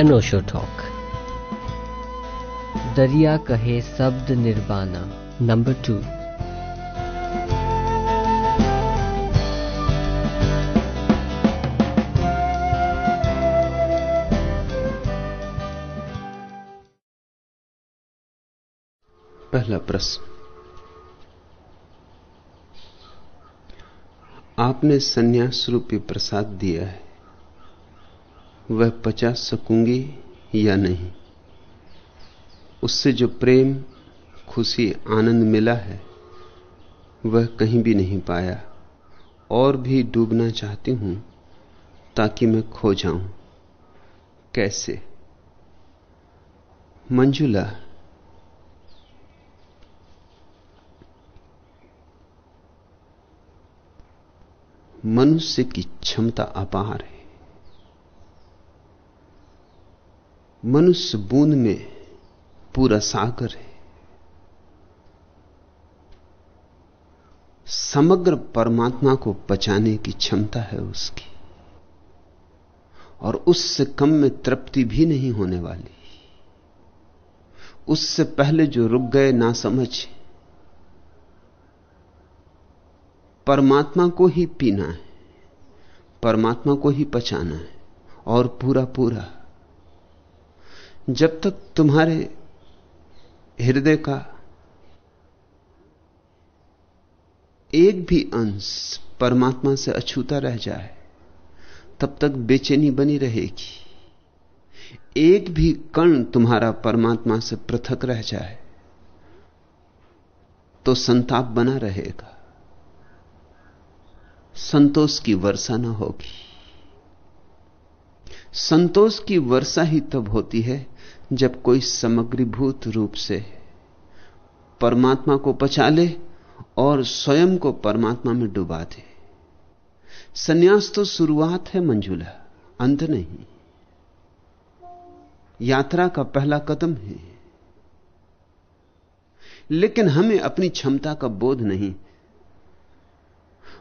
अनोशो talk दरिया कहे शब्द निर्वाणा नंबर टू पहला प्रश्न। आपने सन्यास रूपी प्रसाद दिया है। वह पचा सकूँगी या नहीं। उससे जो प्रेम, खुशी, आनंद मिला है, वह कहीं भी नहीं पाया। और भी डूबना चाहती हूँ, ताकि मैं खो जाऊँ। कैसे? मंजुला। मनुष्य की क्षमता अपार है। मनुष्य बूंद में पूरा सागर है। समग्र परमात्मा को बचाने की क्षमता है उसकी। और उससे कम में तृप्ति भी नहीं होने वाली। उससे पहले जो रुक गए ना समझ परमात्मा को ही पीना है, परमात्मा को ही पचाना है, और पूरा पूरा जब तक तुम्हारे हृदय का एक भी अंश परमात्मा से अछूता रह जाए, तब तक बेचैनी बनी रहेगी। एक भी कण तुम्हारा परमात्मा से पृथक रह जाए तो संताप बना रहेगा। संतोष की वर्षा ना होगी। संतोष की वर्षा ही तब होती है जब कोई समग्रीभूत रूप से परमात्मा को पचा ले और स्वयं को परमात्मा में डुबा दे। सन्यास तो शुरुआत है मंजुला, अंत नहीं। यात्रा का पहला कदम है। लेकिन हमें अपनी क्षमता का बोध नहीं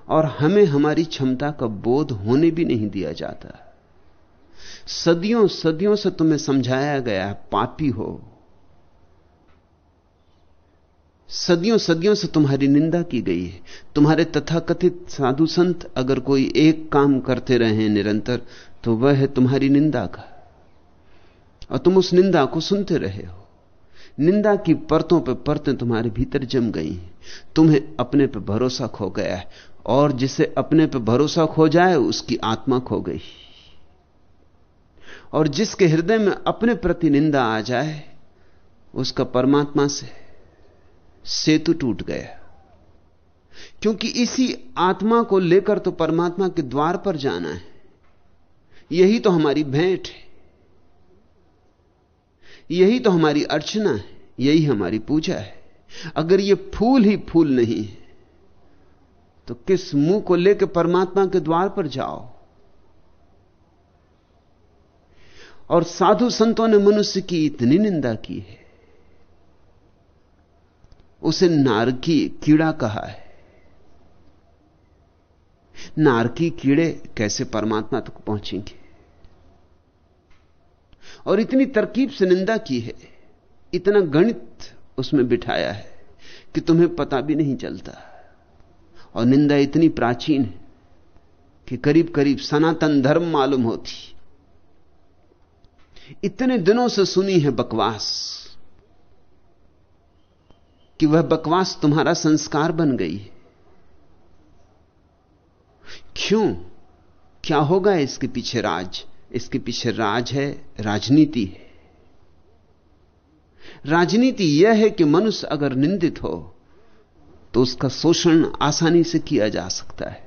और हमें हमारी क्षमता का बोध होने भी नहीं दिया जाता। सदियों सदियों से तुम्हें समझाया गया है, पापी हो। सदियों सदियों से तुम्हारी निंदा की गई है। तुम्हारे तथाकथित साधु संत अगर कोई एक काम करते रहे निरंतर तो वह है तुम्हारी निंदा का। और तुम उस निंदा को सुनते रहे हो। निंदा की परतों पर परतें तुम्हारे भीतर जम गई हैं। तुम्हें अपने पर भरोसा खो गया है, और जिसे अपने पर भरोसा खो जाए, उसकी आत्मा खो गई। और जिसके हृदय में अपने प्रति निंदा आ जाए, उसका परमात्मा से सेतु टूट गया। क्योंकि इसी आत्मा को लेकर तो परमात्मा के द्वार पर जाना है। यही तो हमारी भेंट है। यही तो हमारी अर्चना है। यही हमारी पूजा है। अगर यह फूल ही फूल नहीं है तो किस मुँह को लेकर परमात्मा के द्वार पर जाओ? और साधु संतों ने मनुष्य की इतनी निंदा की है। उसे नारकी कीड़ा कहा है। नारकी कीड़े कैसे परमात्मा तक पहुँचेंगे? और इतनी तरकीब से निंदा की है, इतना गणित उसमें बिठाया है कि तुम्हें पता भी नहीं चलता। और निंदा इतनी प्राचीन है कि करीब करीब सनातन धर्म मालूम होती। इतने दिनों से सुनी है बकवास कि वह बकवास तुम्हारा संस्कार बन गई क्यों? क्या होगा इसके पीछे राज? इसके पीछे राज है, राजनीति है। राजनीति यह है कि मनुष्य अगर निंदित हो तो उसका शोषण आसानी से किया जा सकता है,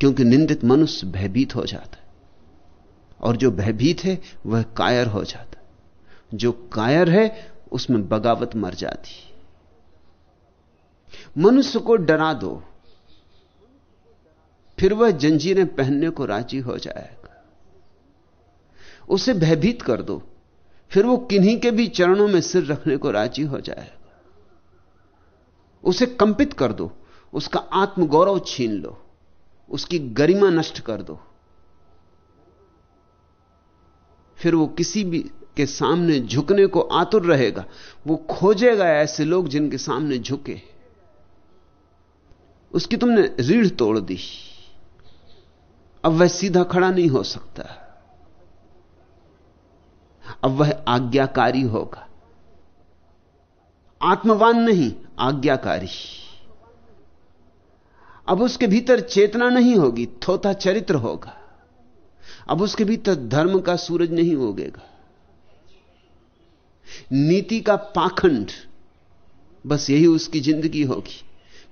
क्योंकि निंदित मनुष्य भयभीत हो जाता है। और जो भयभीत है, वह कायर हो जाता। जो कायर है, उसमें बगावत मर जाती। मनुष्य को डरा दो। फिर वह जंजीरें पहनने को राज़ी हो जाएगा। उसे भयभीत कर दो। फिर वो किन्हीं के भी चरणों में सिर रखने को राज़ी हो जाएगा। उसे कंपित कर दो। उसका आत्मगौरव छीन लो। उसकी गरिमा नष्ट कर दो। फिर वो किसी भी के सामने झुकने को आतुर रहेगा। वो खोजेगा ऐसे लोग जिनके सामने झुके उसकी तुमने रीढ़ तोड़ दी। अब वह सीधा खड़ा नहीं हो सकता। अब वह आज्ञाकारी होगा। आत्मवान नहीं, आज्ञाकारी। अब उसके भीतर चेतना नहीं होगी थोथा चरित्र होगा। अब उसके भीतर धर्म का सूरज नहीं उगेगा। नीति का पाखंड, बस यही उसकी ज़िंदगी होगी।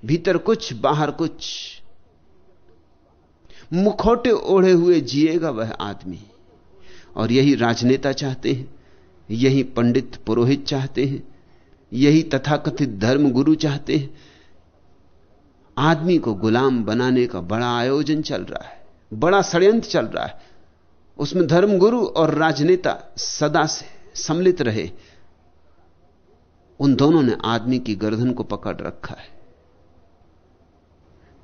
भीतर कुछ, बाहर कुछ। मुखौटे ओढ़े हुए जिएगा वह आदमी। और यही राजनेता चाहते हैं, यही पंडित पुरोहित चाहते हैं, यही तथाकथित धर्म गुरु चाहते हैं। आदमी को गुलाम बनाने का बड़ा आयोजन चल रहा है, बड़ा षड्यंत्र चल रहा है। उसमें धर्मगुरु और राजनेता सदा से सम्मिलित रहे। उन दोनों ने आदमी की गर्दन को पकड़ रखा है।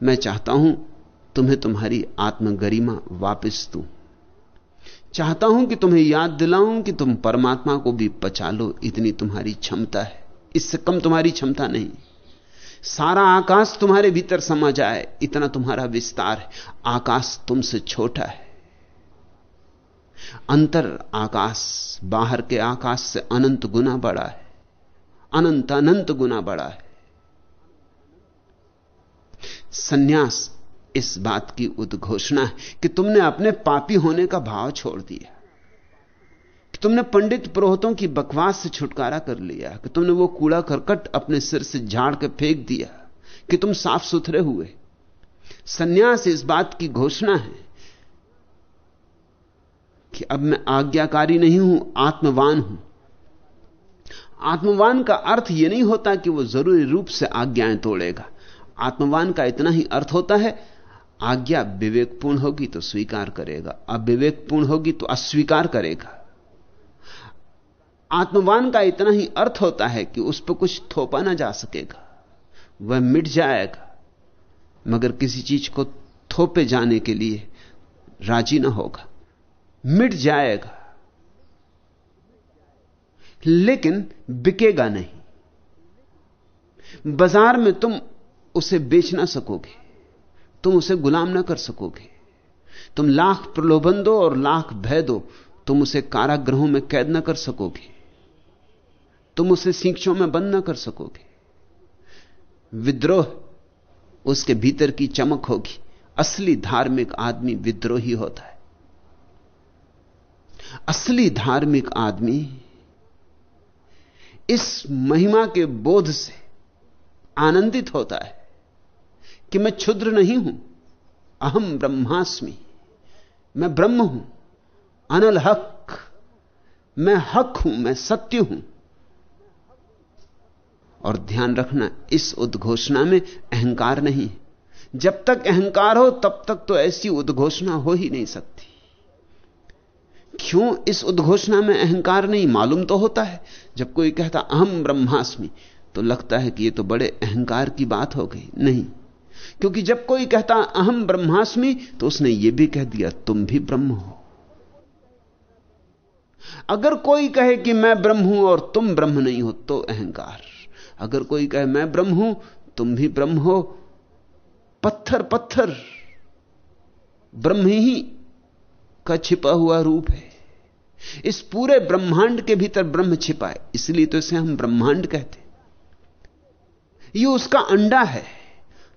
मैं चाहता हूँ तुम्हें तुम्हारी आत्मगरिमा वापस दूँ। चाहता हूँ कि तुम्हें याद दिलाऊं कि तुम परमात्मा को भी पचा लो, इतनी तुम्हारी क्षमता है। इससे कम तुम्हारी क्षमता नहीं। सारा आकाश तुम्हारे भीतर समा जाए, इतना तुम्हारा विस्तार है। आकाश तुमसे छोटा है। अंतर आकाश, बाहर के आकाश से अनंत गुना बड़ा है। अनंत अनंत गुना बड़ा है। सन्यास इस बात की उद्घोषणा है कि तुमने अपने पापी होने का भाव छोड़ दिया, कि तुमने पंडित पुरोहितों की बकवास से छुटकारा कर लिया, कि तुमने वो कूड़ा करकट अपने सिर से झाड़ के फेंक दिया, कि तुम साफ़ सुथरे हुए। सन्यास इस बात की घोषणा है कि अब मैं आज्ञाकारी नहीं हूँ, आत्मवान हूँ। आत्मवान का अर्थ यह नहीं होता कि वह ज़रूरी रूप से आज्ञाएँ तोड़ेगा। आत्मवान का इतना ही अर्थ होता है, आज्ञा विवेकपूर्ण होगी तो स्वीकार करेगा, अविवेकपूर्ण होगी तो अस्वीकार करेगा। आत्मवान का इतना ही अर्थ होता है कि उस पर कुछ थोपा ना जा सकेगा, वह मिट जाएगा। मगर किसी चीज़ को थोपे जाने के लिए राज़ी ना होगा। मिट जाएगा। लेकिन बिकेगा नहीं। बाज़ार में तुम उसे बेच ना सकोगे। तुम उसे गुलाम ना कर सकोगे। तुम लाख प्रलोभन दो और लाख भय दो तुम उसे कारागृहों में कैद ना कर सकोगे। तुम उसे सीखों में बंद ना कर सकोगे। विद्रोह उसके भीतर की चमक होगी। असली धार्मिक आदमी विद्रोही होता है। असली धार्मिक आदमी इस महिमा के बोध से आनंदित होता है कि मैं क्षुद्र नहीं हूँ, अहम ब्रह्मास्मि। मैं ब्रह्म हूँ, अनल हक। मैं हक हूँ, मैं सत्य हूँ। और ध्यान रखना, इस उद्घोषणा में अहंकार नहीं जब तक अहंकार हो, तब तक तो ऐसी उद्घोषणा हो ही नहीं सकती। क्यों इस उद्घोषणा में अहंकार नहीं? मालूम तो होता है। जब कोई कहता अहम ब्रह्मास्मि तो लगता है कि यह तो बड़े अहंकार की बात हो गई। नहीं। क्योंकि जब कोई कहता अहम ब्रह्मास्मि तो उसने यह भी कह दिया, तुम भी ब्रह्म हो। अगर कोई कहे कि मैं ब्रह्म हूँ और तुम ब्रह्म नहीं हो तो अहंकार। अगर कोई कहे, मैं ब्रह्म हूँ, तुम भी ब्रह्म हो, पत्थर पत्थर। ब्रह्म ही का छिपा हुआ रूप है। इस पूरे ब्रह्मांड के भीतर ब्रह्म छिपा है। इसलिए तो इसे हम ब्रह्मांड कहते ये उसका अंडा है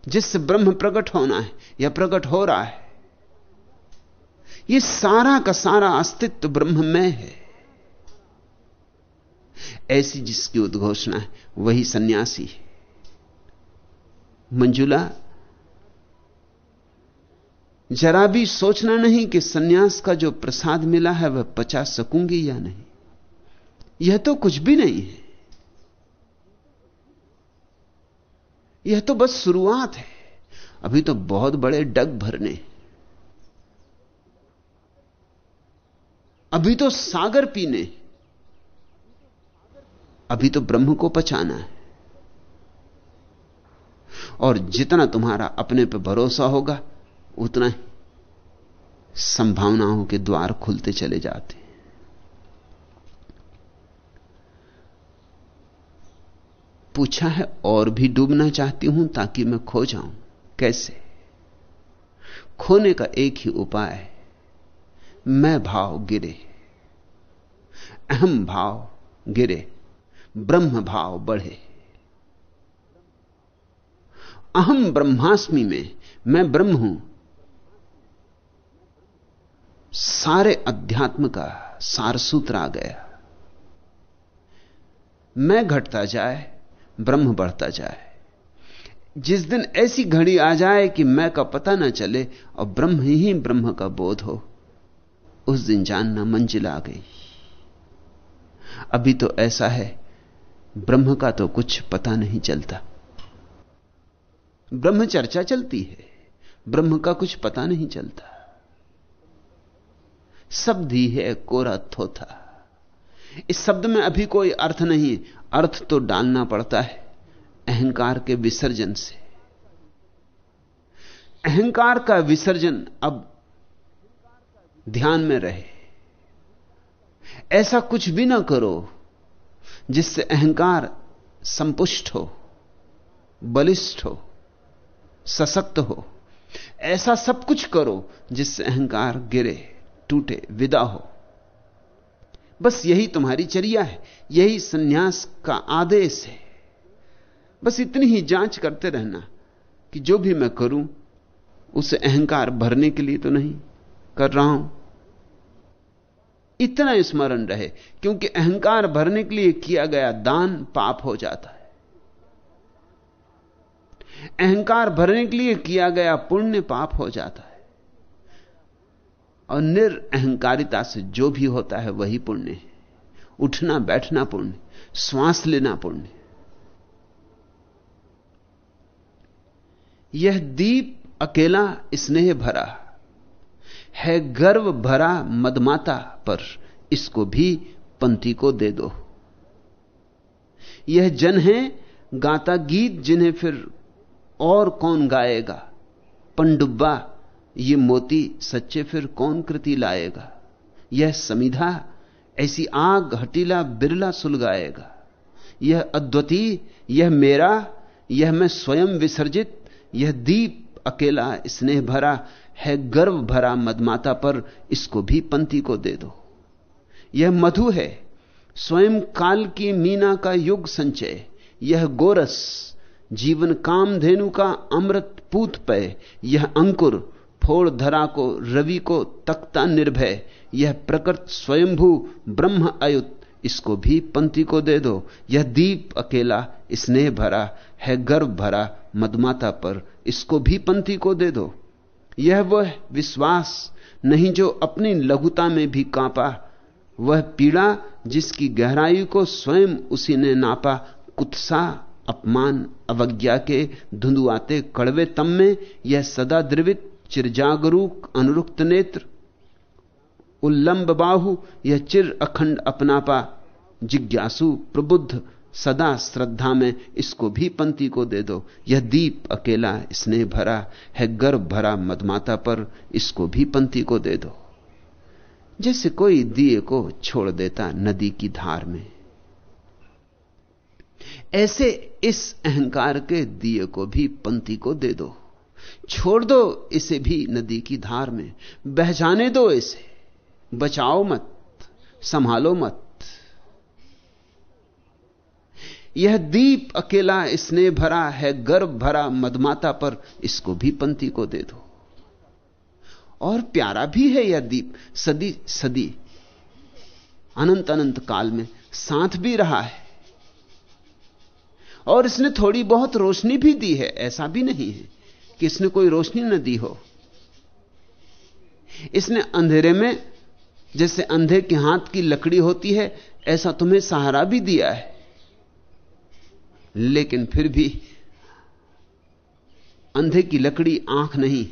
जिससे ब्रह्म प्रकट होना है, या प्रकट हो रहा है। ये सारा का सारा अस्तित्व ब्रह्म में है। ऐसी जिसकी उद्घोषणा है, वही सन्यासी है। मंजुला जरा भी सोचना नहीं कि सन्यास का जो प्रसाद मिला है वह पचा सकूँगी या नहीं। यह तो कुछ भी नहीं है। यह तो बस शुरुआत है। अभी तो बहुत बड़े डग भरने अभी तो सागर पीने अभी तो ब्रह्म को पचाना है। और जितना तुम्हारा अपने पर भरोसा होगा उतना ही संभावनाओं के द्वार खुलते चले जाते पूछा है, और भी डूबना चाहती हूँ ताकि मैं खो जाऊँ। कैसे? खोने का एक ही उपाय है। मैं भाव गिरे, अहम भाव गिरे, ब्रह्म भाव बढ़े। अहम ब्रह्मास्मि में मैं ब्रह्म हूँ सारे अध्यात्म का सार सूत्र आ गया। मैं घटता जाए, ब्रह्म बढ़ता जाए। जिस दिन ऐसी घड़ी आ जाए कि मैं का पता ना चले और ब्रह्म ही ब्रह्म का बोध हो, उस दिन जानना मंजिल आ गई। अभी तो ऐसा है, ब्रह्म का तो कुछ पता नहीं चलता। ब्रह्म चर्चा चलती है, ब्रह्म का कुछ पता नहीं चलता। शब्द ही है कोरा थोथा इस शब्द में अभी कोई अर्थ नहीं। अर्थ तो डालना पड़ता है अहंकार के विसर्जन से। अहंकार का विसर्जन अब ध्यान में रहे। ऐसा कुछ भी ना करो जिससे अहंकार संपुष्ट हो, बलिष्ठ हो, सशक्त हो। ऐसा सब कुछ करो जिससे अहंकार गिरे। टूटे, विदा हो। बस यही तुम्हारी चर्या है, यही सन्यास का आदेश है। बस इतनी ही जाँच करते रहना कि जो भी मैं करूँ, उसे अहंकार भरने के लिए तो नहीं, कर रहा हूँ। इतना स्मरण रहे, क्योंकि अहंकार भरने के लिए किया गया दान पाप हो जाता है। अहंकार भरने के लिए किया गया पुण्य पाप हो जाता है। और निरअहकारिता से जो भी होता है वही पुण्य है। उठना, बैठना पुण्य, श्वास लेना पुण्य। यह दीप अकेला स्नेह भरा, है गर्व भरा मदमाता पर, इसको भी पंथी को दे दो। यह जन है, गाता गीत जिन्हें फिर और कौन गाएगा? पंडुब्बा ये मोती सच्चे फिर कौन कृति लाएगा? यह समिधा ऐसी आग हटीला बिरला सुलगाएगा। यह अद्वितीय यह मेरा, यह मैं स्वयं विसर्जित, यह दीप अकेला स्नेह भरा, है गर्व भरा मदमाता पर इसको भी पंथी को दे दो। यह मधु है, स्वयं काल की मीना का युग संचय, यह गोरस, जीवन काम धेनु का अमृत पूत पे यह अंकुर फोड़ धरा को, रवि को तख्ता निर्भय। यह प्रकृत स्वयंभू ब्रह्म अयुत। इसको भी पंथी को दे दो। यह दीप अकेला, स्नेह भरा, है गर्व भरा मदमाता पर। इसको भी पंथी को दे दो। यह वह विश्वास नहीं जो अपनी लघुता में भी कांपा। वह पीड़ा जिसकी गहराई को स्वयं उसी ने नापा। कुत्सा, अपमान, अवज्ञा के धुंधुआते कड़वे तम में यह सदा द्रवित चिरजागरूक अनुरुक्त नेत्र, उल्लंब बाहु, यह चिर अखंड अपनापा, जिज्ञासु प्रबुद्ध, सदा श्रद्धा में इसको भी पंक्ति को दे दो। यह दीप अकेला स्नेह भरा है, गर्भ भरा मदमाता पर इसको भी पंक्ति को दे दो। जैसे कोई दिए को छोड़ देता नदी की धार में। ऐसे इस अहंकार के दिए को भी पंक्ति को दे दो। छोड़ दो इसे भी नदी की धार में। बह जाने दो इसे। बचाओ मत। संभालो मत। यह दीप अकेला स्नेह भरा है, गर्भ भरा मदमाता पर इसको भी पंथी को दे दो। और प्यारा भी है यह दीप। सदी सदी। अनंत अनंत काल में साथ भी रहा है। और इसने थोड़ी बहुत रोशनी भी दी है, ऐसा भी नहीं है। कि इसने कोई रोशनी न दी हो? इसने अंधेरे में, जैसे अंधे के हाथ की लकड़ी होती है, ऐसा तुम्हें सहारा भी दिया है। लेकिन फिर भी अंधे की लकड़ी आँख नहीं।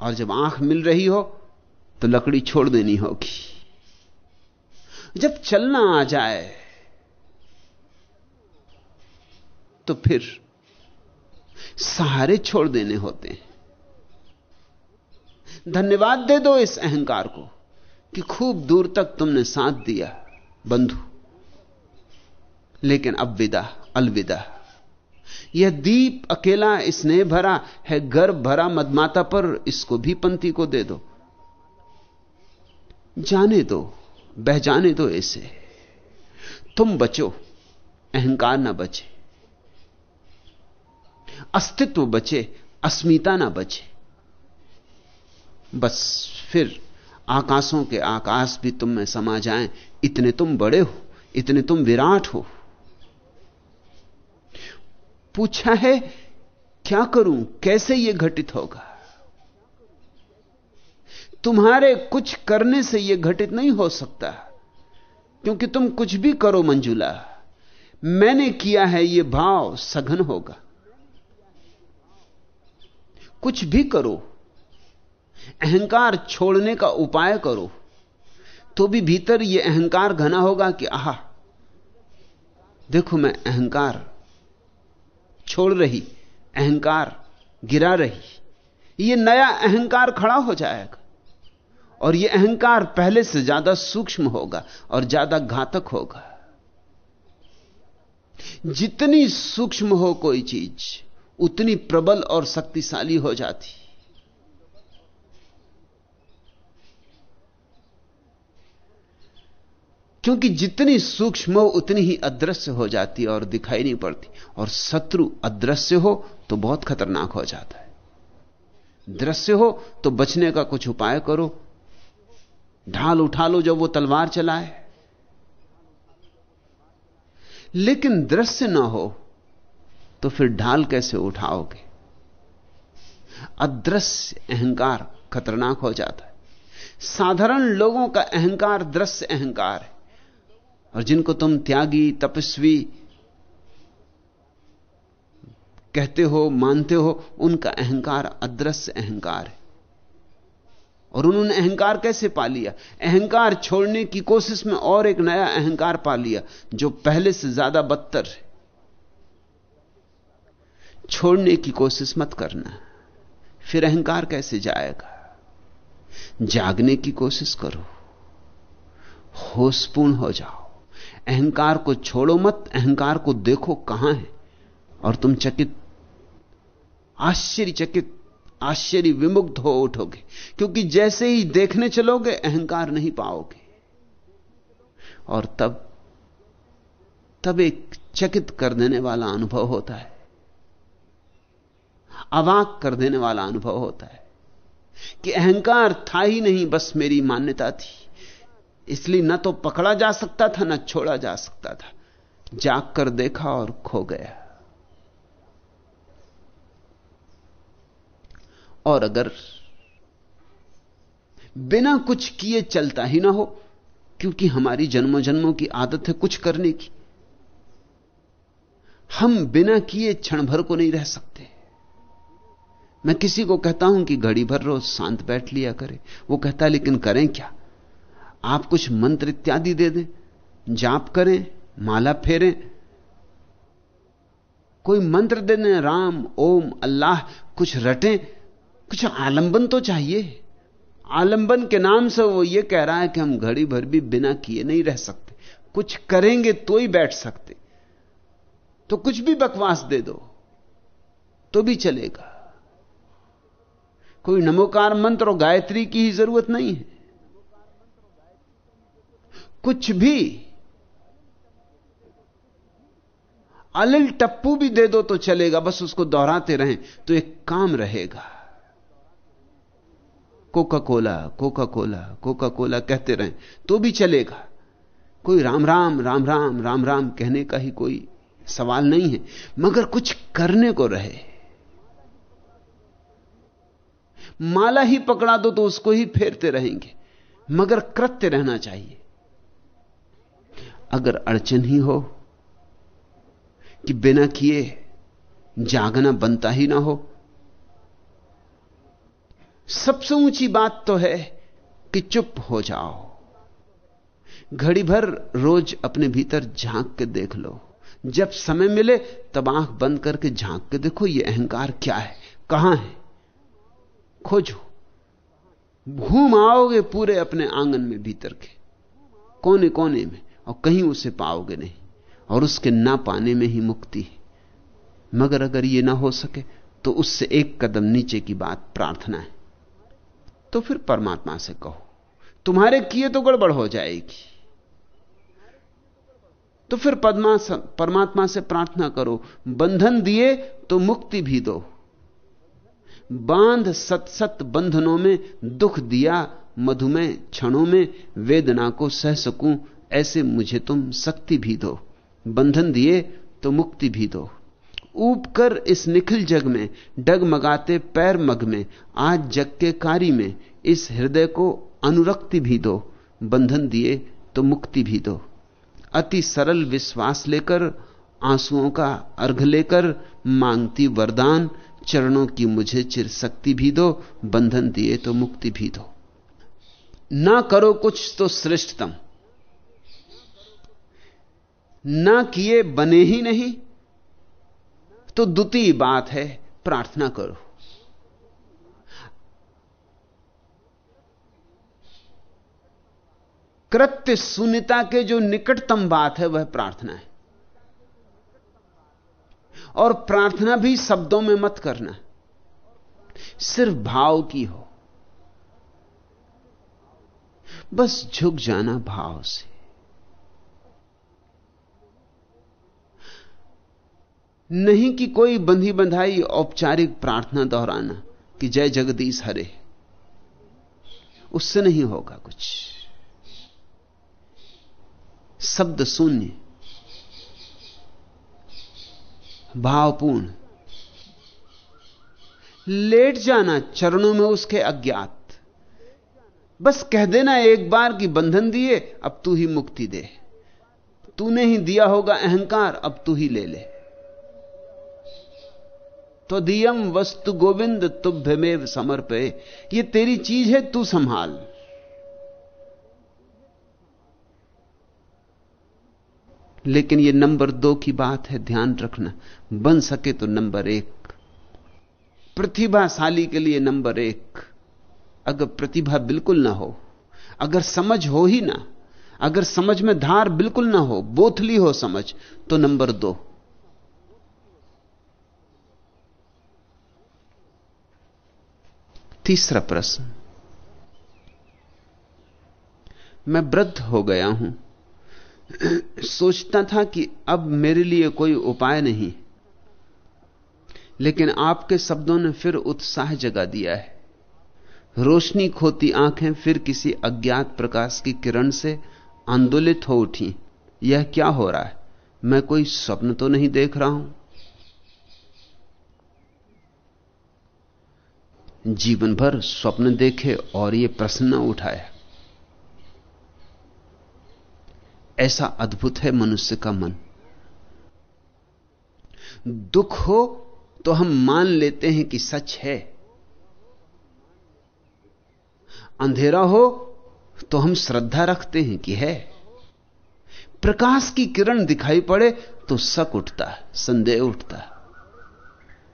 और जब आँख मिल रही हो तो लकड़ी छोड़ देनी होगी। जब चलना आ जाए तो फिर सहारे छोड़ देने होते हैं। धन्यवाद दे दो इस अहंकार को कि खूब दूर तक तुमने साथ दिया, बंधु। लेकिन अब विदा, अलविदा। यह दीप अकेला स्नेह भरा है गर्भ भरा मदमाता पर इसको भी पंथी को दे दो। जाने दो बह जाने दो ऐसे तुम बचो, अहंकार ना बचे। अस्तित्व बचे, अस्मिता ना बचे। बस फिर आकाशों के आकाश भी तुम में समा जाएँ, इतने तुम बड़े हो, इतने तुम विराट हो। पूछा है, क्या करूँ, कैसे यह घटित होगा? तुम्हारे कुछ करने से यह घटित नहीं हो सकता, क्योंकि तुम कुछ भी करो मंजुला। मैंने किया है यह भाव सघन होगा। कुछ भी करो, अहंकार छोड़ने का उपाय करो तो भी भीतर यह अहंकार घना होगा कि आह, देखो मैं अहंकार छोड़ रही, अहंकार गिरा रही यह नया अहंकार खड़ा हो जाएगा, और यह अहंकार पहले से ज़्यादा सूक्ष्म होगा और ज़्यादा घातक होगा। जितनी सूक्ष्म हो कोई चीज़ उतनी प्रबल और शक्तिशाली हो जाती। क्योंकि जितनी सूक्ष्म हो, उतनी ही अदृश्य हो जाती और दिखाई नहीं पड़ती। और शत्रु अदृश्य हो तो बहुत खतरनाक हो जाता है। दृश्य हो तो बचने का कुछ उपाय करो। ढाल उठा लो जब वो तलवार चलाए। लेकिन दृश्य ना हो तो फिर ढाल कैसे उठाओगे? अदृश्य अहंकार खतरनाक हो जाता है। साधारण लोगों का अहंकार दृश्य अहंकार है। और जिनको तुम त्यागी, तपस्वी कहते हो, मानते हो, उनका अहंकार अदृश्य अहंकार है। और उन्होंने अहंकार कैसे पा लिया? अहंकार छोड़ने की कोशिश में और एक नया अहंकार पा लिया, जो पहले से ज़्यादा बदतर है। छोड़ने की कोशिश मत करना। फिर अहंकार कैसे जाएगा? जागने की कोशिश करो। होशपूर्ण हो जाओ। अहंकार को छोड़ो मत, अहंकार को देखो कहाँ है। और तुम चकित, आश्चर्यचकित आश्चर्य विमुग्ध हो उठोगे। क्योंकि जैसे ही देखने चलोगे, अहंकार नहीं पाओगे। और तब तब एक चकित कर देने वाला अनुभव होता है। अवाक कर देने वाला अनुभव होता है कि अहंकार था ही नहीं, बस मेरी मान्यता थी। इसलिए न तो पकड़ा जा सकता था, न छोड़ा जा सकता था। जाग कर देखा और खो गया। और अगर बिना कुछ किए चलता ही ना हो, क्योंकि हमारी जन्मों जन्मों की आदत है कुछ करने की, हम बिना किए क्षण भर को नहीं रह सकते। मैं किसी को कहता हूँ कि घड़ी भर रोज शांत बैठ लिया करें। वो कहता, लेकिन करें क्या? आप कुछ मंत्र इत्यादि दे दें, जाप करें, माला फेरें। कोई मंत्र दे दें, राम, ओम, अल्लाह, कुछ रटें। कुछ आलंबन तो चाहिए। आलंबन के नाम से वो ये कह रहा है कि हम घड़ी भर भी बिना किए नहीं रह सकते। कुछ करेंगे तो ही बैठ सकते। तो कुछ भी बकवास दे दो तो भी चलेगा। कोई नमोकार मंत्र और गायत्री की ही ज़रूरत नहीं है। कुछ भी अलिल टप्पू भी दे दो तो चलेगा, बस उसको दोहराते रहें तो एक काम रहेगा। Coca Cola Coca Cola Coca Cola कहते रहें तो भी चलेगा। कोई राम राम राम राम राम राम कहने का ही कोई सवाल नहीं है, मगर कुछ करने को रहे। माला ही पकड़ा दो तो उसको ही फेरते रहेंगे। मगर कृत्य रहना चाहिए। अगर अड़चन ही हो कि बिना किए जागना बनता ही ना हो, सबसे ऊँची बात तो है कि चुप हो जाओ। घड़ी भर रोज अपने भीतर झाँक के देख लो। जब समय मिले, तब आँख बंद करके झाँक के देखो, ये अहंकार क्या है, कहाँ है? खोजो। घूम आओगे पूरे अपने आँगन में भीतर के। कोने कोने में, और कहीं उसे पाओगे नहीं। और उसके ना पाने में ही मुक्ति है। मगर अगर यह ना हो सके तो उससे एक कदम नीचे की बात प्रार्थना है। तो फिर परमात्मा से कहो, तुम्हारे किए तो गड़बड़ हो जाएगी। तो फिर परमात्मा से प्रार्थना करो, बंधन दिए तो मुक्ति भी दो। बाँध सत सत बंधनों में, दुख दिया मधुमेह क्षणों में, वेदना को सह सकूँ, ऐसे मुझे तुम शक्ति भी दो। बंधन दिए तो मुक्ति भी दो। ऊप कर इस निखिल जग में, डगमगाते पैर मग में, आज जग के कारी में, इस हृदय को अनुरक्ति भी दो। बंधन दिए तो मुक्ति भी दो। अति सरल विश्वास लेकर, आंसुओं का अर्घ लेकर, मांगती वरदान चरणों की मुझे चिर शक्ति भी दो, बंधन दिए तो मुक्ति भी दो। ना करो कुछ तो श्रेष्ठतम। ना किए बने ही नहीं तो द्वितीय बात है, प्रार्थना करो। कृत्य शून्यता के जो निकटतम बात है, वह प्रार्थना है। और प्रार्थना भी शब्दों में मत करना। सिर्फ़ भाव की हो। बस झुक जाना भाव से। नहीं कि कोई बंधी बंधाई औपचारिक प्रार्थना दोहराना कि जय जगदीश हरे। उससे नहीं होगा कुछ। शब्द शून्य। भावपूर्ण। लेट जाना चरणों में उसके अज्ञात। बस कह देना एक बार कि बंधन दिए, अब तू ही मुक्ति दे। तूने ही दिया होगा अहंकार, अब तू ही ले ले। तो दियम वस्तु गोविंद तुभ्यमेव समर्पे। ये तेरी चीज़ है, तू संभाल। लेकिन ये नंबर दो की बात है, ध्यान रखना। बन सके तो नंबर एक। प्रतिभाशाली के लिए नंबर एक। अगर प्रतिभा बिल्कुल ना हो, अगर समझ हो ही ना, अगर समझ में धार बिल्कुल ना हो, बोथली हो समझ तो नंबर दो। तीसरा प्रश्न। मैं वृद्ध हो गया हूँ। सोचता था कि अब मेरे लिए कोई उपाय नहीं। लेकिन आपके शब्दों ने फिर उत्साह जगा दिया है। रोशनी खोती आँखें फिर किसी अज्ञात प्रकाश की किरण से आंदोलित हो उठी। यह क्या हो रहा है? मैं कोई स्वप्न तो नहीं देख रहा हूँ? जीवन भर स्वप्न देखे और यह प्रश्न न उठाया। ऐसा अद्भुत है मनुष्य का मन। दुख हो तो हम मान लेते हैं कि सच है। अंधेरा हो तो हम श्रद्धा रखते हैं कि है। प्रकाश की किरण दिखाई पड़े तो शक उठता है संदेह उठता। है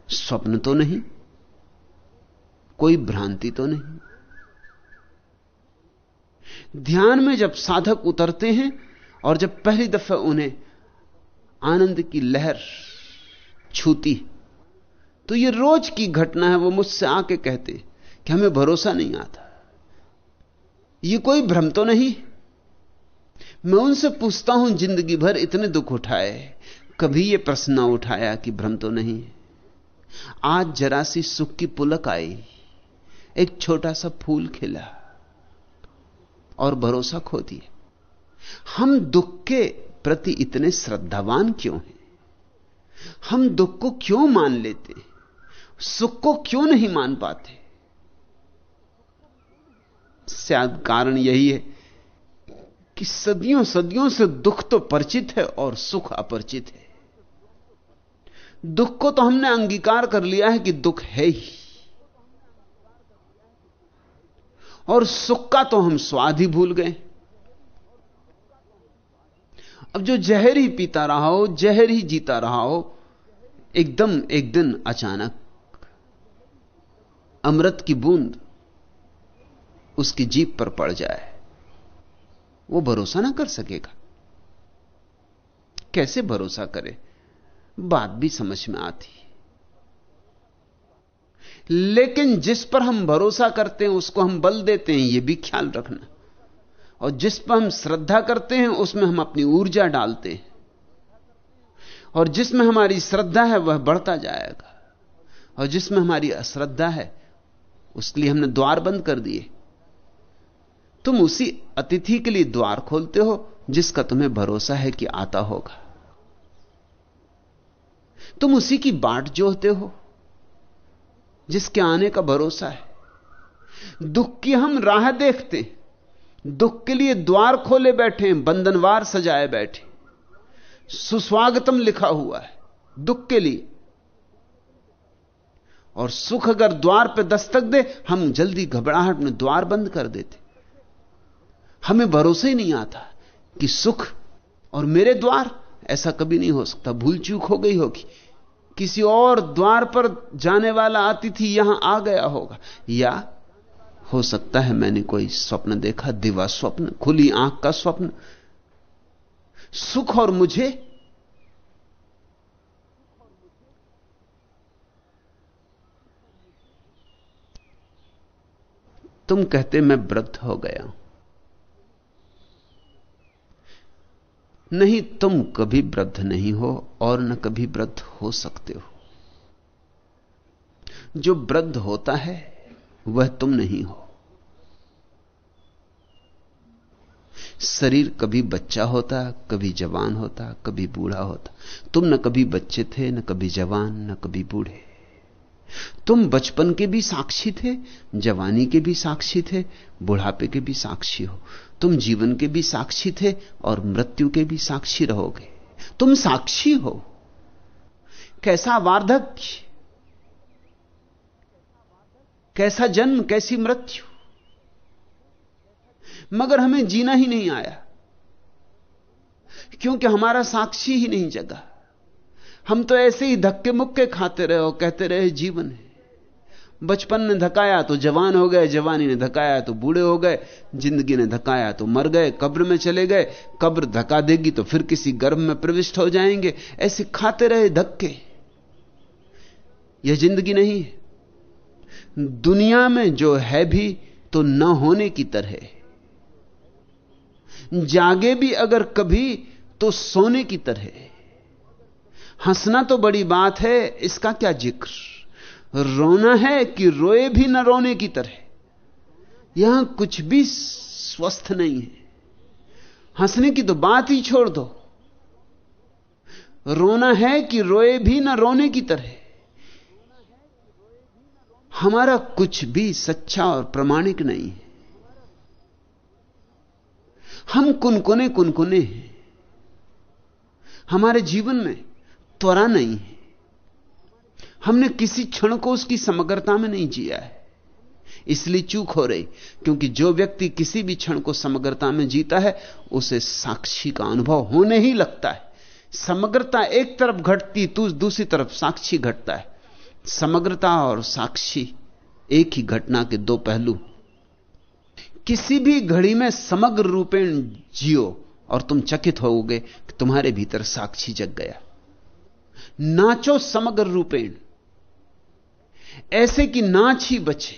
स्वप्न तो नहीं, कोई भ्रांति तो नहीं। ध्यान में जब साधक उतरते हैं और जब पहली दफ़ा उन्हें आनंद की लहर छूती तो यह रोज की घटना है, वो मुझसे आके कहते कि हमें भरोसा नहीं आता। ये कोई भ्रम तो नहीं? मैं उनसे पूछता हूँ, ज़िंदगी भर इतने दुख उठाए, कभी यह प्रश्न ना उठाया कि भ्रम तो नहीं? आज जरा सी सुख की पुलक आई, एक छोटा सा फूल खिला और भरोसा खो दिया। हम दुख के प्रति इतने श्रद्धावान क्यों हैं? हम दुख को क्यों मान लेते सुख को क्यों नहीं मान पाते? शायद कारण यही है कि सदियों सदियों से दुख तो परिचित है और सुख अपरिचित है। दुख को तो हमने अंगीकार कर लिया है कि दुख है ही। और सुख का तो हम स्वाद ही भूल गए। अब जो जहर ही पीता रहा हो, जहर ही जीता रहा हो, एकदम एक दिन अचानक अमृत की बूंद उसकी जीप पर पड़ जाए। वो भरोसा ना कर सकेगा। कैसे भरोसा करे? बात भी समझ में आती। लेकिन जिस पर हम भरोसा करते हैं, उसको हम बल देते हैं यह भी ख्याल रखना। और जिस पर हम श्रद्धा करते हैं, उसमें हम अपनी ऊर्जा डालते हैं। और जिसमें हमारी श्रद्धा है, वह बढ़ता जाएगा। और जिसमें हमारी अश्रद्धा है, उसके लिए हमने द्वार बंद कर दिए। तुम उसी अतिथि के लिए द्वार खोलते हो, जिसका तुम्हें भरोसा है कि आता होगा। तुम उसी की बाट जोहते हो, जिसके आने का भरोसा है। दुख की हम राह देखते दुख के लिए द्वार खोले बैठे हैं, बंधनवार सजाए बैठे सुस्वागतम लिखा हुआ है, दुख के लिए। और सुख अगर द्वार पर दस्तक दे, हम जल्दी घबराहट में द्वार बंद कर देते। हमें भरोसा ही नहीं आता कि सुख और मेरे द्वार, ऐसा कभी नहीं हो सकता, भूल चूक हो गई होगी। किसी और द्वार पर जाने वाला अतिथि यहाँ आ गया होगा, या हो सकता है मैंने कोई स्वप्न देखा, दिवा स्वप्न, खुली आँख का स्वप्न। सुख और मुझे? तुम कहते मैं वृद्ध हो गया। हूँ नहीं, तुम कभी वृद्ध नहीं हो और न कभी वृद्ध हो सकते हो। जो वृद्ध होता है, वह तुम नहीं हो। शरीर कभी बच्चा होता, कभी जवान होता, कभी बूढ़ा होता। तुम न कभी बच्चे थे, न कभी जवान, न कभी बूढ़े। तुम बचपन के भी साक्षी थे, जवानी के भी साक्षी थे, बुढ़ापे के भी साक्षी हो। तुम जीवन के भी साक्षी थे और मृत्यु के भी साक्षी रहोगे। तुम साक्षी हो। कैसा वार्धक्य? कैसा जन्म, कैसी मृत्यु? मगर हमें जीना ही नहीं आया। क्योंकि हमारा साक्षी ही नहीं जगा। हम तो ऐसे ही धक्के मुक्के खाते रहे और कहते रहे, जीवन है। बचपन ने धकाया तो जवान हो गए, जवानी ने धकाया तो बूढ़े हो गए, ज़िंदगी ने धकाया तो मर गए, कब्र में चले गए, कब्र धका देगी तो फिर किसी गर्भ में प्रविष्ट हो जाएँगे। ऐसे खाते रहे धक्के। यह ज़िंदगी नहीं है। दुनिया में जो है भी तो न होने की तरह जागे भी अगर कभी तो सोने की तरह हंसना तो बड़ी बात है, इसका क्या ज़िक्र? रोना है कि रोए भी न रोने की तरह। यहाँ कुछ भी स्वस्थ नहीं है। हंसने की तो बात ही छोड़ दो। रोना है कि रोए भी न रोने की तरह। हमारा कुछ भी सच्चा और प्रमाणिक नहीं है। हम कुनकुने कुनकुने हैं। हमारे जीवन में त्वरा नहीं है। हमने किसी क्षण को उसकी समग्रता में नहीं जिया है। इसलिए चूक हो रही, क्योंकि जो व्यक्ति किसी भी क्षण को समग्रता में जीता है, उसे साक्षी का अनुभव होने ही लगता है। समग्रता एक तरफ़ घटती तो दूसरी तरफ़ साक्षी घटता है। समग्रता और साक्षी एक ही घटना के दो पहलू किसी भी घड़ी में समग्र रूपेण जियो और तुम चकित होोगे कि तुम्हारे भीतर साक्षी जग गया। नाचो समग्र रूपेण। ऐसे कि नाच ही बचे।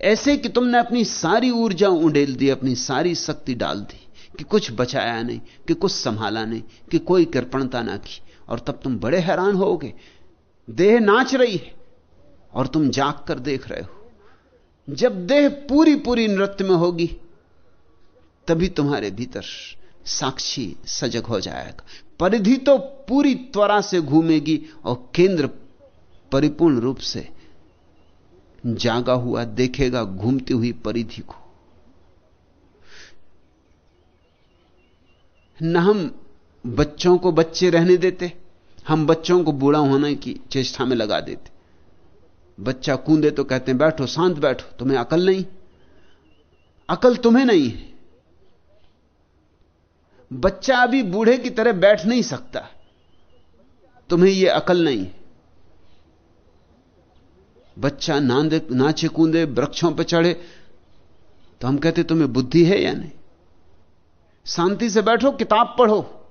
ऐसे कि तुमने अपनी सारी ऊर्जा उंडेल दी, अपनी सारी शक्ति डाल दी, कि कुछ बचाया नहीं, कि कुछ संभाला नहीं, कि कोई कृपणता ना की। और तब तुम बड़े हैरान होगे देह नाच रही है और तुम जाग कर देख रहे हो। जब देह पूरी पूरी नृत्य में होगी, तभी तुम्हारे भीतर साक्षी सजग हो जाएगा। परिधि तो पूरी त्वरा से घूमेगी और केंद्र परिपूर्ण रूप से जागा हुआ, देखेगा घूमती हुई परिधि को। न हम बच्चों को बच्चे रहने देते, हम बच्चों को बूढ़ा होने की चेष्टा में लगा देते। बच्चा कूदे तो कहते हैं, बैठो, शांत बैठो, तुम्हें अकल नहीं। अकल तुम्हें नहीं है। बच्चा अभी बूढ़े की तरह बैठ नहीं सकता। तुम्हें यह अकल नहीं बच्चा नांदे, नाचे कूदे, वृक्षों पर चढ़े तो हम कहते, तुम्हें बुद्धि है या नहीं? शांति से बैठो, किताब पढ़ो,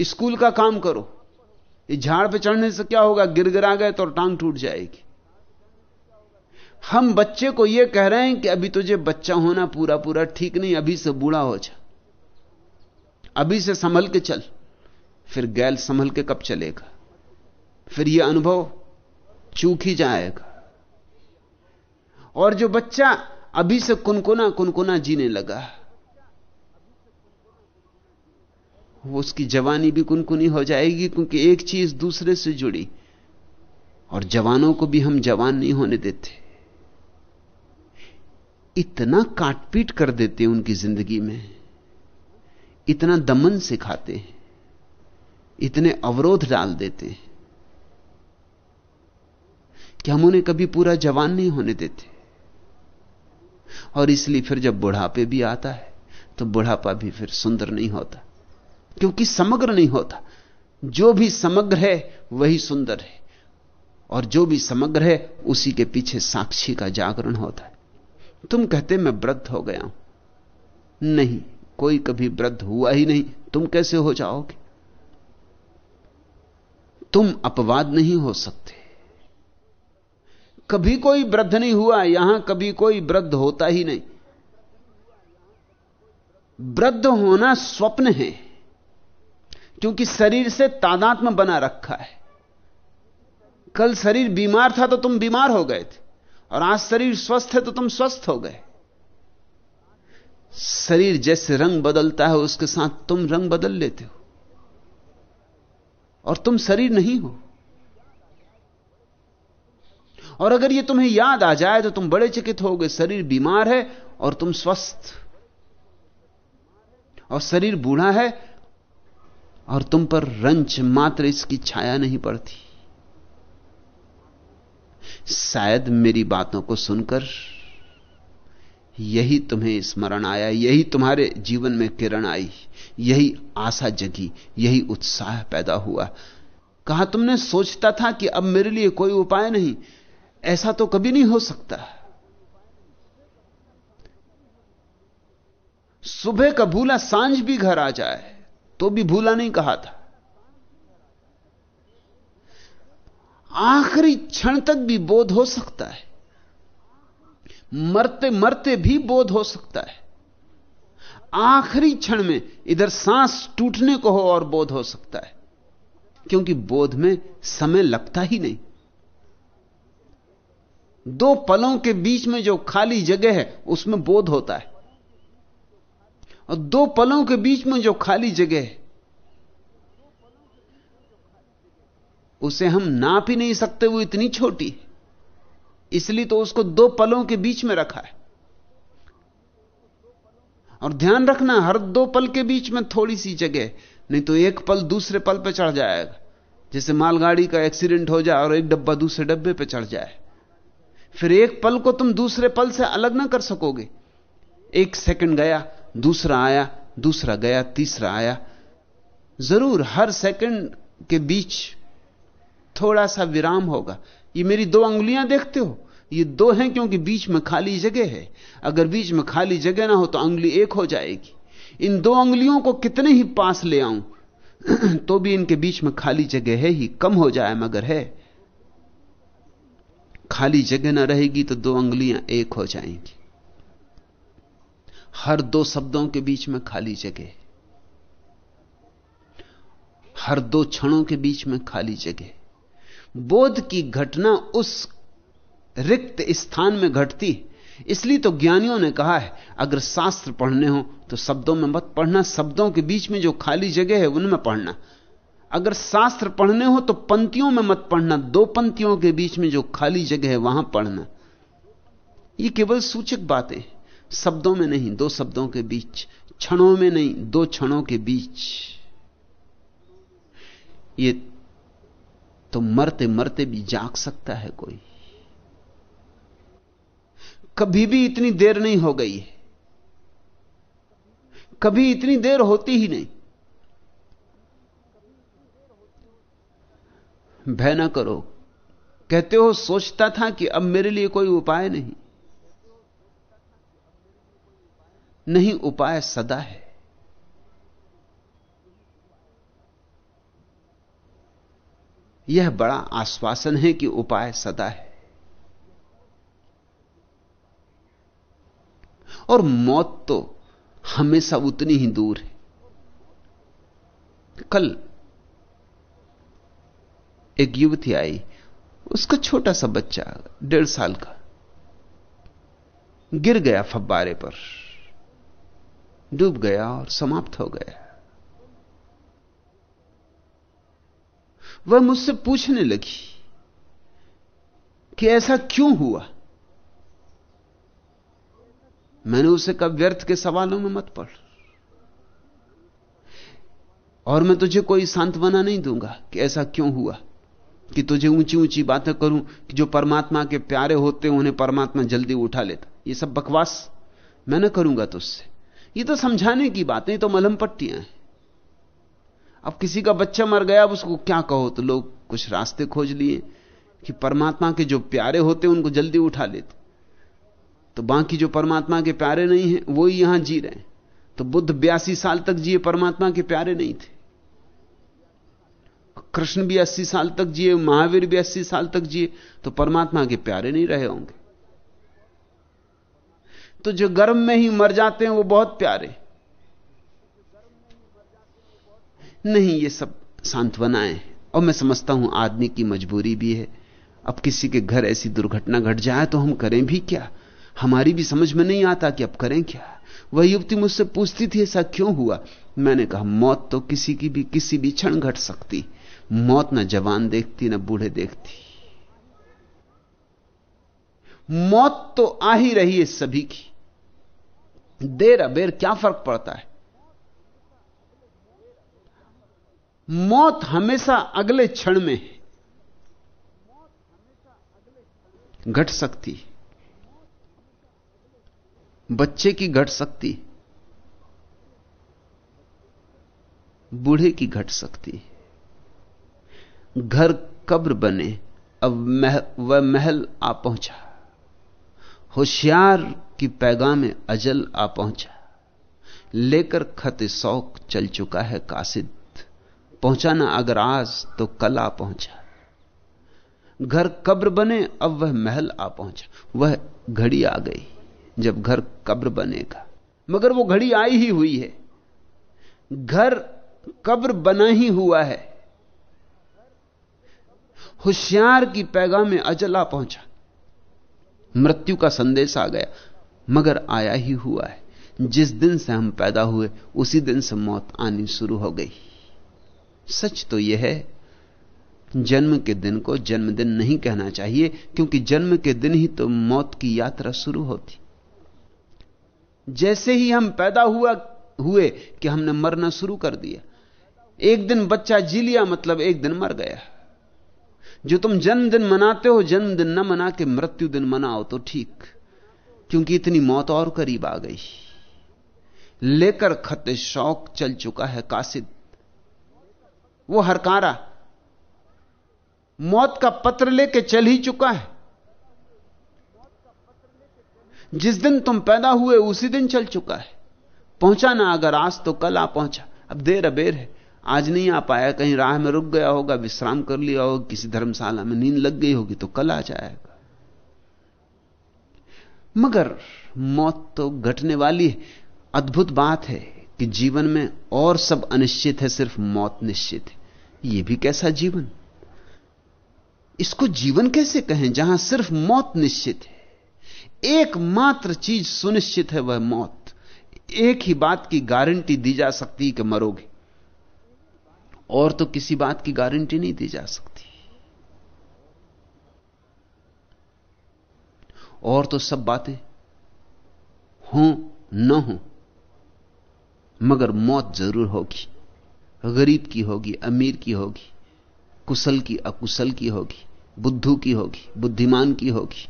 स्कूल का काम करो। झाड़ पे चढ़ने से क्या होगा? गिरगिरा गए तो टांग टूट जाएगी। हम बच्चे को यह कह रहे हैं कि अभी तुझे बच्चा होना पूरा पूरा ठीक नहीं, अभी से बूढ़ा हो जा। अभी से संभल के चल। फिर गैल संभल के कब चलेगा? फिर यह अनुभव चूक ही जाएगा। और जो बच्चा अभी से कुनकुना कुनकुना जीने लगा वो उसकी जवानी भी कुनकुनी हो जाएगी क्योंकि एक चीज़ दूसरे से जुड़ी। और जवानों को भी हम जवान नहीं होने देते। इतना काटपीट कर देते उनकी ज़िंदगी में। इतना दमन सिखाते हैं। इतने अवरोध डाल देते हैं। कि हम उन्हें कभी पूरा जवान नहीं होने देते। और इसलिए फिर जब बुढ़ापे भी आता है तो बुढ़ापा भी फिर सुंदर नहीं होता। क्योंकि समग्र नहीं होता। जो भी समग्र है, वही सुंदर है। और जो भी समग्र है, उसी के पीछे साक्षी का जागरण होता है। तुम कहते, मैं वृद्ध हो गया हूँ। नहीं, कोई कभी वृद्ध हुआ ही नहीं। तुम कैसे हो जाओगे? तुम अपवाद नहीं हो सकते। कभी कोई वृद्ध नहीं हुआ, यहाँ कभी कोई वृद्ध होता ही नहीं। वृद्ध होना स्वप्न है। क्योंकि शरीर से तादात्म बना रखा है। कल शरीर बीमार था तो तुम बीमार हो गए थे, और आज शरीर स्वस्थ है तो तुम स्वस्थ हो गए। शरीर जैसे रंग बदलता है, उसके साथ तुम रंग बदल लेते हो, और तुम शरीर नहीं हो। और अगर ये तुम्हें याद आ जाए तो तुम बड़े चिकित होगे शरीर बीमार है, और तुम स्वस्थ। और शरीर बूढ़ा है और तुम पर रंच मात्र इसकी छाया नहीं पड़ती। शायद मेरी बातों को सुनकर यही तुम्हें स्मरण आया, यही तुम्हारे जीवन में किरण आई, यही आशा जगी, यही उत्साह पैदा हुआ। कहा तुमने, सोचता था कि अब मेरे लिए कोई उपाय नहीं, ऐसा तो कभी नहीं हो सकता। सुबह का भूला साँझ भी घर आ जाए तो भी भूला नहीं कहा था। आखिरी क्षण तक भी बोध हो सकता है। मरते मरते भी बोध हो सकता है। आखिरी क्षण में इधर सांस टूटने को हो और बोध हो सकता है। क्योंकि बोध में समय लगता ही नहीं। दो पलों के बीच में जो खाली जगह है, उसमें बोध होता है। और दो पलों के बीच में जो खाली जगह है, उसे हम नाप ही नहीं सकते, वो इतनी छोटी इसलिए तो उसको दो पलों के बीच में रखा है। और ध्यान रखना, हर दो पल के बीच में थोड़ी सी जगह नहीं तो एक पल दूसरे पल पर चढ़ जाएगा। जैसे मालगाड़ी का एक्सीडेंट हो जाए और एक डब्बा दूसरे डब्बे पर चढ़ जाए। फिर एक पल को तुम दूसरे पल से अलग ना कर सकोगे। एक सेकंड गया दूसरा आया, दूसरा गया, तीसरा आया। ज़रूर हर सेकंड के बीच थोड़ा सा विराम होगा। ये मेरी दो अंगुलियाँ देखते हो? ये दो हैं क्योंकि बीच में खाली जगह है। अगर बीच में खाली जगह ना हो तो अंगुली एक हो जाएगी। इन दो अंगुलियों को कितने ही पास ले आऊँ तो भी इनके बीच में खाली जगह है, ही कम हो जाए मगर है। खाली जगह ना रहेगी तो दो अंगुलियाँ एक हो जाएँगी। हर दो शब्दों के बीच में खाली जगह हर दो क्षणों के बीच में खाली जगह बोध की घटना उस रिक्त स्थान में घटती इसलिए तो ज्ञानियों ने कहा है, अगर शास्त्र पढ़ने हो तो शब्दों में मत पढ़ना, शब्दों के बीच में जो खाली जगह है उनमें पढ़ना। अगर शास्त्र पढ़ने हो तो पंक्तियों में मत पढ़ना, दो पंक्तियों के बीच में जो खाली जगह है वहाँ पढ़ना। ये केवल सूचक बातें शब्दों में नहीं, दो शब्दों के बीच, क्षणों में नहीं, दो क्षणों के बीच। ये तो मरते मरते भी जाग सकता है कोई। कभी भी इतनी देर नहीं हो गई है। कभी इतनी देर होती ही नहीं। भय ना करो। कहते हो, सोचता था कि अब मेरे लिए कोई उपाय नहीं। नहीं उपाय सदा है। यह बड़ा आश्वासन है कि उपाय सदा है। और मौत तो हमेशा उतनी ही दूर है। कल एक युवती आई, उसका छोटा सा बच्चा, डेढ़ साल का, गिर गया फब्बारे पर। डूब गया और समाप्त हो गया। वह मुझसे पूछने लगी कि ऐसा क्यों हुआ? मैंने उसे कब व्यर्थ के सवालों में मत पढ़ और मैं तुझे कोई सांत्वना नहीं दूँगा कि ऐसा क्यों हुआ, कि तुझे ऊँची ऊँची बातें करूँ कि जो परमात्मा के प्यारे होते उन्हें परमात्मा जल्दी उठा लेता। ये सब बकवास मैं ना करूँगा तुझसे। ये तो समझाने की बातें तो मलम पट्टियाँ हैं। अब किसी का बच्चा मर गया, अब उसको क्या कहो? तो लोग कुछ रास्ते खोज लिए कि परमात्मा के जो प्यारे होते उनको जल्दी उठा लेते। तो बाकी जो परमात्मा के प्यारे नहीं हैं, वो ही यहाँ जी रहे हैं। तो बुद्ध बयासी साल तक जिए, परमात्मा के प्यारे नहीं थे। कृष्ण भी अस्सी साल तक जिए, महावीर भी अस्सी साल तक जिए तो परमात्मा के प्यारे नहीं रहे होंगे। तो जो गर्म में ही मर जाते हैं, वो बहुत प्यारे। नहीं, ये सब सांत्वनाएँ और मैं समझता हूँ, आदमी की मजबूरी भी है। अब किसी के घर ऐसी दुर्घटना घट जाए तो हम करें भी क्या? हमारी भी समझ में नहीं आता कि अब करें क्या? वह युवती मुझसे पूछती थी, ऐसा क्यों हुआ? मैंने कहा, मौत तो किसी की भी, किसी भी क्षण घट सकती। मौत ना जवान देखती, ना बूढ़े देखती। मौत तो आ ही रही है सभी की। देर अबेर क्या फ़र्क पड़ता है? मौत हमेशा अगले क्षण में है। घट सकती बच्चे की घट सकती बूढ़े की घट सकती घर कब्र बने अब मह, वह महल आ पहुँचा। होशियार की पैगाम अजल आ पहुँचा। लेकर खत शौक चल चुका है कासिद। पहुंचाना अगर आज तो कल आ पहुँचा। घर कब्र बने, अब वह महल आ पहुँचा। वह घड़ी आ गई, जब घर कब्र बनेगा। मगर वो घड़ी आई ही हुई है। घर कब्र बना ही हुआ है। होशियार की पैगाम अजला पहुँचा। मृत्यु का संदेश आ गया। मगर आया ही हुआ है। जिस दिन से हम पैदा हुए, उसी दिन से मौत आनी शुरू हो गई। सच तो यह है, जन्म के दिन को जन्मदिन नहीं कहना चाहिए, क्योंकि जन्म के दिन ही तो मौत की यात्रा शुरू होती। जैसे ही हम पैदा हुआ, हुए कि हमने मरना शुरू कर दिया। एक दिन बच्चा जी लिया मतलब एक दिन मर गया। जो तुम जन्मदिन मनाते हो जन्मदिन न मना के मृत्यु दिन मनाओ तो ठीक, क्योंकि इतनी मौत और करीब आ गई। लेकर खत शौक चल चुका है कासिद। वो हरकारा। मौत का पत्र लेके चल ही चुका है। जिस दिन तुम पैदा हुए, उसी दिन चल चुका है। पहुँचा ना अगर आज तो कल आ पहुँचा। अब देर अबेर है। आज नहीं आ पाया, कहीं राह में रुक गया होगा, विश्राम कर लिया होगा, किसी धर्मशाला में नींद लग गई होगी तो कल आ जाएगा। मगर मौत तो घटने वाली अद्भुत बात है कि जीवन में और सब अनिश्चित है, सिर्फ़ मौत निश्चित है। यह भी कैसा जीवन? इसको जीवन कैसे कहें जहाँ सिर्फ़ मौत निश्चित है? एकमात्र चीज़ सुनिश्चित है वह मौत। एक ही बात की गारंटी दी जा सकती कि मरोगे। और तो किसी बात की गारंटी नहीं दी जा सकती। और तो सब बातें हों, न हो, मगर मौत ज़रूर होगी, गरीब की होगी, अमीर की होगी, कुशल की, अकुशल की होगी, बुद्धू की होगी, बुद्धिमान की होगी।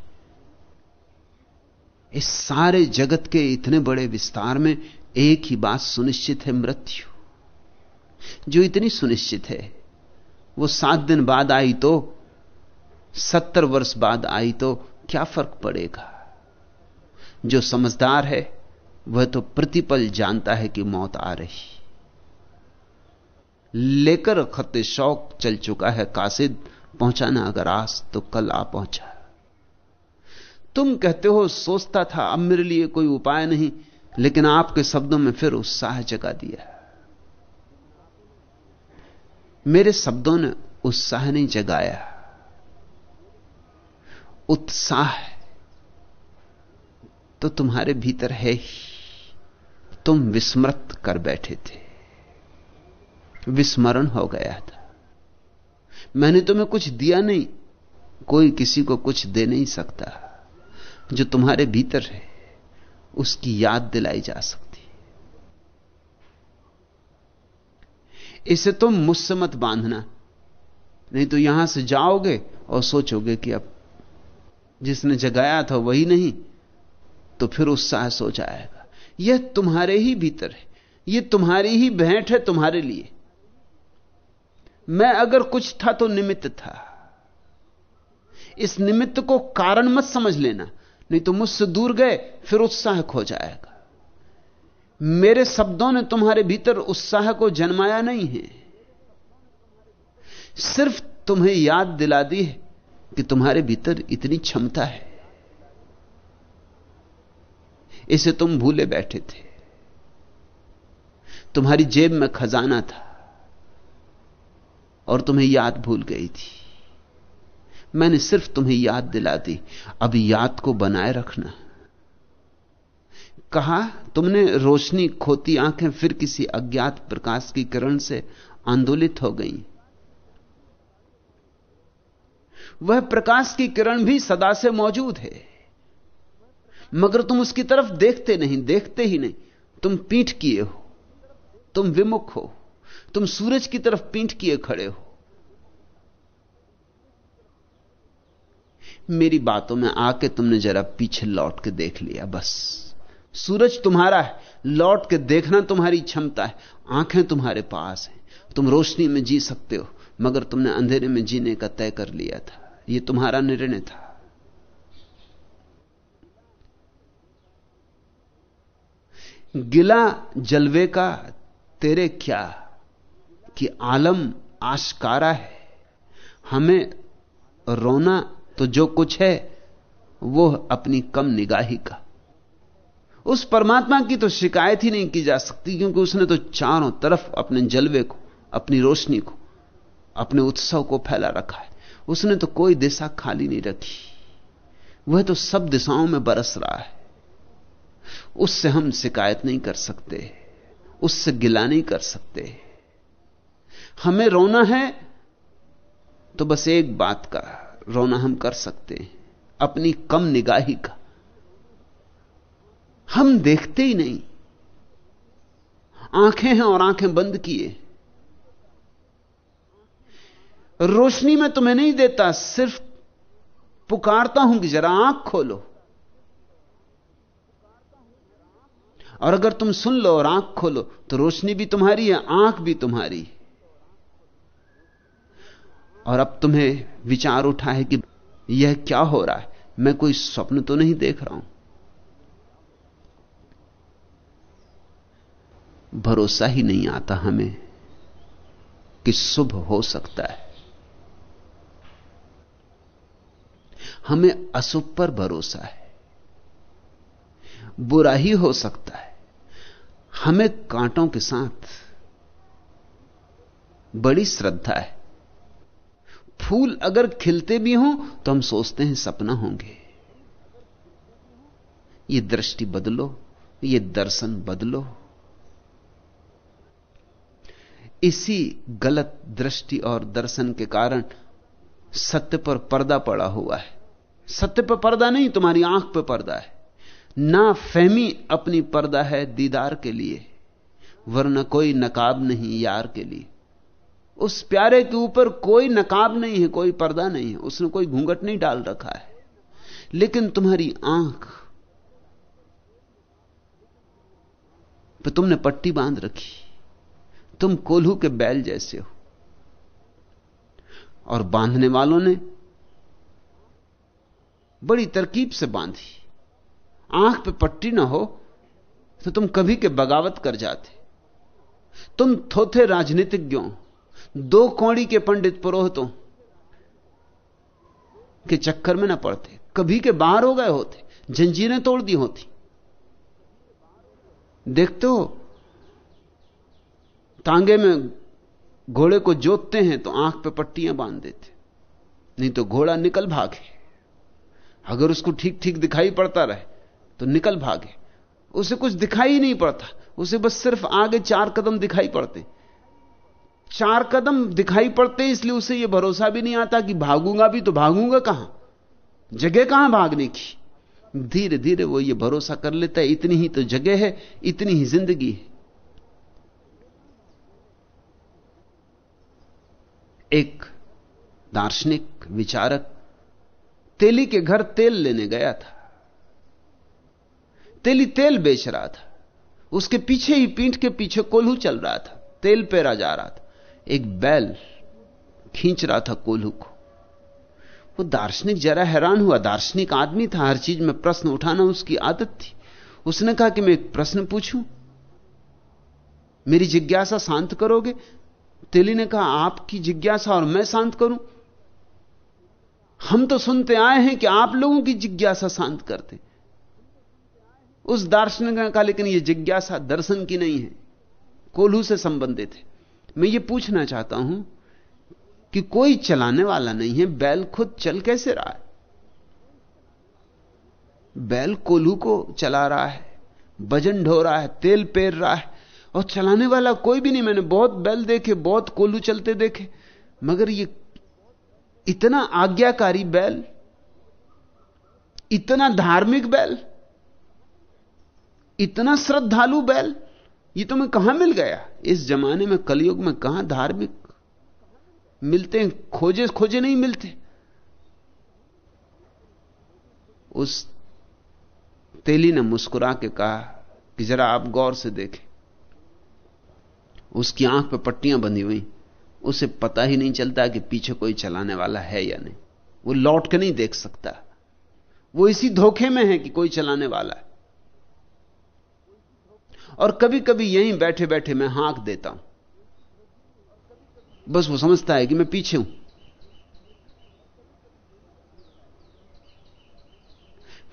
इस सारे जगत के इतने बड़े विस्तार में एक ही बात सुनिश्चित है, मृत्यु। जो इतनी सुनिश्चित है। वो सात दिन बाद आई तो सत्तर वर्ष बाद आई तो क्या फ़र्क पड़ेगा? जो समझदार है, वह तो प्रतिपल जानता है कि मौत आ रही। लेकर खत शौक चल चुका है कासिद, पहुंचाना अगर आस तो कल आ पहुँचा। तुम कहते हो सोचता था, अब मेरे लिए कोई उपाय नहीं, लेकिन आपके शब्दों में फिर उत्साह जगा दिया। मेरे शब्दों ने उत्साह नहीं जगाया। उत्साह तो तुम्हारे भीतर है ही। तुम विस्मृत कर बैठे थे। विस्मरण हो गया था। मैंने तुम्हें कुछ दिया नहीं। कोई किसी को कुछ दे नहीं सकता। जो तुम्हारे भीतर है, उसकी याद दिलाई जा सकती। इसे तुम तो मुझसे मत बांधना। नहीं तो यहाँ से जाओगे और सोचोगे कि अब जिसने जगाया था वही नहीं तो फिर उत्साह सो जाएगा यह तुम्हारे ही भीतर है यह तुम्हारी ही भेंट है तुम्हारे लिए। मैं अगर कुछ था तो निमित्त था। इस निमित्त को कारण मत समझ लेना, नहीं तो मुझसे दूर गए, फिर उत्साह खो जाएगा। मेरे शब्दों ने तुम्हारे भीतर उत्साह को जन्माया नहीं है। सिर्फ़ तुम्हें याद दिला दी है कि तुम्हारे भीतर इतनी क्षमता है। इसे तुम भूले बैठे थे। तुम्हारी जेब में खजाना था और तुम्हें याद भूल गई थी। मैंने सिर्फ़ तुम्हें याद दिला दी। अब याद को बनाए रखना। कहा, तुमने रोशनी खोती आँखें फिर किसी अज्ञात प्रकाश की किरण से आंदोलित हो गई। वह प्रकाश की किरण भी सदा से मौजूद है। मगर तुम उसकी तरफ़ देखते नहीं, देखते ही नहीं। तुम पीठ किए हो। तुम विमुख हो। तुम सूरज की तरफ़ पीठ किए खड़े हो। मेरी बातों में आके तुमने जरा पीछे लौट के देख लिया, बस। सूरज तुम्हारा है, लौट के देखना तुम्हारी क्षमता है, आँखें तुम्हारे पास हैं, तुम रोशनी में जी सकते हो, मगर तुमने अंधेरे में जीने का तय कर लिया था यह तुम्हारा निर्णय था। गिला जलवे का तेरे क्या कि आलम आशकारा है, हमें रोना तो जो कुछ है, वो अपनी कम निगाही का। उस परमात्मा की तो शिकायत ही नहीं की जा सकती, क्योंकि उसने तो चारों तरफ़ अपने जलवे को, अपनी रोशनी को, अपने उत्सव को फैला रखा है। उसने तो कोई दिशा खाली नहीं रखी। वह तो सब दिशाओं में बरस रहा है। उससे हम शिकायत नहीं कर सकते, उससे गिला नहीं कर सकते। हमें रोना है तो बस एक बात का रोना हम कर सकते हैं, अपनी कम निगाही का। हम देखते ही नहीं। आँखें हैं और आँखें बंद किए। रोशनी में तुम्हें नहीं देता, सिर्फ़ पुकारता हूँ कि जरा आँख खोलो। और अगर तुम सुन लो और आँख खोलो तो रोशनी भी तुम्हारी है, आँख भी तुम्हारी। और अब तुम्हें विचार उठा है कि यह क्या हो रहा है? मैं कोई स्वप्न तो नहीं देख रहा हूँ। भरोसा ही नहीं आता हमें कि शुभ हो सकता है। हमें अशुभ पर भरोसा है। बुरा ही हो सकता है। हमें कांटों के साथ बड़ी श्रद्धा है। फूल अगर खिलते भी हों तो हम सोचते हैं सपना होंगे। ये दृष्टि बदलो, ये दर्शन बदलो। इसी गलत दृष्टि और दर्शन के कारण सत्य पर पर्दा पड़ा हुआ है। सत्य पर पर्दा नहीं, तुम्हारी आँख पर पर्दा है। ना फहमी अपनी पर्दा है दीदार के लिए, वरना कोई नकाब नहीं यार के लिए। उस प्यारे के ऊपर कोई नकाब नहीं है, कोई पर्दा नहीं है, उसने कोई घूंघट नहीं डाल रखा है। लेकिन तुम्हारी आँख पर तुमने पट्टी बाँध रखी। तुम कोल्हू के बैल जैसे हो। और बांधने वालों ने बड़ी तरकीब से बांधी। आँख पे पट्टी ना हो तो तुम कभी के बगावत कर जाते। तुम थोथे राजनीतिज्ञों, दो कौड़ी के पंडित पुरोहितों के चक्कर में ना पड़ते। कभी के बाहर हो गए होते, जंजीरें तोड़ दी होती। देखते हो तांगे में घोड़े को जोतते हैं तो आँख पे पट्टियाँ बाँध देते नहीं तो घोड़ा निकल भागे। अगर उसको ठीक ठीक दिखाई पड़ता रहे तो निकल भागे। उसे कुछ दिखाई नहीं पड़ता। उसे बस सिर्फ़ आगे चार कदम दिखाई पड़ते। चार कदम दिखाई पड़ते इसलिए उसे यह भरोसा भी नहीं आता कि भागूँगा भी तो भागूँगा कहाँ? जगह कहाँ भागने की? धीरे धीरे वो ये भरोसा कर लेता है, इतनी ही तो जगह है, इतनी ही ज़िंदगी है। एक दार्शनिक, विचारक, तेली के घर तेल लेने गया था। तेली तेल बेच रहा था। उसके पीछे ही पीठ के पीछे कोल्हू चल रहा था। तेल पेरा जा रहा था। एक बैल खींच रहा था कोल्हू को। वो दार्शनिक जरा हैरान हुआ। दार्शनिक आदमी था। हर चीज़ में प्रश्न उठाना उसकी आदत थी। उसने कहा कि मैं एक प्रश्न पूछूँ। मेरी जिज्ञासा शांत करोगे? तेली ने कहा, आपकी जिज्ञासा और मैं शांत करूँ? हम तो सुनते आए हैं कि आप लोगों की जिज्ञासा शांत करते। उस दार्शनिक ने कहा, लेकिन यह जिज्ञासा दर्शन की नहीं है, कोल्हू से संबंधित है। मैं ये पूछना चाहता हूँ कि कोई चलाने वाला नहीं है, बैल खुद चल कैसे रहा है? बैल कोल्हू को चला रहा है वज़न ढो रहा है, तेल पेर रहा है और चलाने वाला कोई भी नहीं। मैंने बहुत बैल देखे, बहुत कोल्हू चलते देखे। मगर ये इतना आज्ञाकारी बैल, इतना धार्मिक बैल, इतना श्रद्धालु बैल, ये तो मैं कहाँ मिल गया? इस जमाने में, कलयुग में कहाँ धार्मिक मिलते हैं? खोजे खोजे नहीं मिलते। उस तेली ने मुस्कुरा के कहा कि जरा आप गौर से देखें। उसकी आँख पर पट्टियाँ बंधी हुई। उसे पता ही नहीं चलता कि पीछे कोई चलाने वाला है या नहीं। वो लौट के नहीं देख सकता। वो इसी धोखे में है कि कोई चलाने वाला है। और कभी कभी यहीं बैठे बैठे मैं हांक देता हूँ। बस वो समझता है कि मैं पीछे हूँ।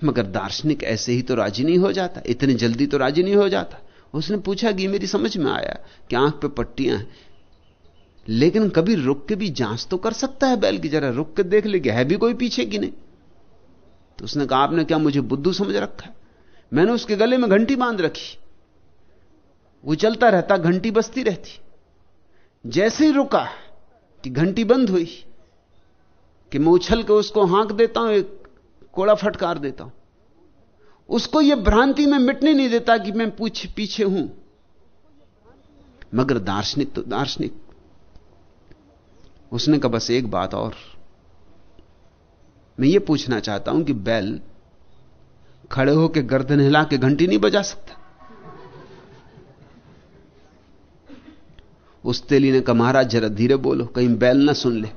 मगर दार्शनिक ऐसे ही तो राज़ी नहीं हो जाता। इतनी जल्दी तो राज़ी नहीं हो जाता। उसने पूछा कि मेरी समझ में आया कि आँख पे पट्टियाँ हैं। लेकिन कभी रुक के भी जाँच तो कर सकता है बैल की, जरा रुक के देख ले कि है भी कोई पीछे की नहीं। तो उसने कहा, आपने क्या मुझे बुद्धू समझ रखा है? मैंने उसके गले में घंटी बाँध रखी। वो चलता रहता, घंटी बसती रहती। जैसे ही रुका कि घंटी बंद हुई कि मैं उछल के उसको हाँक देता हूँ, एक कोड़ा फटकार देता हूँ। उसको यह भ्रांति में मिटने नहीं देता कि मैं पूछ पीछे हूँ। मगर दार्शनिक तो दार्शनिक। उसने कहा, बस एक बात और। मैं ये पूछना चाहता हूँ कि बैल खड़े होकर गर्दन हिला के घंटी नहीं बजा सकता? उस तेली ने कहा, महाराज, जरा धीरे बोलो, कहीं बैल ना सुन ले।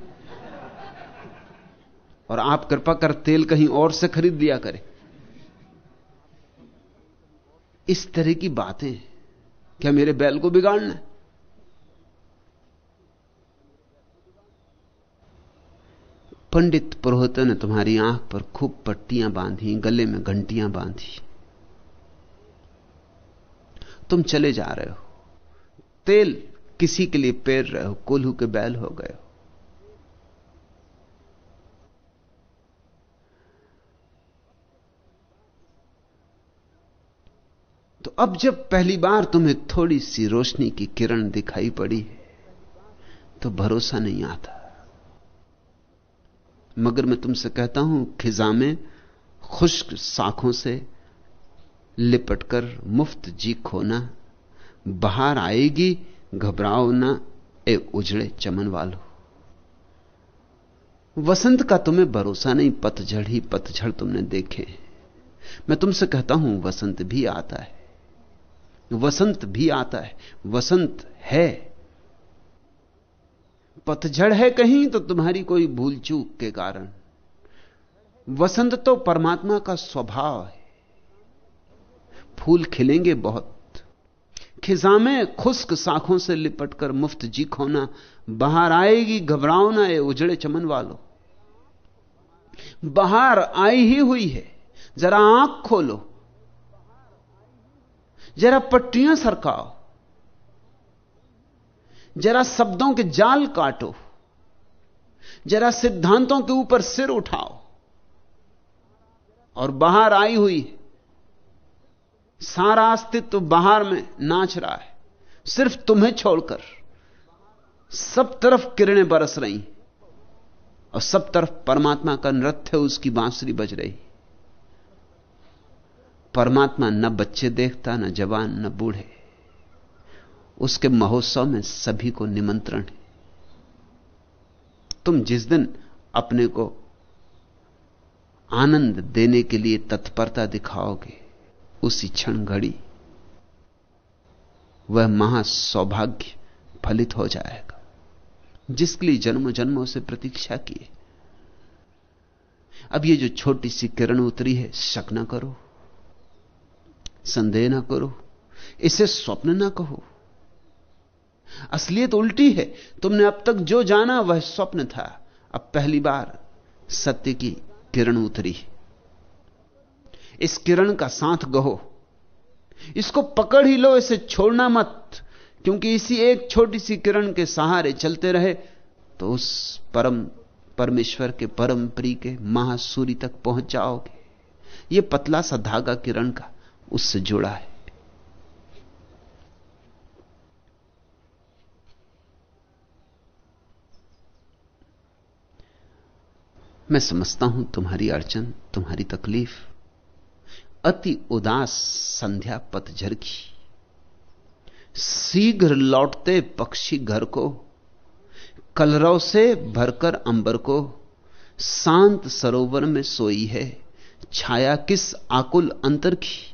और आप कृपा कर तेल कहीं और से खरीद लिया करें। इस तरह की बातें क्या मेरे बैल को बिगाड़ना पंडित पुरोहित ने तुम्हारी आँख पर खूब पट्टियाँ बांधी, गले में घंटियाँ बांधी। तुम चले जा रहे हो। तेल किसी के लिए पेर रहे हो, कोल्हू के बैल हो गए हो। तो अब जब पहली बार तुम्हें थोड़ी सी रोशनी की किरण दिखाई पड़ी तो भरोसा नहीं आता। मगर मैं तुमसे कहता हूँ, खिजा में खुश्क साखों से लिपटकर मुफ़्त जी खोना, बाहर आएगी, घबराओ ना, ए उजड़े चमन वालो। वसंत का तुम्हें भरोसा नहीं, पतझड़ ही पतझड़ तुमने देखे। मैं तुमसे कहता हूँ, वसंत भी आता है। वसंत भी आता है, वसंत है। पतझड़ है कहीं तो तुम्हारी कोई भूल चूक के कारण। वसंत तो परमात्मा का स्वभाव है। फूल खिलेंगे बहुत। खिजा में खुश्क साखों से लिपटकर मुफ़्त जी खोना, बाहर आएगी घबराओ ना ये उजड़े चमन वालों। बाहर आई ही हुई है, जरा आँख खोलो जरा पट्टियाँ सरकाओ, जरा शब्दों के जाल काटो, जरा सिद्धांतों के ऊपर सिर उठाओ। और बाहर आई हुई सारा अस्तित्व बाहर में नाच रहा है। सिर्फ़ तुम्हें छोड़कर सब तरफ़ किरणें बरस रही और सब तरफ़ परमात्मा का नृत्य उसकी बांसुरी बज रही। परमात्मा न बच्चे देखता, न जवान, न बूढ़े। उसके महोत्सव में सभी को निमंत्रण है। तुम जिस दिन अपने को आनंद देने के लिए तत्परता दिखाओगे, उसी क्षण घड़ी वह महासौभाग्य फलित हो जाएगा। जिसके लिए जन्मों जन्मों से प्रतीक्षा किए अब ये जो छोटी सी किरण उतरी है, शक ना करो। संदेह ना करो, इसे स्वप्न ना कहो। असलियत उल्टी है, तुमने अब तक जो जाना वह स्वप्न था। अब पहली बार सत्य की किरण उतरी। इस किरण का साथ गहो। इसको पकड़ ही लो, इसे छोड़ना मत। क्योंकि इसी एक छोटी सी किरण के सहारे चलते रहे तो उस परम परमेश्वर के परम प्री के महासूरी तक पहुँच जाओगे। यह पतला सा धागा किरण का उससे जुड़ा है। मैं समझता हूँ तुम्हारी अड़चन, तुम्हारी तकलीफ़। अति उदास संध्या पतझर की शीघ्र लौटते पक्षी घर को। कलरव से भरकर अंबर को। शांत सरोवर में सोई है। छाया किस आकुल अंतर की?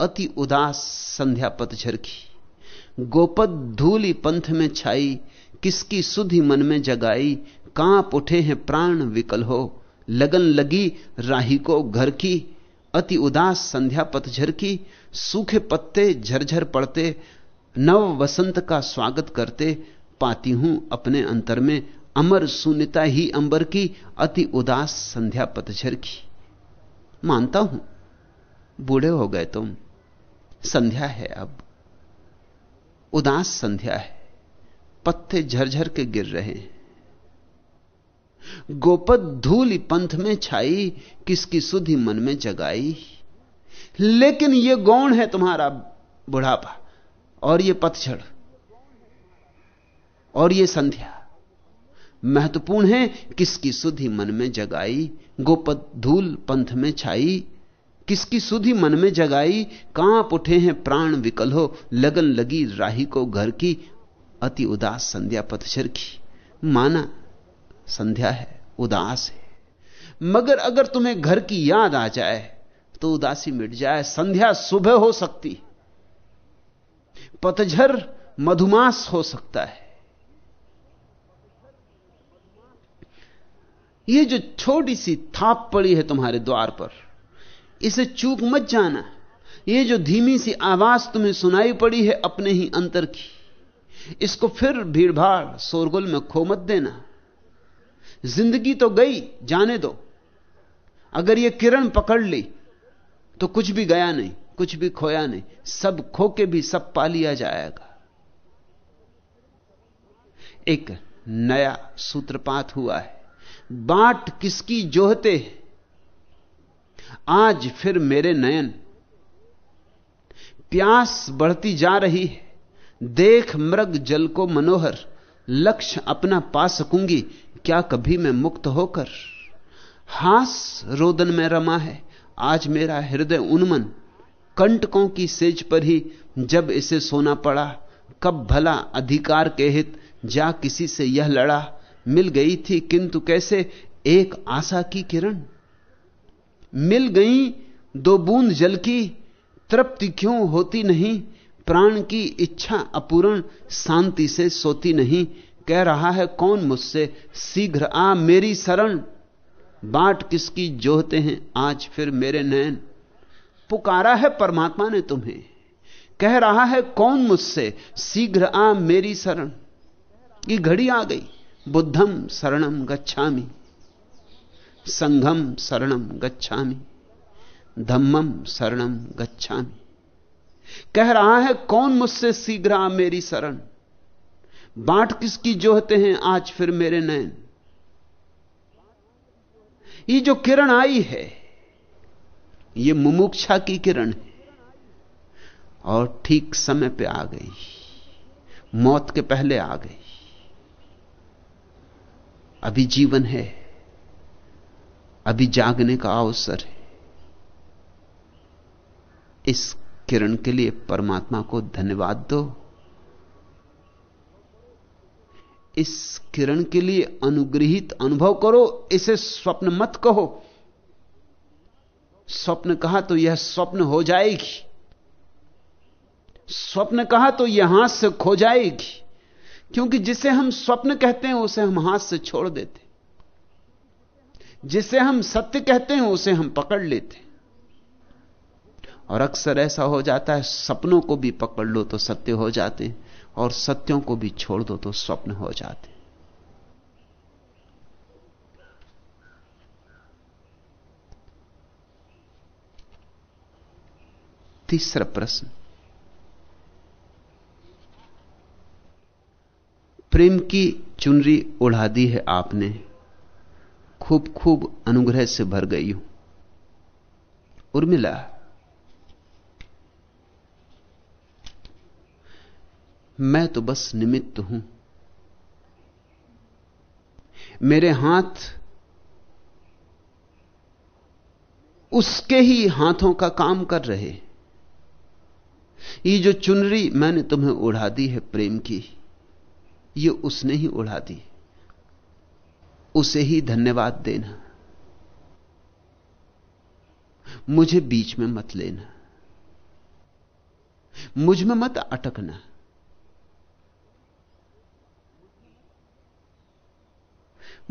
अति उदास संध्या पतझर की गोपद धूली पंथ में छाई, किसकी सुधि मन में जगाई, काँप उठे हैं प्राण विकल हो। लगन लगी राही को घर की, अति उदास संध्या पतझर की सूखे पत्ते झरझर पड़ते, नव वसंत का स्वागत करते, पाती हूँ अपने अंतर में, अमर शून्यता ही अंबर की, अति उदास संध्या पतझर की मानता हूँ, बूढ़े हो गए तुम। संध्या है अब। उदास संध्या है। पत्ते झरझर के गिर रहे हैं। गोपद धूल पंथ में छाई, किसकी सुधि मन में जगाई। लेकिन यह गौण है तुम्हारा बुढ़ापा, और यह पतझड़, और यह संध्या। महत्वपूर्ण है किसकी सुधि मन में जगाई। गोपद धूल पंथ में छाई किसकी सुधि मन में जगाई? काँप उठे हैं प्राण विकल हो। लगन लगी राही को घर की। अति उदास संध्या पतझर की। माना संध्या है, उदास है। मगर अगर तुम्हें घर की याद आ जाए तो उदासी मिट जाए। संध्या सुबह हो सकती। पतझर मधुमास हो सकता है। यह जो छोटी सी थाप पड़ी है तुम्हारे द्वार पर इसे चूक मत जाना। यह जो धीमी सी आवाज़ तुम्हें सुनाई पड़ी है अपने ही अंतर की, इसको फिर भीड़भाड़, शोरगुल में खो मत देना। ज़िंदगी तो गई, जाने दो। अगर यह किरण पकड़ ली तो कुछ भी गया नहीं, कुछ भी खोया नहीं, सब खो के भी सब पा लिया जाएगा। एक नया सूत्रपात हुआ है। बाट किसकी जोहते आज फिर मेरे नयन। प्यास बढ़ती जा रही है। देख मृग जल को मनोहर। लक्ष्य अपना पा सकूँगी। क्या कभी मैं मुक्त होकर? हास रोदन में रमा है। आज मेरा हृदय उन्मन। कंटकों की सेज पर ही जब इसे सोना पड़ा, कब भला अधिकार के हित जा किसी से यह लड़ा। मिल गई थी किंतु कैसे एक आशा की किरण? मिल गई, दो बूंद जल की, तृप्ति क्यों होती नहीं? प्राण की इच्छा अपूर्ण शांति से सोती नहीं। कह रहा है, कौन मुझसे? शीघ्र आ मेरी शरण। बाट किसकी जोहते हैं? आज फिर मेरे नयन। पुकारा है परमात्मा ने तुम्हें। कह रहा है, कौन मुझसे? शीघ्र आ मेरी शरण। ये घड़ी आ गई। बुद्धम शरणम गच्छामि। संघम शरणम गच्छामि। धम्मम शरणम गच्छामि। कह रहा है, कौन मुझसे शीघ्र आ मेरी शरण? बांट किसकी जोहते हैं आज फिर मेरे नैन ये जो किरण आई है, ये मुमुक्षा की किरण है, और ठीक समय पे आ गई। मौत के पहले आ गई। अभी जीवन है। अभी जागने का अवसर है। इस किरण के लिए परमात्मा को धन्यवाद दो। इस किरण के लिए अनुग्रहित अनुभव करो, इसे स्वप्न मत कहो। स्वप्न कहा तो यह स्वप्न हो जाएगी। स्वप्न कहा तो यह हाथ से खो जाएगी। क्योंकि जिसे हम स्वप्न कहते हैं, उसे हम हाथ से छोड़ देते जिसे हम सत्य कहते हैं, उसे हम पकड़ लेते हैं। और अक्सर ऐसा हो जाता है, सपनों को भी पकड़ लो तो सत्य हो जाते हैं, और सत्यों को भी छोड़ दो तो स्वप्न हो जाते हैं। तीसरा प्रश्न। प्रेम की चुनरी उड़ा दी है आपने। खूब खूब अनुग्रह से भर गई हूँ। उर्मिला, मैं तो बस निमित्त हूँ। मेरे हाथ उसके ही हाथों का काम कर रहे। ये जो चुनरी मैंने तुम्हें उड़ा दी है प्रेम की, ये उसने ही उड़ा दी। उसे ही धन्यवाद देना। मुझे बीच में मत लेना। मुझमें मत अटकना।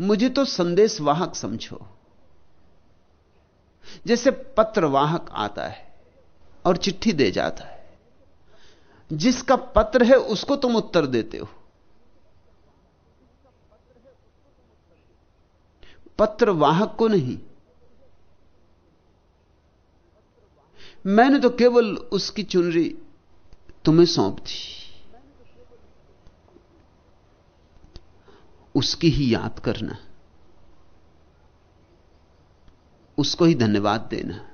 मुझे तो संदेश वाहक समझो। जैसे पत्र वाहक आता है और चिट्ठी दे जाता है। जिसका पत्र है उसको तुम उत्तर देते हो। पत्र वाहक को नहीं। मैंने तो केवल उसकी चुनरी तुम्हें सौंप दी। उसकी ही याद करना। उसको ही धन्यवाद देना।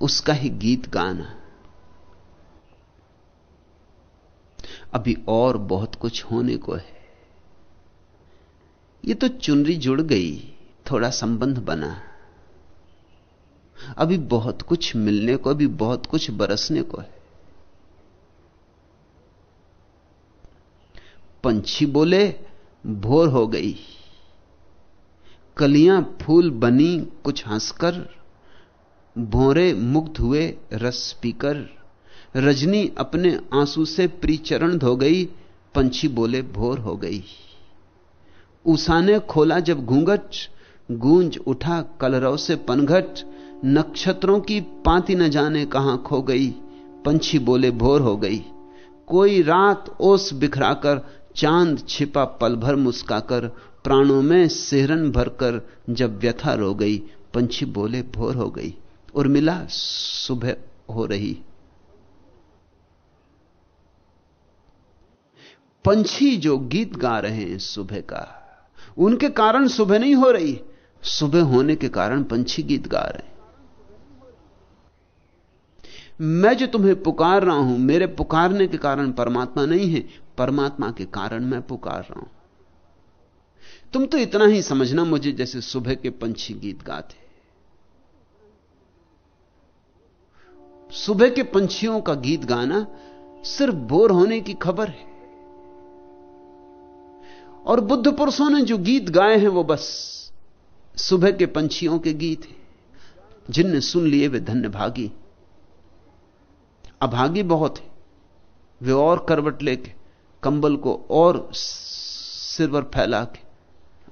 उसका ही गीत गाना। अभी और बहुत कुछ होने को है। ये तो चुनरी जुड़ गई, थोड़ा संबंध बना। अभी बहुत कुछ मिलने को, अभी बहुत कुछ बरसने को है। पंछी बोले, भोर हो गई। कलियाँ फूल बनी, कुछ हंसकर। भोरे मुग्ध हुए, रस पीकर। रजनी अपने आँसू से प्रीचरण धो गई। पंछी बोले, भोर हो गई। उषा ने खोला जब घूंघट, गूंज उठा कलरव से पनघट, नक्षत्रों की पाती न जाने कहाँ खो गई, पंछी बोले भोर हो गई। कोई रात ओस बिखराकर, चाँद छिपा पल भर मुस्काकर, प्राणों में सेहरन भरकर जब व्यथा रो गई, पंछी बोले भोर हो गई और मिला सुबह हो रही। पंछी जो गीत गा रहे हैं सुबह का उनके कारण सुबह नहीं हो रही। सुबह होने के कारण पंछी गीत गा रहे मैं जो तुम्हें पुकार रहा हूँ, मेरे पुकारने के कारण परमात्मा नहीं है, परमात्मा के कारण मैं पुकार रहा हूँ। तुम तो इतना ही समझना मुझे जैसे सुबह के पंछी गीत गाते सुबह के पंछियों का गीत गाना सिर्फ़ बोर होने की खबर है। और बुद्ध पुरुषों ने जो गीत गाए हैं वो बस सुबह के पंछियों के गीत हैं। जिनने सुन लिए वे धन्य भागी। अभागी बहुत है। वे और करवट लेके, कंबल को और सिरवर फैला के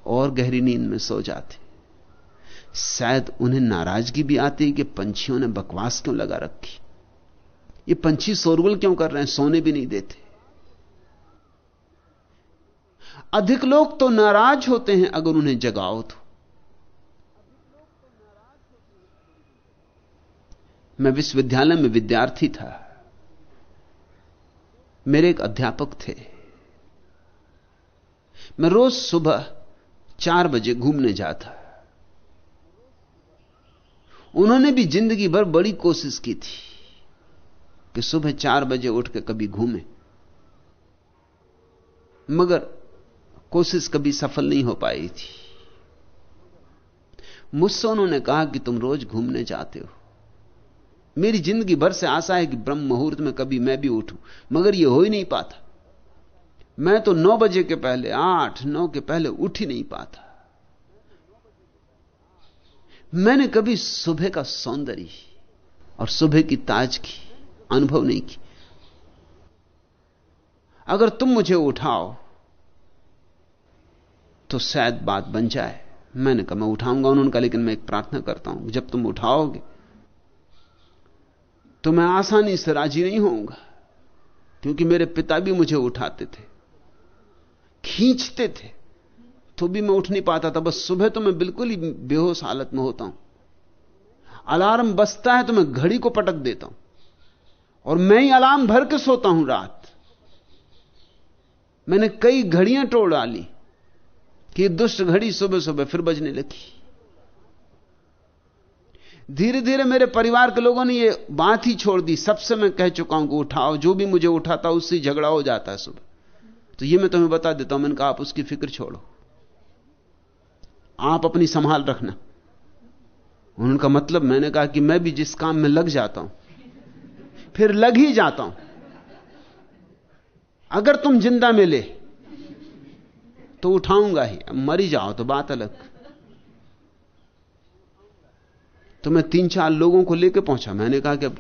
और गहरी नींद में सो जाते शायद उन्हें नाराज़गी भी आती है कि पंछियों ने बकवास क्यों लगा रखी? ये पंछी शोरगुल क्यों कर रहे हैं? सोने भी नहीं देते। अधिक लोग तो नाराज़ होते हैं अगर उन्हें जगाओ तो। मैं विश्वविद्यालय में विद्यार्थी था। मेरे एक अध्यापक थे। मैं रोज सुबह चार बजे घूमने जाता। उन्होंने भी ज़िंदगी भर बड़ी कोशिश की थी कि सुबह चार बजे उठ के कभी घूमे। मगर कोशिश कभी सफल नहीं हो पाई थी। मुझसे उन्होंने कहा कि तुम रोज घूमने जाते हो। मेरी ज़िंदगी भर से आशा है कि ब्रह्म मुहूर्त में कभी मैं भी उठूं, मगर यह हो ही नहीं पाता। मैं तो नौ बजे के पहले, आठ, नौ के पहले उठ ही नहीं पाता। मैंने कभी सुबह का सौंदर्य और सुबह की ताज की अनुभव नहीं की। अगर तुम मुझे उठाओ तो शायद बात बन जाए। मैंने कहा, मैं उठाऊँगा उन्होंने कहा, लेकिन मैं एक प्रार्थना करता हूँ जब तुम उठाओगे तो मैं आसानी से राज़ी नहीं होऊँगा, क्योंकि मेरे पिता भी मुझे उठाते थे, खींचते थे तो भी मैं उठ नहीं पाता था। बस सुबह तो मैं बिल्कुल ही बेहोश हालत में होता हूँ। अलार्म बजता है तो मैं घड़ी को पटक देता हूँ, और मैं ही अलार्म भर के सोता हूँ रात। मैंने कई घड़ियाँ तोड़ डाली कि दुष्ट घड़ी सुबह सुबह फिर बजने लगी। धीरे धीरे मेरे परिवार के लोगों ने ये बात ही छोड़ दी। सबसे मैं कह चुका हूँ कि उठाओ, जो भी मुझे उठाता उससे झगड़ा हो जाता है सुबह। तो ये मैं तुम्हें बता देता हूँ मैंने कहा आप उसकी फ़िक्र छोड़ो। आप अपनी संभाल रखना। उनका मतलब मैंने कहा कि मैं भी जिस काम में लग जाता हूँ, फिर लग ही जाता हूँ। अगर तुम ज़िंदा मिले तो उठाऊँगा ही। मरी जाओ तो बात अलग। तो मैं तीन चार लोगों को लेकर पहुँचा। मैंने कहा कि अब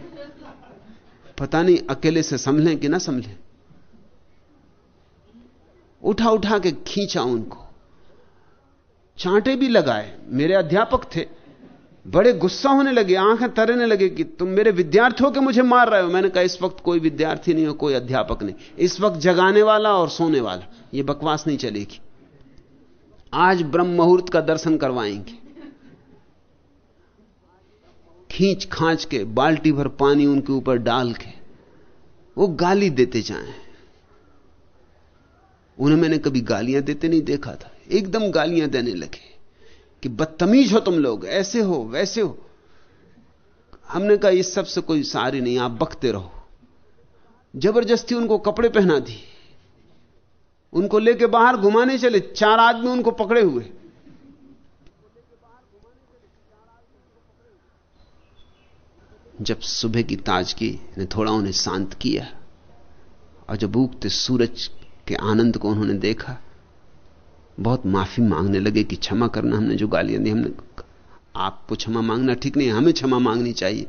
पता नहीं, अकेले से संभलें कि ना संभलें। उठा उठा के खींचा उनको। चांटे भी लगाए। मेरे अध्यापक थे। बड़े गुस्सा होने लगे, आँखें तरने लगे कि तुम मेरे विद्यार्थियों के मुझे मार रहे हो? मैंने कहा, इस वक्त कोई विद्यार्थी नहीं हो कोई अध्यापक नहीं। इस वक्त जगाने वाला और सोने वाला। यह बकवास नहीं चलेगी। आज ब्रह्म मुहूर्त का दर्शन करवाएँगे। खींच खांच के, बाल्टी भर पानी उनके ऊपर डाल के, वो गाली देते जाएँ। उन्हें मैंने कभी गालियाँ देते नहीं देखा था। एकदम गालियाँ देने लगे कि, बदतमीज हो तुम लोग, ऐसे हो, वैसे हो। हमने कहा, इस सबसे कोई सारी नहीं, आप बकते रहो। ज़बरदस्ती उनको कपड़े पहना दी उनको लेके बाहर घुमाने चले, चार आदमी उनको पकड़े हुए। जब सुबह की ताजगी ने थोड़ा उन्हें शांत किया और जब उगते सूरज के आनंद को उन्होंने देखा, बहुत माफ़ी मांगने लगे कि क्षमा करना हमने जो गालियाँ दी, हमने आपको क्षमा मांगना ठीक नहीं हमें क्षमा मांगनी चाहिए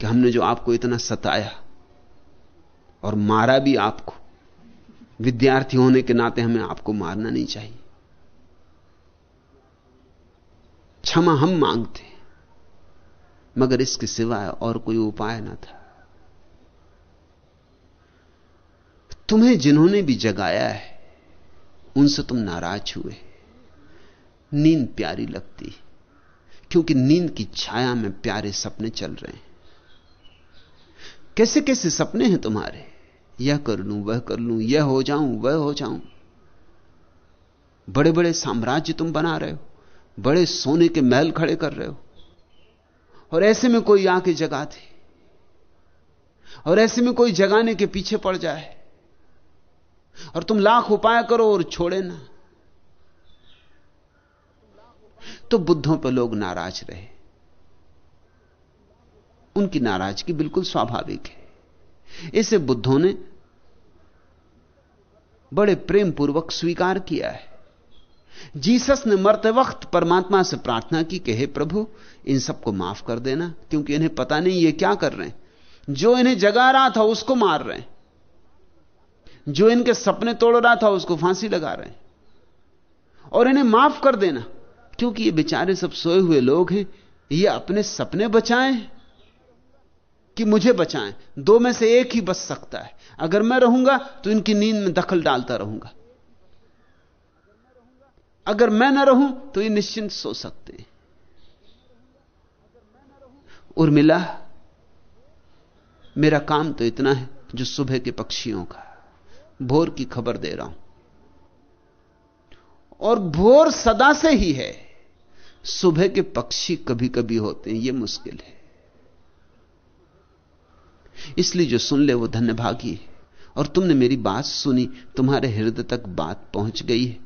कि हमने जो आपको इतना सताया और मारा भी आपको। विद्यार्थी होने के नाते हमें आपको मारना नहीं चाहिए। क्षमा हम मांगते मगर इसके सिवाय और कोई उपाय ना था। तुम्हें जिन्होंने भी जगाया है, उनसे तुम नाराज़ हुए। नींद प्यारी लगती, क्योंकि नींद की छाया में प्यारे सपने चल रहे हैं। कैसे कैसे सपने हैं तुम्हारे? यह कर लूँ, वह कर लूँ, यह हो जाऊँ, वह हो जाऊँ। बड़े बड़े साम्राज्य तुम बना रहे हो, बड़े सोने के महल खड़े कर रहे हो, और ऐसे में कोई आके जगा दे, और ऐसे में कोई जगाने के पीछे पड़ जाए, और तुम लाख उपाय करो और छोड़े ना। तो बुद्धों पर लोग नाराज़ रहे। उनकी नाराज़गी बिल्कुल स्वाभाविक है। इसे बुद्धों ने बड़े प्रेम पूर्वक स्वीकार किया है। जीसस ने मरते वक्त परमात्मा से प्रार्थना की कि हे प्रभु, इन सबको माफ़ कर देना, क्योंकि इन्हें पता नहीं ये क्या कर रहे हैं। जो इन्हें जगा रहा था उसको मार रहे हैं। जो इनके सपने तोड़ रहा था उसको फांसी लगा रहे हैं। और इन्हें माफ़ कर देना, क्योंकि ये बेचारे सब सोए हुए लोग हैं, ये अपने सपने बचाएँ कि मुझे बचाएँ। दो में से एक ही बच सकता है। अगर मैं रहूँगा तो इनकी नींद में दखल डालता रहूँगा। अगर मैं ना रहूँ तो ये निश्चिंत सो सकते हैं। उर्मिला, मेरा काम तो इतना है जो सुबह के पक्षियों का। भोर की खबर दे रहा हूँ। और भोर सदा से ही है। सुबह के पक्षी कभी कभी होते हैं यह मुश्किल है। इसलिए जो सुन ले वो धन्यभागी है। और तुमने मेरी बात सुनी, तुम्हारे हृदय तक बात पहुँच गई है।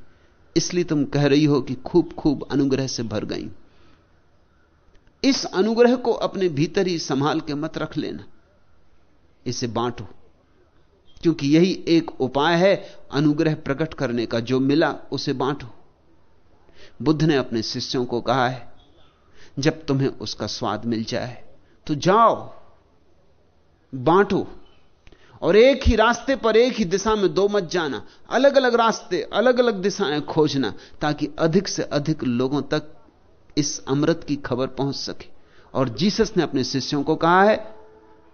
इसलिए तुम कह रही हो कि खूब खूब अनुग्रह से भर गई। इस अनुग्रह को अपने भीतर ही संभाल के मत रख लेना। इसे बांटो। क्योंकि यही एक उपाय है अनुग्रह प्रकट करने का। जो मिला, उसे बांटो। बुद्ध ने अपने शिष्यों को कहा है, जब तुम्हें उसका स्वाद मिल जाए तो जाओ। बांटो। और एक ही रास्ते पर एक ही दिशा में दो मत जाना। अलग अलग रास्ते अलग अलग दिशाएँ खोजना ताकि अधिक से अधिक लोगों तक इस अमृत की खबर पहुँच सके। और जीसस ने अपने शिष्यों को कहा है,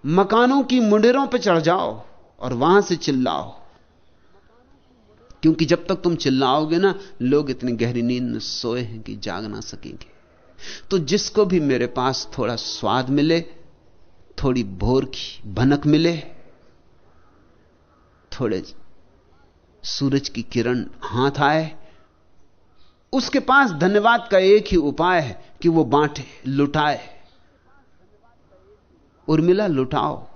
मकानों की मुंडेरों पर चढ़ जाओ और वहाँ से चिल्लाओ। क्योंकि जब तक तुम चिल्लाओगे ना, लोग इतनी गहरी नींद में सोए हैं कि जाग ना सकेंगे। तो जिसको भी मेरे पास थोड़ा स्वाद मिले थोड़ी भोर की भनक मिले, थोड़े सूरज की किरण हाथ आए, उसके पास धन्यवाद का एक ही उपाय है कि वो बांटे, लुटाए। उर्मिला, लुटाओ,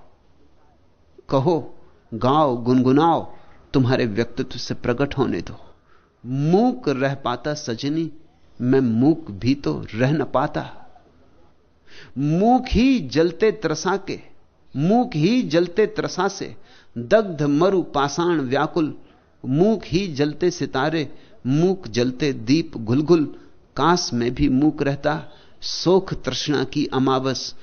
कहो, गाओ, गुनगुनाओ, तुम्हारे व्यक्तित्व से प्रकट होने दो। मूक रह पाता सजनी, मैं मूक भी तो रह न पाता। मूक ही जलते त्रसा के, मूक ही जलते त्रसा से, दग्ध मरु पाषाण व्याकुल, मूक ही जलते सितारे, मूक जलते दीप घुलघुल कांस में भी मूक रहता सोख तृष्णा की अमावस।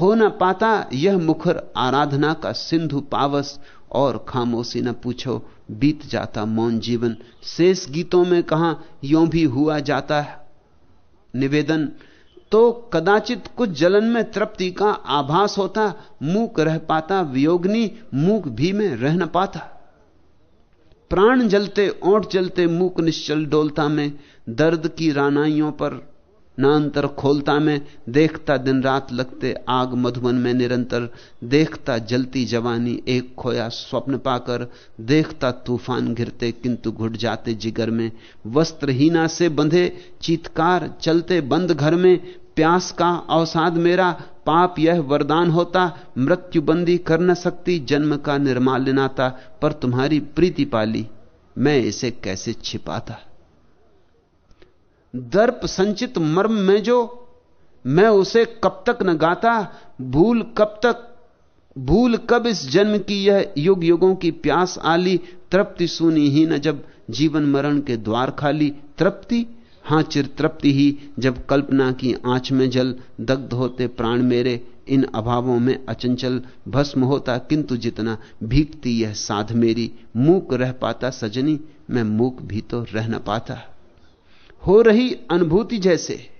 हो न पाता यह मुखर आराधना का सिंधु पावस, और खामोशी न पूछो, बीत जाता मौन जीवन। शेष गीतों में कहा, यों भी हुआ जाता है। निवेदन तो कदाचित कुछ जलन में तृप्ति का आभास होता, मूक रह पाता, वियोगनी मूक भी में रह न पाता। प्राण जलते ओठ जलते, मूक निश्चल डोलता में, दर्द की रानाइयों पर न अंतर खोलता में, देखता दिन रात लगते आग मधुबन में निरंतर, देखता जलती जवानी एक खोया स्वप्न पाकर, देखता तूफ़ान घिरते किंतु घुट जाते जिगर में। वस्त्रहीना से बंधे, चीतकार चलते बंद घर में, प्यास का अवसाद मेरा, पाप यह वरदान होता मृत्यु बंदी कर न सकती, जन्म का निर्माल्य नाता पर तुम्हारी प्रीति पाली, मैं इसे कैसे छिपाता? दर्प संचित मर्म में जो मैं उसे कब तक न गाता, भूल कब तक, भूल कब इस जन्म की यह युग युगों की प्यास आली, तृप्ति सुनी ही न जब जीवन मरण के द्वार खाली, तृप्ति, हाँ चिर तृप्ति ही जब कल्पना की आँच में जल, दग्ध होते प्राण मेरे, इन अभावों में अचंचल, भस्म होता किंतु जितना भीगती यह साध मेरी, मूक रह पाता सजनी, मैं मूक भी तो रह न पाता। हो रही अनुभूति जैसे।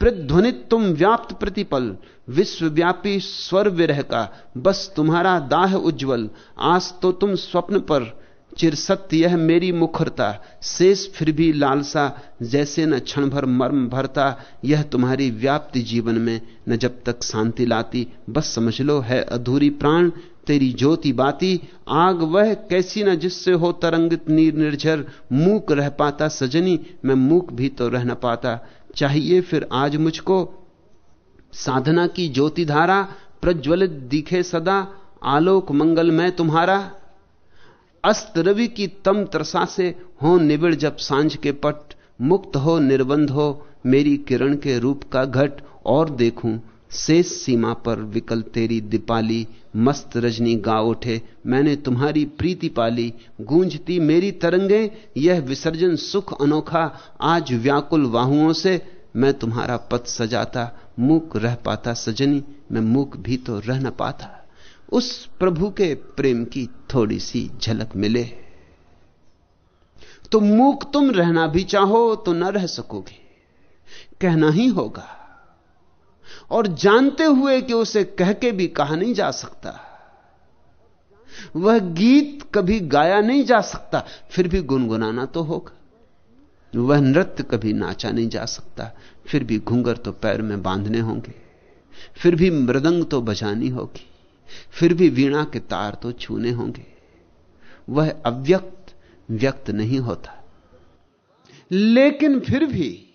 प्रध्वनित तुम व्याप्त प्रतिपल, विश्वव्यापी स्वर विरह का बस तुम्हारा दाह उज्जवल, आज तो तुम स्वप्न पर, चिर सत्य यह मेरी मुखरता, शेष फिर भी लालसा, जैसे न क्षण भर मर्म भरता, यह तुम्हारी व्याप्ति जीवन में, न जब तक शांति लाती, बस समझ लो है अधूरी प्राण तेरी ज्योति बाती, आग वह कैसी ना जिससे हो तरंगित नीर निर्झर, मूक रह पाता सजनी, मैं मूक भी तो रह न पाता। चाहिए फिर आज मुझको साधना की ज्योति धारा, प्रज्वलित दिखे सदा, आलोक मंगल मैं तुम्हारा। अस्त रवि की तम त्रसा से हो निबिड़ जब साँझ के पट, मुक्त हो निर्बंध हो, मेरी किरण के रूप का घट और देखूँ। शेष सीमा पर विकल तेरी दीपाली, मस्त रजनी गा उठे, मैंने तुम्हारी प्रीति पाली, गूंजती मेरी तरंगे, यह विसर्जन सुख अनोखा, आज व्याकुल वाहुओं से मैं तुम्हारा पथ सजाता, मूक रह पाता सजनी, मैं मूक भी तो रह न पाता। उस प्रभु के प्रेम की थोड़ी सी झलक मिले। तो मूक तुम रहना भी चाहो तो न रह सकोगे। कहना ही होगा और जानते हुए कि उसे कह के भी कहा नहीं जा सकता। वह गीत कभी गाया नहीं जा सकता, फिर भी गुनगुनाना तो होगा। वह नृत्य कभी नाचा नहीं जा सकता, फिर भी घुंगर तो पैर में बांधने होंगे। फिर भी मृदंग तो बजानी होगी। फिर भी वीणा के तार तो छूने होंगे। वह अव्यक्त, व्यक्त नहीं होता। लेकिन फिर भी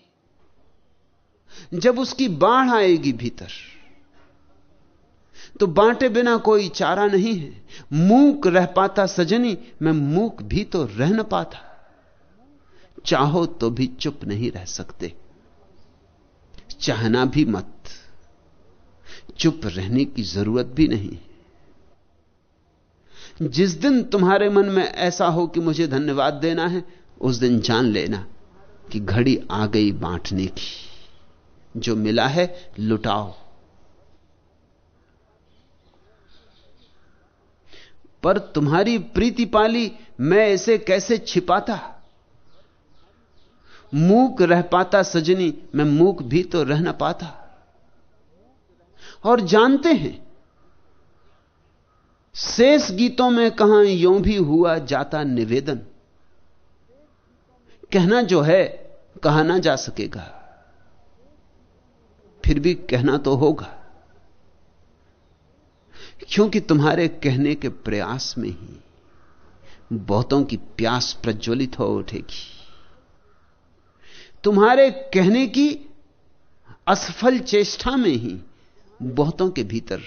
जब उसकी बाढ़ आएगी भीतर तो बांटे बिना कोई चारा नहीं है। मूक रह पाता सजनी, मैं मूक भी तो रह न पाता। चाहो तो भी चुप नहीं रह सकते। चाहना भी मत। चुप रहने की ज़रूरत भी नहीं जिस दिन तुम्हारे मन में ऐसा हो कि मुझे धन्यवाद देना है, उस दिन जान लेना कि घड़ी आ गई बांटने की। जो मिला है, लुटाओ। पर तुम्हारी प्रीति पाली मैं इसे कैसे छिपाता? मूक रह पाता सजनी, मैं मूक भी तो रह ना पाता। और जानते हैं, शेष गीतों में कहाँ यों भी हुआ जाता निवेदन। कहना जो है, कहा ना जा सकेगा। फिर भी कहना तो होगा। क्योंकि तुम्हारे कहने के प्रयास में ही बहुतों की प्यास प्रज्वलित हो उठेगी। तुम्हारे कहने की असफल चेष्टा में ही बहुतों के भीतर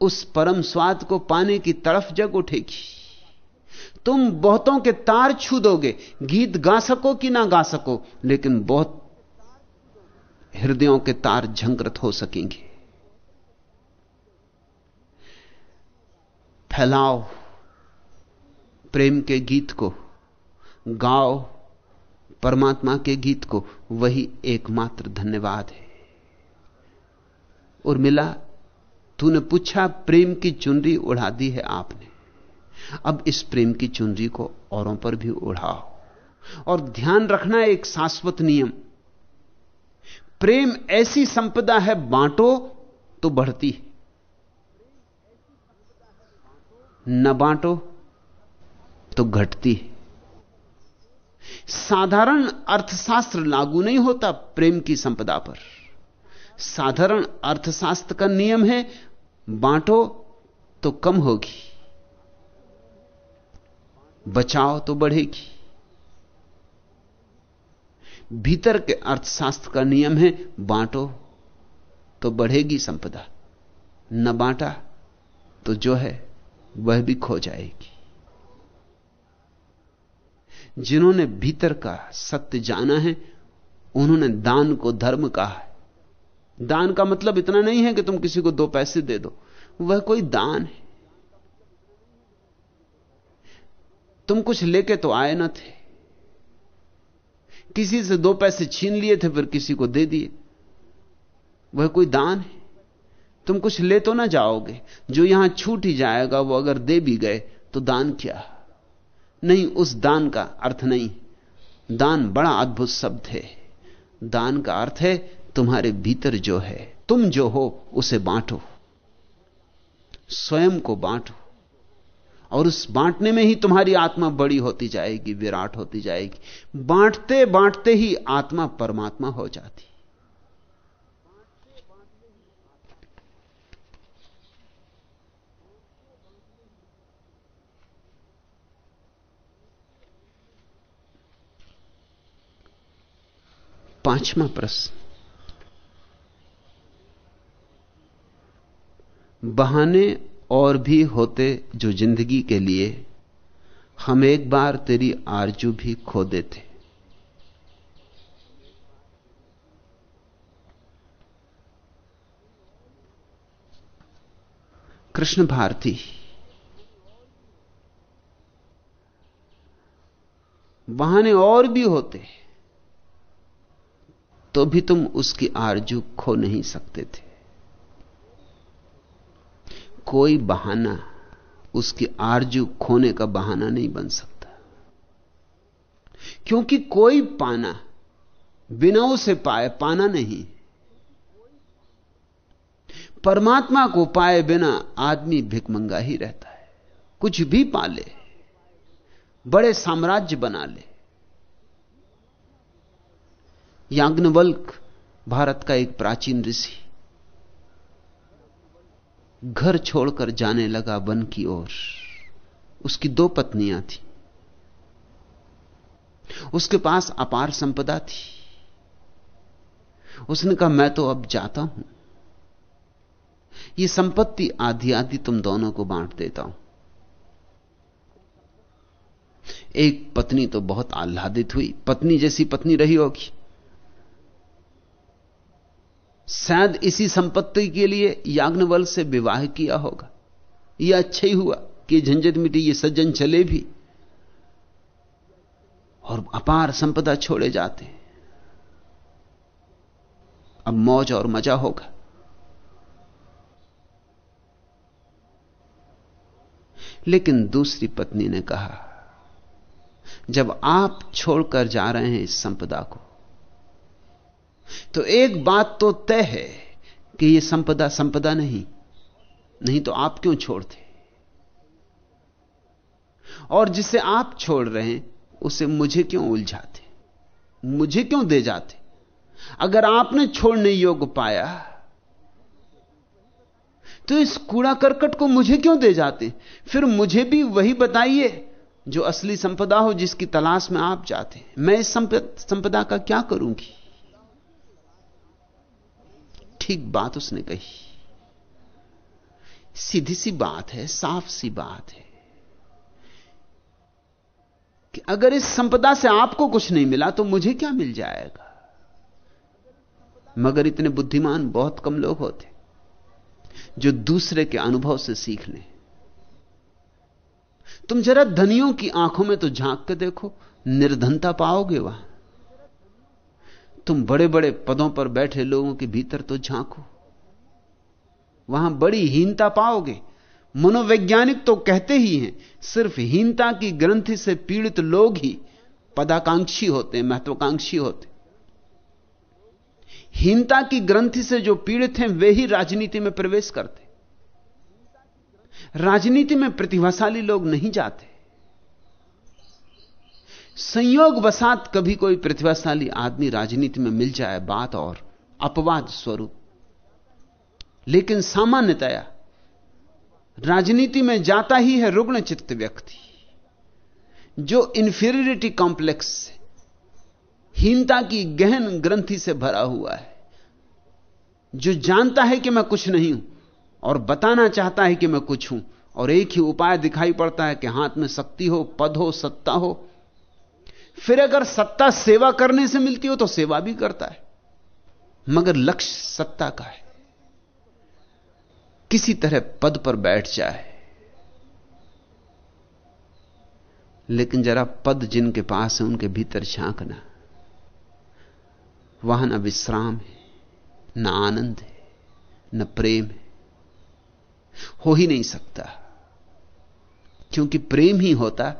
उस परम स्वाद को पाने की तरफ़ जग उठेगी। तुम बहुतों के तार छू दोगे, गीत गा सको कि ना गा सको, लेकिन बहुत हृदयों के तार झंकृत हो सकेंगे। फैलाओ प्रेम के गीत को, गाओ परमात्मा के गीत को, वही एकमात्र धन्यवाद है। और मिला, तूने पूछा, प्रेम की चुनरी उड़ा दी है आपने। अब इस प्रेम की चुनरी को औरों पर भी उड़ाओ। और ध्यान रखना एक शाश्वत नियम प्रेम ऐसी संपदा है, बांटो तो बढ़ती। न बांटो तो घटती। साधारण अर्थशास्त्र लागू नहीं होता प्रेम की संपदा पर। साधारण अर्थशास्त्र का नियम है, बांटो तो कम होगी, बचाओ तो बढ़ेगी। भीतर के अर्थशास्त्र का नियम है, बांटो तो बढ़ेगी संपदा। न बांटा तो जो है, वह भी खो जाएगी। जिन्होंने भीतर का सत्य जाना है, उन्होंने दान को धर्म कहा है। दान का मतलब इतना नहीं है कि तुम किसी को दो पैसे दे दो। वह कोई दान है। तुम कुछ लेके तो आए ना थे। किसी से दो पैसे छीन लिए थे, फिर किसी को दे दिए। वह कोई दान है? तुम कुछ ले तो ना जाओगे। जो यहाँ छूट ही जाएगा, वो अगर दे भी गए तो दान क्या? नहीं, उस दान का अर्थ नहीं। दान बड़ा अद्भुत शब्द है। दान का अर्थ है, तुम्हारे भीतर जो है, तुम जो हो, उसे बांटो। स्वयं को बांटो। और उस बांटने में ही तुम्हारी आत्मा बड़ी होती जाएगी, विराट होती जाएगी। बांटते बांटते ही आत्मा परमात्मा हो जाती। पांचवा प्रश्न। बहाने और भी होते जो ज़िंदगी के लिए, हम एक बार तेरी आरज़ू भी खो देते। कृष्ण भारती, बहाने और भी होते तो भी तुम उसकी आरज़ू खो नहीं सकते थे। कोई बहाना उसकी आरज़ू खोने का बहाना नहीं बन सकता। क्योंकि कोई पाना बिना उसे पाए पाना नहीं। परमात्मा को पाए बिना आदमी भिकमंगा ही रहता है। कुछ भी पाले बड़े साम्राज्य बना ले। याग्नवल्क भारत का एक प्राचीन ऋषि घर छोड़कर जाने लगा वन की ओर। उसकी दो पत्नियाँ थी। उसके पास अपार संपदा थी। उसने कहा, मैं तो अब जाता हूँ। यह संपत्ति आधी आधी तुम दोनों को बांट देता हूँ। एक पत्नी तो बहुत आह्लादित हुई। पत्नी जैसी पत्नी रही होगी। शायद इसी संपत्ति के लिए याग्नवल से विवाह किया होगा। यह अच्छा ही हुआ कि झंझट मिटी ये सज्जन चले भी और अपार संपदा छोड़े जाते। अब मौज और मज़ा होगा। लेकिन दूसरी पत्नी ने कहा, जब आप छोड़कर जा रहे हैं इस संपदा को तो एक बात तो तय है कि यह संपदा संपदा नहीं। नहीं तो आप क्यों छोड़ते और जिसे आप छोड़ रहे हैं, उसे मुझे क्यों उलझाते? मुझे क्यों दे जाते? अगर आपने छोड़ने योग्य पाया तो इस कूड़ा करकट को मुझे क्यों दे जाते? फिर मुझे भी वही बताइए जो असली संपदा हो जिसकी तलाश में आप जाते मैं इस संपदा का क्या करूँगी? ठीक बात उसने कही। सीधी सी बात है, साफ़ सी बात है कि अगर इस संपदा से आपको कुछ नहीं मिला तो मुझे क्या मिल जाएगा? मगर इतने बुद्धिमान बहुत कम लोग होते जो दूसरे के अनुभव से सीख लें। तुम जरा धनियों की आँखों में तो झाँक के देखो, निर्धनता पाओगे वहाँ। तुम बड़े बड़े पदों पर बैठे लोगों के भीतर तो झांको। वहाँ बड़ी हीनता पाओगे। मनोवैज्ञानिक तो कहते ही हैं, सिर्फ़ हीनता की ग्रंथि से पीड़ित लोग ही पदाकांक्षी होते हैं महत्वाकांक्षी होते। हीनता की ग्रंथि से जो पीड़ित हैं, वे ही राजनीति में प्रवेश करते। राजनीति में प्रतिभाशाली लोग नहीं जाते। संयोग वसात कभी कोई प्रतिभाशाली आदमी राजनीति में मिल जाए बात और अपवाद स्वरूप। लेकिन सामान्यतया राजनीति में जाता ही है रुग्ण चित्त व्यक्ति, जो इंफीरियरिटी कॉम्प्लेक्स से, हीनता की गहन ग्रंथि से भरा हुआ है, जो जानता है कि मैं कुछ नहीं हूँ और बताना चाहता है कि मैं कुछ हूँ, और एक ही उपाय दिखाई पड़ता है कि हाथ में शक्ति हो, पद हो, सत्ता हो फिर अगर सत्ता सेवा करने से मिलती हो तो सेवा भी करता है। मगर लक्ष्य सत्ता का है। किसी तरह पद पर बैठ जाए। लेकिन जरा पद जिनके पास है, उनके भीतर झांकना। वहाँ ना विश्राम है, न आनंद है, न प्रेम है। हो ही नहीं सकता। क्योंकि प्रेम ही होता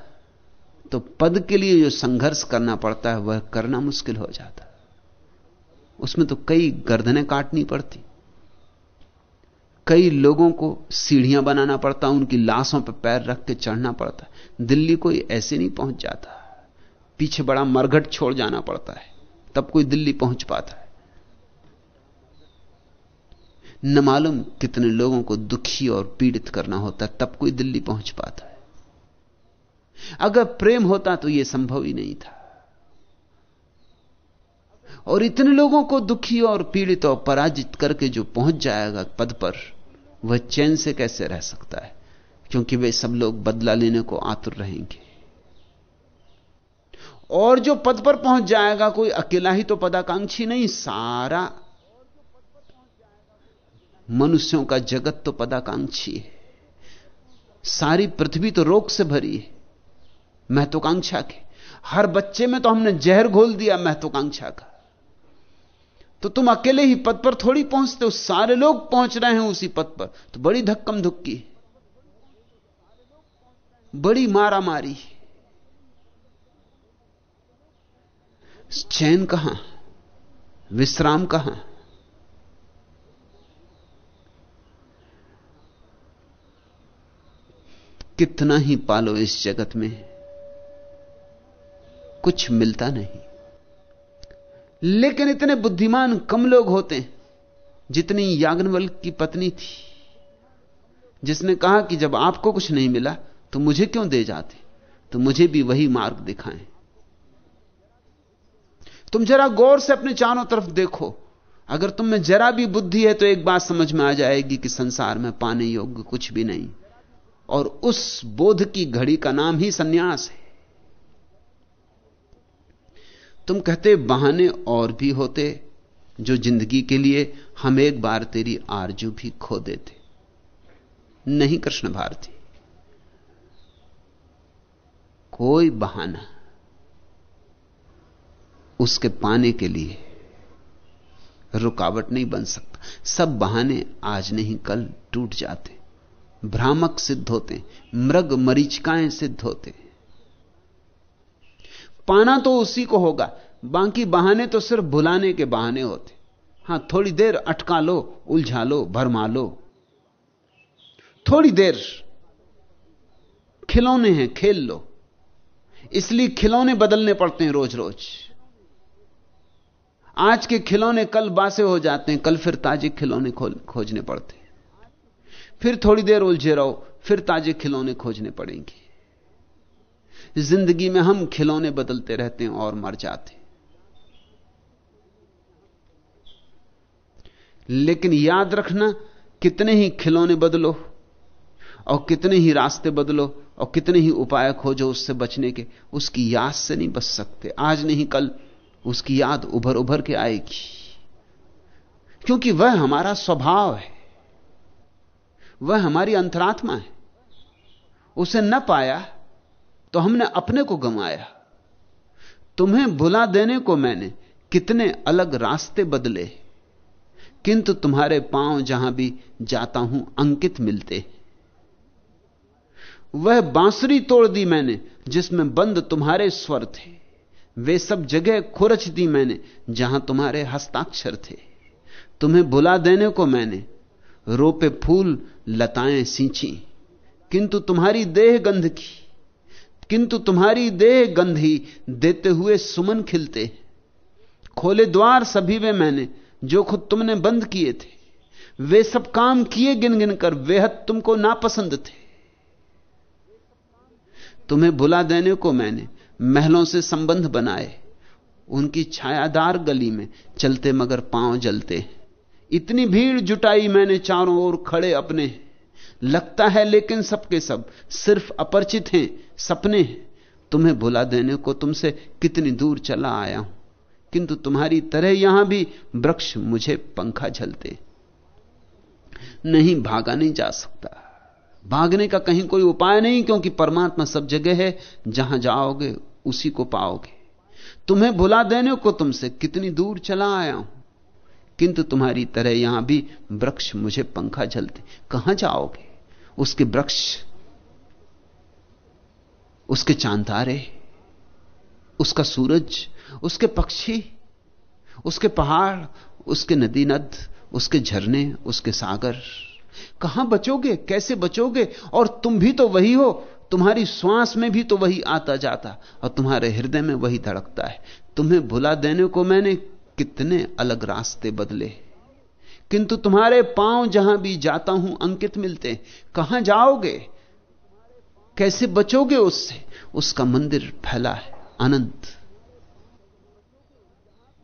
तो पद के लिए जो संघर्ष करना पड़ता है, वह करना मुश्किल हो जाता उसमें तो कई गर्दनें काटनी पड़ती। कई लोगों को सीढ़ियाँ बनाना पड़ता, उनकी लाशों पर पैर रख के चढ़ना पड़ता दिल्ली कोई ऐसे नहीं पहुँच जाता। पीछे बड़ा मरघट छोड़ जाना पड़ता है। तब कोई दिल्ली पहुँच पाता है। न मालूम कितने लोगों को दुखी और पीड़ित करना होता है तब कोई दिल्ली पहुँच पाता है। अगर प्रेम होता तो यह संभव ही नहीं था। और इतने लोगों को दुखी और पीड़ित और पराजित करके जो पहुँच जाएगा पद पर, वह चैन से कैसे रह सकता है? क्योंकि वे सब लोग बदला लेने को आतुर रहेंगे। और जो पद पर पहुँच जाएगा, कोई अकेला ही तो पदाकांक्षी नहीं, सारा मनुष्यों का जगत तो पदाकांक्षी है। सारी पृथ्वी तो रोग से भरी है। महत्वाकांक्षा के। हर बच्चे में तो हमने जहर घोल दिया महत्वाकांक्षा का। तो तुम अकेले ही पद पर थोड़ी पहुँचते हो, सारे लोग पहुँच रहे हैं उसी पद पर। तो बड़ी धक्कम धुक्की बड़ी मारा मारी चैन कहाँ? विश्राम कहाँ? कितना ही पालो इस जगत में। कुछ मिलता नहीं। लेकिन इतने बुद्धिमान कम लोग होते हैं, जितनी याग्नवल की पत्नी थी, जिसने कहा कि जब आपको कुछ नहीं मिला तो मुझे क्यों दे जाते? तो मुझे भी वही मार्ग दिखाएँ। तुम जरा गौर से अपने चारों तरफ़ देखो। अगर तुम में जरा भी बुद्धि है तो एक बात समझ में आ जाएगी कि संसार में पाने योग्य कुछ भी नहीं। और उस बोध की घड़ी का नाम ही सन्यास है। तुम कहते बहाने और भी होते, जो ज़िंदगी के लिए हम एक बार तेरी आरज़ू भी खो देते। नहीं कृष्ण भारती, कोई बहाना उसके पाने के लिए रुकावट नहीं बन सकता। सब बहाने आज नहीं, कल टूट जाते, भ्रामक सिद्ध होते, मृग मरीचिकाएँ सिद्ध होते। पाना तो उसी को होगा, बाकी बहाने तो सिर्फ़ भुलाने के बहाने होते। हाँ, थोड़ी देर अटका लो, उलझा लो, भरमा लो। थोड़ी देर खिलौने हैं, खेल लो। इसलिए खिलौने बदलने पड़ते हैं रोज रोज आज के खिलौने कल बासे हो जाते हैं, कल फिर ताजे खिलौने खोजने पड़ते हैं। फिर थोड़ी देर उलझे रहो, फिर ताजे खिलौने खोजने पड़ेंगे। ज़िंदगी में हम खिलौने बदलते रहते हैं और मर जाते लेकिन याद रखना, कितने ही खिलौने बदलो और कितने ही रास्ते बदलो और कितने ही उपाय खोजो उससे बचने के, उसकी याद से नहीं बच सकते। आज नहीं, कल उसकी याद उभर उभर के आएगी। क्योंकि वह हमारा स्वभाव है। वह हमारी अंतरात्मा है। उसे न पाया तो हमने अपने को गंवाया। तुम्हें भुला देने को मैंने कितने अलग रास्ते बदले। किंतु तुम्हारे पाँव जहाँ भी जाता हूँ, अंकित मिलते। वह बांसुरी तोड़ दी मैंने, जिसमें बंद तुम्हारे स्वर थे। वे सब जगह खुरच दी मैंने, जहाँ तुम्हारे हस्ताक्षर थे। तुम्हें बुला देने को मैंने, रोपे फूल लताएँ सींची। किंतु तुम्हारी देह गंध की। किंतु तुम्हारी देह गंधी, देते हुए सुमन खिलते। खोले द्वार सभी वे मैंने, जो खुद तुमने बंद किए थे। वे सब काम किए गिन गिन कर, बेहद तुमको नापसंद थे। तुम्हें बुला देने को मैंने महलों से संबंध बनाए। उनकी छायादार गली में चलते मगर पाँव जलते। इतनी भीड़ जुटाई मैंने चारों ओर खड़े अपने। लगता है लेकिन सबके सब सिर्फ़ अपरिचित हैं, सपने हैं। तुम्हें भुला देने को तुमसे कितनी दूर चला आया हूँ। किंतु तुम्हारी तरह यहाँ भी वृक्ष मुझे पंखा झलते। नहीं भागा नहीं जा सकता। भागने का कहीं कोई उपाय नहीं, क्योंकि परमात्मा सब जगह है, जहाँ जाओगे उसी को पाओगे। तुम्हें भुला देने को तुमसे कितनी दूर चला आया हूँ। किंतु तुम्हारी तरह यहाँ भी वृक्ष मुझे पंखा झलते। कहाँ जाओगे? उसके वृक्ष, उसके चांतारे उसका सूरज, उसके पक्षी, उसके पहाड़, उसके नदी नद, उसके झरने, उसके सागर। कहाँ बचोगे? कैसे बचोगे? और तुम भी तो वही हो। तुम्हारी श्वास में भी तो वही आता जाता और तुम्हारे हृदय में वही धड़कता है। तुम्हें भुला देने को मैंने कितने अलग रास्ते बदले। किंतु तुम्हारे पाँव जहाँ भी जाता हूँ, अंकित मिलते कहाँ जाओगे? कैसे बचोगे उससे? उसका मंदिर फैला है अनंत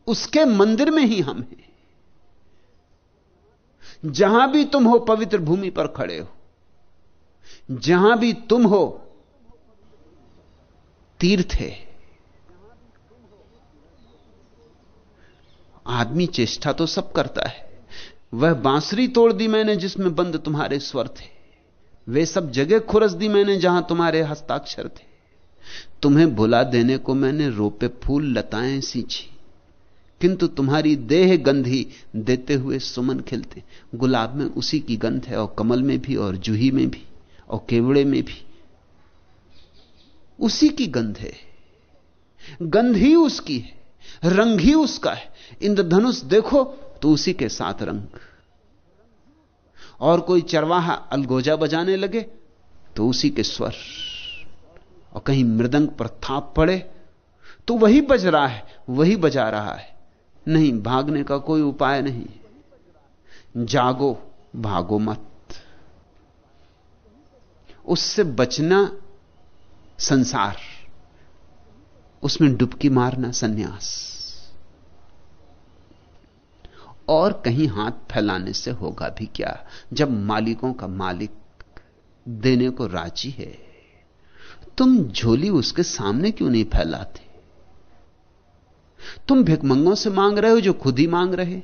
उसके मंदिर में ही हम हैं। जहाँ भी तुम हो, पवित्र भूमि पर खड़े हो। जहाँ भी तुम हो, तीर्थ है। आदमी चेष्टा तो सब करता है। वह बांसुरी तोड़ दी मैंने जिसमें बंद तुम्हारे स्वर थे। वे सब जगह खुरस दी मैंने जहाँ तुम्हारे हस्ताक्षर थे। तुम्हें भुला देने को मैंने रोपे फूल लताएँ सींची। किंतु तुम्हारी देह गंधी देते हुए सुमन खिलते। गुलाब में उसी की गंध है, और कमल में भी, और जूही में भी, और केवड़े में भी। उसी की गंध है। गंध ही उसकी है, रंग ही उसका है। इंद्रधनुष, देखो तो उसी के साथ रंग। और कोई चरवाहा अलगोजा बजाने लगे तो उसी के स्वर। और कहीं मृदंग पर थाप पड़े तो वही बज रहा है, वही बजा रहा है। नहीं, भागने का कोई उपाय नहीं। जागो, भागो मत। उससे बचना संसार, उसमें डुबकी मारना सन्यास। और कहीं हाथ फैलाने से होगा भी क्या? जब मालिकों का मालिक देने को राज़ी है, तुम झोली उसके सामने क्यों नहीं फैलाते? तुम भिकमंगों से मांग रहे हो जो खुद ही मांग रहे?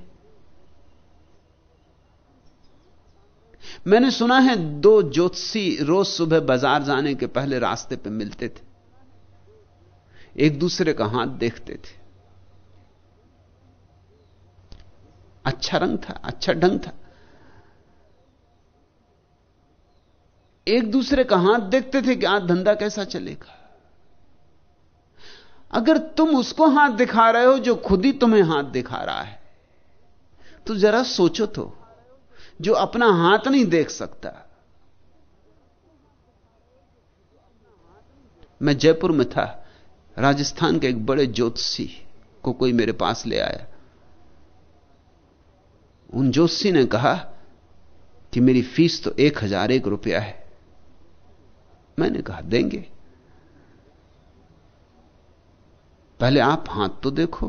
मैंने सुना है दो ज्योतिषी रोज सुबह बाज़ार जाने के पहले रास्ते पे मिलते थे। एक दूसरे का हाथ देखते थे। अच्छा रंग था अच्छा ढंग था। एक दूसरे का हाथ देखते थे कि आज धंधा कैसा चलेगा। अगर तुम उसको हाथ दिखा रहे हो जो खुद ही तुम्हें हाथ दिखा रहा है तो जरा सोचो तो जो अपना हाथ नहीं देख सकता। मैं जयपुर में था, राजस्थान के एक बड़े ज्योतिषी को कोई मेरे पास ले आया। उन ज्योतिषी ने कहा कि मेरी फ़ीस तो एक हज़ार एक रुपया है। मैंने कहा, देंगे। पहले आप हाथ तो देखो।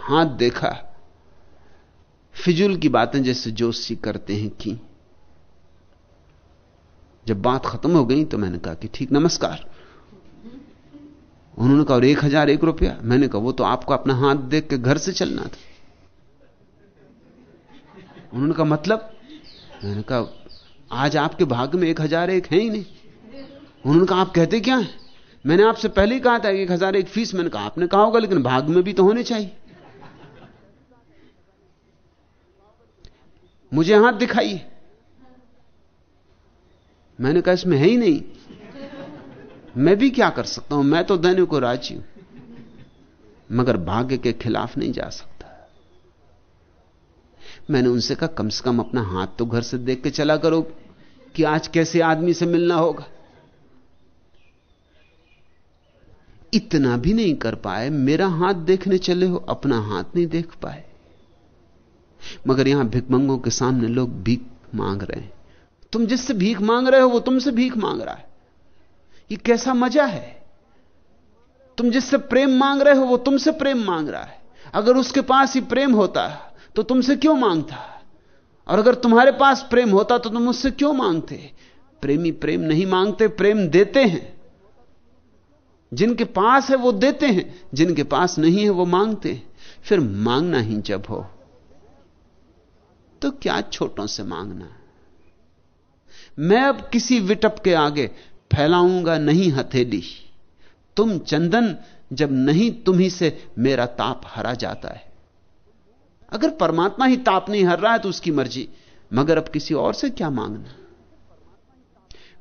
हाथ देखा। फिजूल की बातें जैसे जोशी करते हैं की। जब बात खत्म हो गई तो मैंने कहा कि ठीक, नमस्कार। उन्होंने कहा, और एक हज़ार एक रुपया? मैंने कहा, वो तो आपको अपना हाथ देख के घर से चलना था। उन्होंने कहा मतलब? मैंने कहा, आज आपके भाग्य में एक हज़ार एक है ही नहीं। उन्होंने कहा, आप कहते क्या है? मैंने आपसे पहले ही कहा था, एक हज़ार एक फ़ीस। मैंने कहा, आपने कहा होगा, लेकिन भाग में भी तो होने चाहिए। मुझे हाथ दिखाइए। मैंने कहा, इसमें है ही नहीं। मैं भी क्या कर सकता हूँ? मैं तो देने को राज़ी हूँ, मगर भाग्य के खिलाफ नहीं जा सकता। मैंने उनसे कहा, कम से कम अपना हाथ तो घर से देख के चला करो कि आज कैसे आदमी से मिलना होगा। इतना भी नहीं कर पाए, मेरा हाथ देखने चले हो, अपना हाथ नहीं देख पाए। मगर यहाँ भिकमंगों के सामने लोग भीख मांग रहे हैं। तुम जिससे भीख मांग रहे हो, वो तुमसे भीख मांग रहा है। ये कैसा मज़ा है? तुम जिससे प्रेम मांग रहे हो, वो तुमसे प्रेम मांग रहा है। अगर उसके पास ही प्रेम होता तो तुमसे क्यों माँगता? और अगर तुम्हारे पास प्रेम होता तो तुम उससे क्यों मांगते? प्रेमी प्रेम नहीं मांगते, प्रेम देते हैं। जिनके पास है वो देते हैं, जिनके पास नहीं है वो मांगते हैं। फिर मांगना ही जब हो तो क्या छोटों से मांगना? मैं अब किसी विटप के आगे फैलाऊँगा नहीं हथेली। तुम चंदन, जब नहीं, तुम्ही से मेरा ताप हरा जाता है। अगर परमात्मा ही ताप नहीं हर रहा है तो उसकी मर्ज़ी। मगर अब किसी और से क्या मांगना?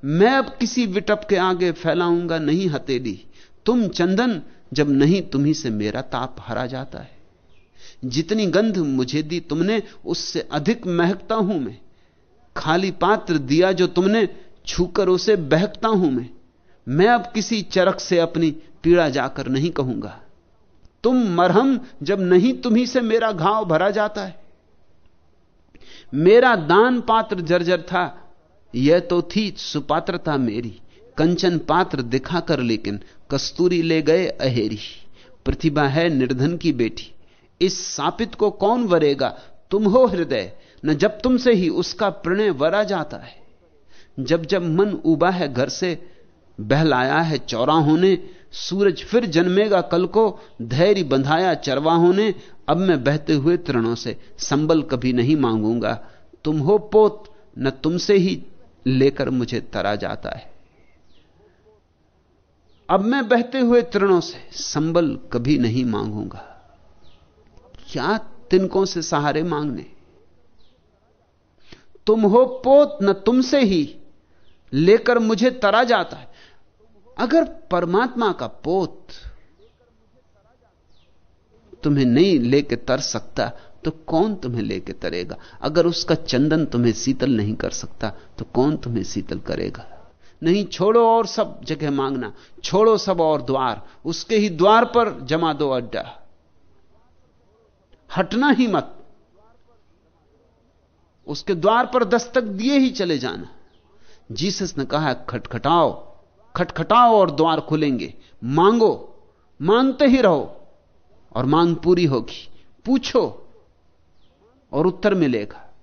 मैं अब किसी विटप के आगे फैलाऊँगा नहीं हथेली। तुम चंदन, जब नहीं तुम्ही से मेरा ताप हरा जाता है। जितनी गंध मुझे दी तुमने, उससे अधिक महकता हूँ मैं। खाली पात्र दिया जो तुमने, छूकर उसे बहकता हूँ मैं। मैं अब किसी चरक से अपनी पीड़ा जाकर नहीं कहूँगा। तुम मरहम जब नहीं तुम्ही से मेरा घाव भरा जाता है। मेरा दान पात्र जर्जर था, यह तो थी सुपात्रता मेरी। कंचन पात्र दिखाकर लेकिन कस्तूरी ले गए अहेरी। प्रतिभा है निर्धन की बेटी। इस सापित को कौन वरेगा? तुम हो हृदय, न जब तुमसे ही उसका प्रणय वरा जाता है। जब जब मन उबा है घर से, बहलाया है चौरा ने सूरज फिर जन्मेगा कल को, धैर्य बंधाया चरवाहों ने, अब मैं बहते हुए तृणों से संबल कभी नहीं मांगूँगा। तुम हो पोत, न तुमसे ही लेकर मुझे तरा जाता है। अब मैं बहते हुए तृणों से संबल कभी नहीं मांगूँगा। क्या तिनकों से सहारे मांगने? तुम हो पोत, न तुमसे ही लेकर मुझे तरा जाता है। अगर परमात्मा का पोत तुम्हें नहीं लेके तर सकता तो कौन तुम्हें लेके तरेगा? अगर उसका चंदन तुम्हें शीतल नहीं कर सकता तो कौन तुम्हें शीतल करेगा? नहीं, छोड़ो और सब जगह मांगना, छोड़ो सब और द्वार, उसके ही द्वार पर जमा दो अड्डा। हटना ही मत। उसके द्वार पर दस्तक दिए ही चले जाना। जीसस ने कहा, खटखटाओ। खटखटाओ और द्वार खुलेंगे। मांगो मांगते ही रहो और मांग पूरी होगी। पूछो और उत्तर मिलेगा।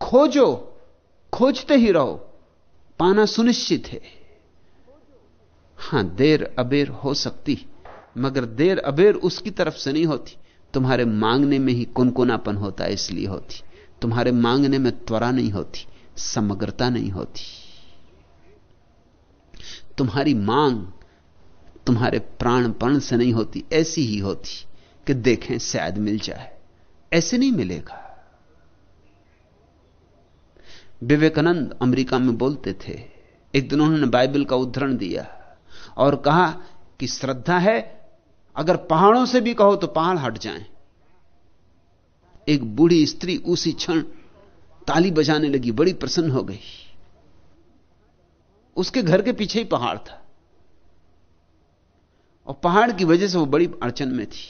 खोजो, खोजते ही रहो, पाना सुनिश्चित है। हाँ, देर अबेर हो सकती, मगर देर अबेर उसकी तरफ़ से नहीं होती। तुम्हारे मांगने में ही कुनकुनापन होता है इसलिए होती। तुम्हारे मांगने में त्वरा नहीं होती, समग्रता नहीं होती। तुम्हारी मांग तुम्हारे प्राणपण से नहीं होती, ऐसी ही होती कि देखें शायद मिल जाए। ऐसे नहीं मिलेगा। विवेकानंद अमेरिका में बोलते थे, एक दिन उन्होंने बाइबल का उद्धरण दिया और कहा कि श्रद्धा है, अगर पहाड़ों से भी कहो तो पहाड़ हट जाएँ। एक बूढ़ी स्त्री उसी क्षण ताली बजाने लगी, बड़ी प्रसन्न हो गई। उसके घर के पीछे ही पहाड़ था। और पहाड़ की वजह से वो बड़ी अड़चन में थी।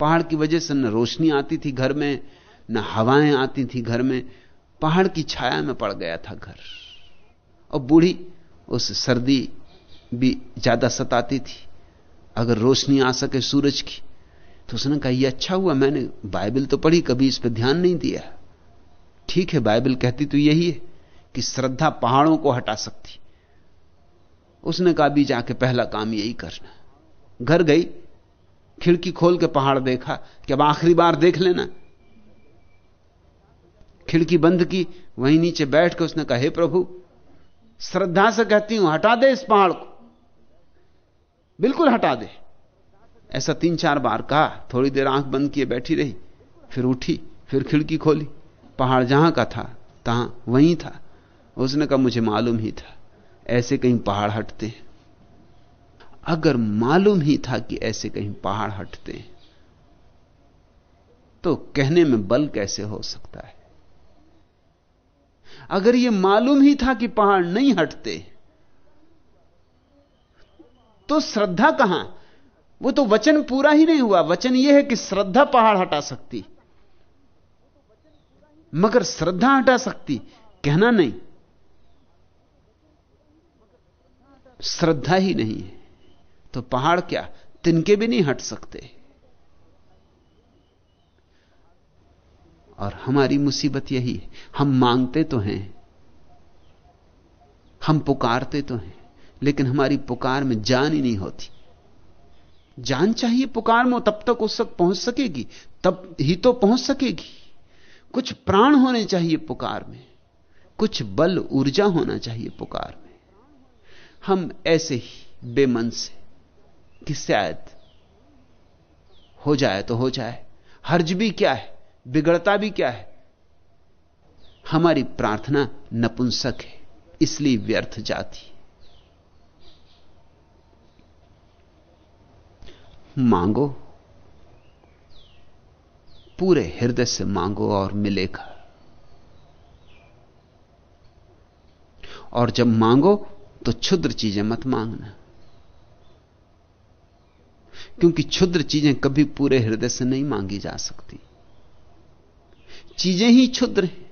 पहाड़ की वजह से न रोशनी आती थी घर में, न हवाएँ आती थी घर में। पहाड़ की छाया में पड़ गया था घर। और बूढ़ी, उस सर्दी भी ज़्यादा सताती थी। अगर रोशनी आ सके सूरज की तो उसने कहा यह अच्छा हुआ, मैंने बाइबल तो पढ़ी, कभी इस पर ध्यान नहीं दिया। ठीक है, बाइबल कहती तो यही है कि श्रद्धा पहाड़ों को हटा सकती। उसने कहा भी जाके पहला काम यही करना। घर गई, खिड़की खोल के पहाड़ देखा कि अब आखिरी बार देख लेना। खिड़की बंद की, वहीं नीचे बैठ के उसने कहा, हे प्रभु, श्रद्धा से कहती हूँ, हटा दे इस पहाड़ को। बिल्कुल हटा दे। ऐसा तीन चार बार कहा, थोड़ी देर आँख बंद किए बैठी रही, फिर उठी, फिर खिड़की खोली। पहाड़ जहाँ का था, तहां वहीं था। उसने कहा, मुझे मालूम ही था। ऐसे कहीं पहाड़ हटते अगर मालूम ही था कि ऐसे कहीं पहाड़ हटते तो कहने में बल कैसे हो सकता है? अगर यह मालूम ही था कि पहाड़ नहीं हटते तो श्रद्धा कहाँ? वो तो वचन पूरा ही नहीं हुआ। वचन यह है कि श्रद्धा पहाड़ हटा सकती। मगर श्रद्धा हटा सकती, कहना नहीं। श्रद्धा ही नहीं है। तो पहाड़ क्या? तिनके भी नहीं हट सकते। और हमारी मुसीबत यही है। हम मांगते तो हैं। हम पुकारते तो हैं। लेकिन हमारी पुकार में जान ही नहीं होती। जान चाहिए पुकार में तब तक उस तक पहुँच सकेगी। तब ही तो पहुँच सकेगी। कुछ प्राण होने चाहिए पुकार में। कुछ बल, ऊर्जा होना चाहिए पुकार हम ऐसे ही बेमन से कि शायद हो जाए तो हो जाए। हर्ज भी क्या है? बिगड़ता भी क्या है? हमारी प्रार्थना नपुंसक है, इसलिए व्यर्थ जाती मांगो, पूरे हृदय से मांगो और मिलेगा। और जब मांगो तो क्षुद्र चीज़ें मत मांगना। क्योंकि क्षुद्र चीज़ें कभी पूरे हृदय से नहीं मांगी जा सकती। चीज़ें ही क्षुद्र हैं।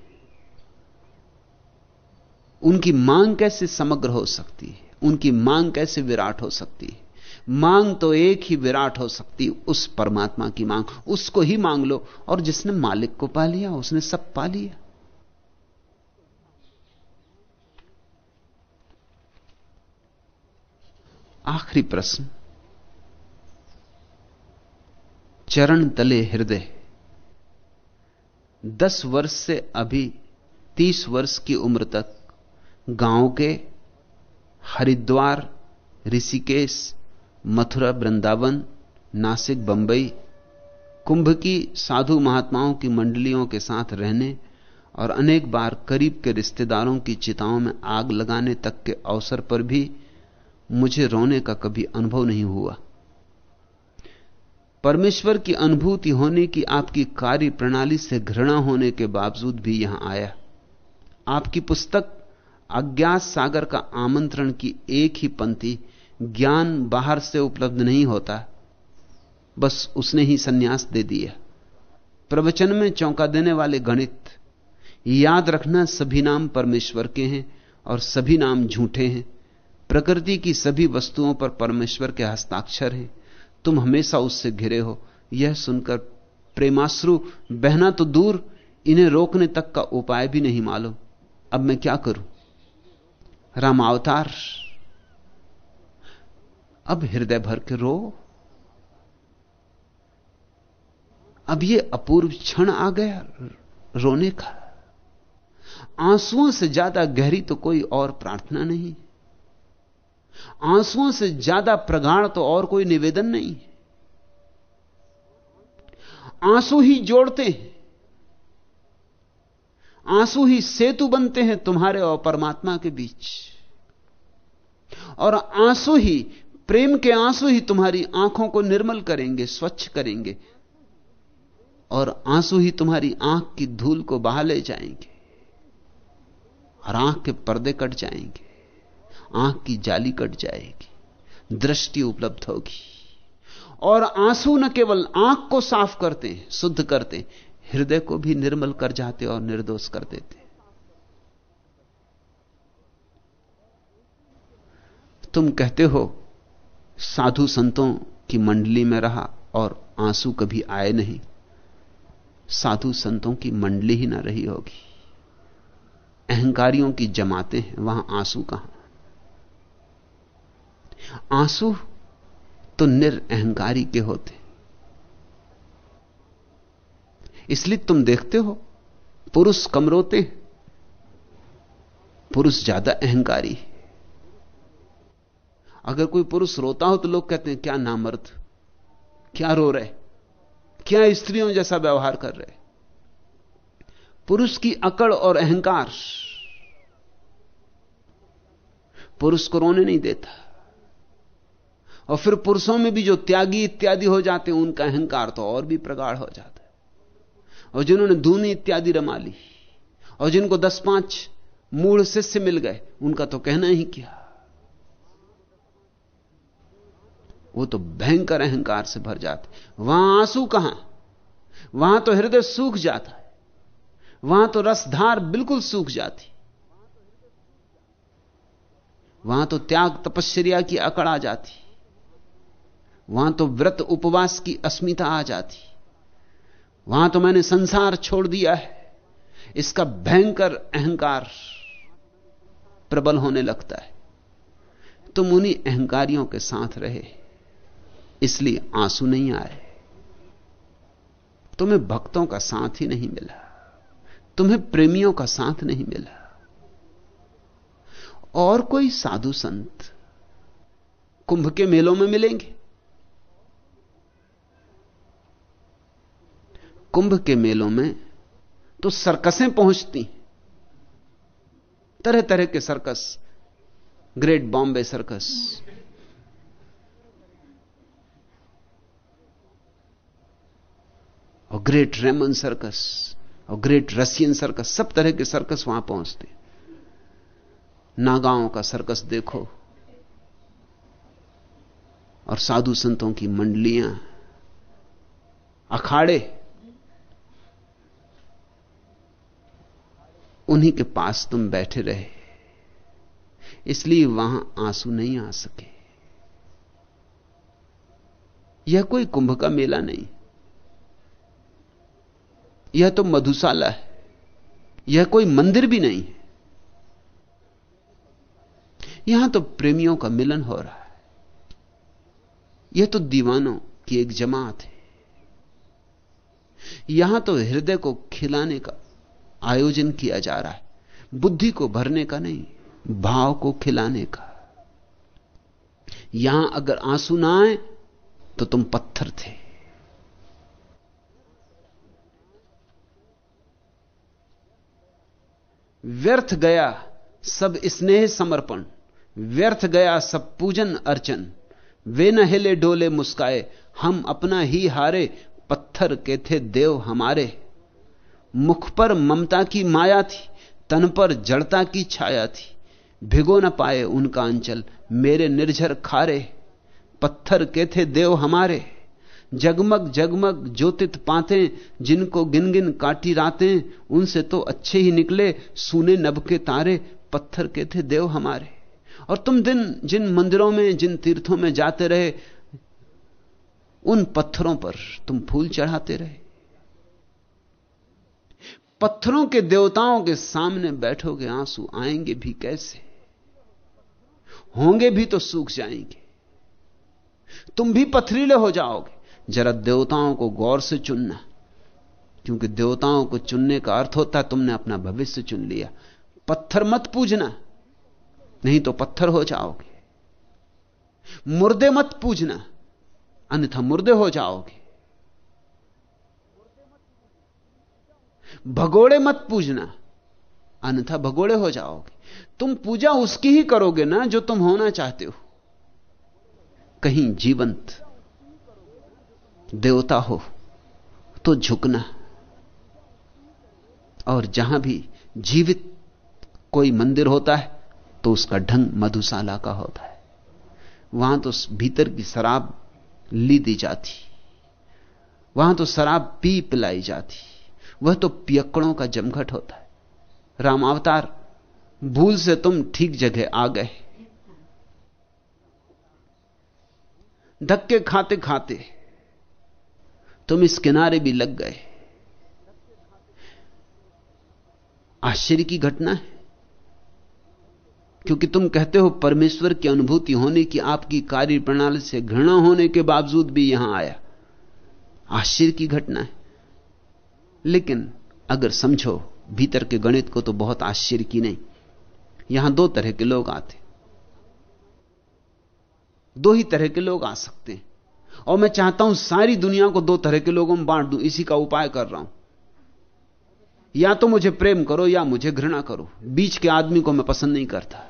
उनकी मांग कैसे समग्र हो सकती है? उनकी मांग कैसे विराट हो सकती है? मांग तो एक ही विराट हो सकती, उस परमात्मा की मांग। उसको ही मांग लो, और जिसने मालिक को पा लिया, उसने सब पा लिया। आखिरी प्रश्न। चरण तले हृदय। दस वर्ष से अभी तीस वर्ष की उम्र तक गाँव के हरिद्वार, ऋषिकेश, मथुरा, वृंदावन, नासिक, बंबई, कुंभ की साधु महात्माओं की मंडलियों के साथ रहने और अनेक बार करीब के रिश्तेदारों की चिताओं में आग लगाने तक के अवसर पर भी मुझे रोने का कभी अनुभव नहीं हुआ। परमेश्वर की अनुभूति होने की आपकी कार्य प्रणाली से घृणा होने के बावजूद भी यहाँ आया। आपकी पुस्तक अज्ञात सागर का आमंत्रण की एक ही पंक्ति ज्ञान बाहर से उपलब्ध नहीं होता, बस उसने ही सन्यास दे दिया। प्रवचन में चौंका देने वाले गणित, याद रखना सभी नाम परमेश्वर के हैं और सभी नाम झूठे हैं। प्रकृति की सभी वस्तुओं पर परमेश्वर के हस्ताक्षर हैं। तुम हमेशा उससे घिरे हो। यह सुनकर प्रेमाश्रु, बहना तो दूर, इन्हें रोकने तक का उपाय भी नहीं मालूम। अब मैं क्या करूँ? रामावतार अब हृदय भर के रो। अब ये अपूर्व क्षण आ गया, रोने का। आंसुओं से ज़्यादा गहरी तो कोई और प्रार्थना नहीं। आंसुओं से ज़्यादा प्रगाढ़ तो और कोई निवेदन नहीं। आँसू ही जोड़ते हैं। आँसू ही सेतु बनते हैं तुम्हारे और परमात्मा के बीच। और आँसू ही, प्रेम के आँसू ही तुम्हारी आँखों को निर्मल करेंगे, स्वच्छ करेंगे। और आँसू ही तुम्हारी आँख की धूल को बहा ले जाएँगे। और आँख के पर्दे कट जाएँगे। आँख की जाली कट जाएगी, दृष्टि उपलब्ध होगी। और आँसू न केवल आँख को साफ़ करते, शुद्ध करते, हृदय को भी निर्मल कर जाते और निर्दोष कर देते। तुम कहते हो, साधु संतों की मंडली में रहा और आँसू कभी आए नहीं। साधु संतों की मंडली ही ना रही होगी। अहंकारियों की जमाते हैं, वहाँ आँसू कहाँ? आँसू तो निरअहंकारी के होते। इसलिए तुम देखते हो, पुरुष कम रोते पुरुष ज़्यादा अहंकारी अगर कोई पुरुष रोता हो तो लोग कहते हैं, क्या नामर्द, क्या रो रहे, क्या स्त्रियों जैसा व्यवहार कर रहे? पुरुष की अकड़ और अहंकार, पुरुष को रोने नहीं देता। और फिर पुरुषों में भी जो त्यागी इत्यादि हो जाते हैं, उनका अहंकार तो और भी प्रगाढ़ हो जाता है। और जिन्होंने धूनी इत्यादि रमा ली, और जिनको दस पाँच मूल शिष्य मिल गए, उनका तो कहना ही क्या? वो तो भयंकर अहंकार से भर जाते वहाँ आँसू कहाँ वहाँ तो हृदय सूख जाता है। वहाँ तो रसधार बिल्कुल सूख जाती वहाँ तो त्याग तपश्चर्या की अकड़ आ जाती वहाँ तो व्रत उपवास की अस्मिता आ जाती। वहाँ तो मैंने संसार छोड़ दिया है। इसका भयंकर अहंकार प्रबल होने लगता है। तुम उन्हीं अहंकारियों के साथ रहे, इसलिए आँसू नहीं आए। तुम्हें भक्तों का साथ ही नहीं मिला। तुम्हें प्रेमियों का साथ नहीं मिला। और कोई साधु संत कुंभ के मेलों में मिलेंगे? कुंभ के मेलों में तो सर्कसें पहुँचती। तरह तरह के सर्कस, ग्रेट बॉम्बे सर्कस। और ग्रेट रेमन सर्कस, और ग्रेट रशियन सर्कस, सब तरह के सर्कस वहाँ पहुँचते। नागाओं का सर्कस देखो, और साधु संतों की मंडलियाँ, अखाड़े उन्हीं के पास तुम बैठे रहे। इसलिए वहाँ आँसू नहीं आ सके। यह कोई कुंभ का मेला नहीं। यह तो मधुशाला है। यह कोई मंदिर भी नहीं है। यहाँ तो प्रेमियों का मिलन हो रहा है। यह तो दीवानों की एक जमात है। यहाँ तो हृदय को खिलाने का आयोजन किया जा रहा है। बुद्धि को भरने का नहीं, भाव को खिलाने का। यहाँ अगर आँसू ना आए तो तुम पत्थर थे। व्यर्थ गया सब स्नेह समर्पण, व्यर्थ गया सब पूजन अर्चन। वे न हिले डोले मुस्काए, हम अपना ही हारे, पत्थर के थे देव हमारे। मुख पर ममता की माया थी, तन पर जड़ता की छाया थी। भिगो न पाए उनका अंचल, मेरे निर्झर खारे, पत्थर के थे देव हमारे। जगमग जगमग ज्योतित पाते, जिनको गिन गिन काटी रातें, उनसे तो अच्छे ही निकले, सूने नब के तारे, पत्थर के थे देव हमारे। और तुम दिन जिन मंदिरों में, जिन तीर्थों में जाते रहे, उन पत्थरों पर तुम फूल चढ़ाते रहे। पत्थरों के देवताओं के सामने बैठोगे आँसू आएँगे भी कैसे? होंगे भी तो सूख जाएँगे। तुम भी पथरीले हो जाओगे। जरा देवताओं को गौर से चुनना। क्योंकि देवताओं को चुनने का अर्थ होता है तुमने अपना भविष्य चुन लिया। पत्थर मत पूजना। नहीं तो पत्थर हो जाओगे। मुर्दे मत पूजना। अन्यथा मुर्दे हो जाओगे। भगोड़े मत पूजना। अन्यथा भगोड़े हो जाओगे। तुम पूजा उसकी ही करोगे ना जो तुम होना चाहते हो। कहीं जीवंत देवता हो तो झुकना। और जहाँ भी जीवित कोई मंदिर होता है तो उसका ढंग मधुशाला का होता है। वहाँ तो भीतर की शराब ली दी जाती। वहाँ तो शराब पी पिलाई जाती। वह तो पियक्कड़ों का जमघट होता है। रामावतार भूल से तुम ठीक जगह आ गए। धक्के खाते खाते तुम इस किनारे भी लग गए। आश्चर्य की घटना है, क्योंकि तुम कहते हो परमेश्वर की अनुभूति होने की आपकी कार्य प्रणाली से घृणा होने के बावजूद भी यहाँ आया। आश्चर्य की घटना है। लेकिन अगर समझो भीतर के गणित को तो बहुत आश्चर्य की नहीं। यहाँ दो तरह के लोग आते दो ही तरह के लोग आ सकते हैं। और मैं चाहता हूँ सारी दुनिया को दो तरह के लोगों में बांट दूँ, इसी का उपाय कर रहा हूँ। या तो मुझे प्रेम करो या मुझे घृणा करो। बीच के आदमी को मैं पसंद नहीं करता।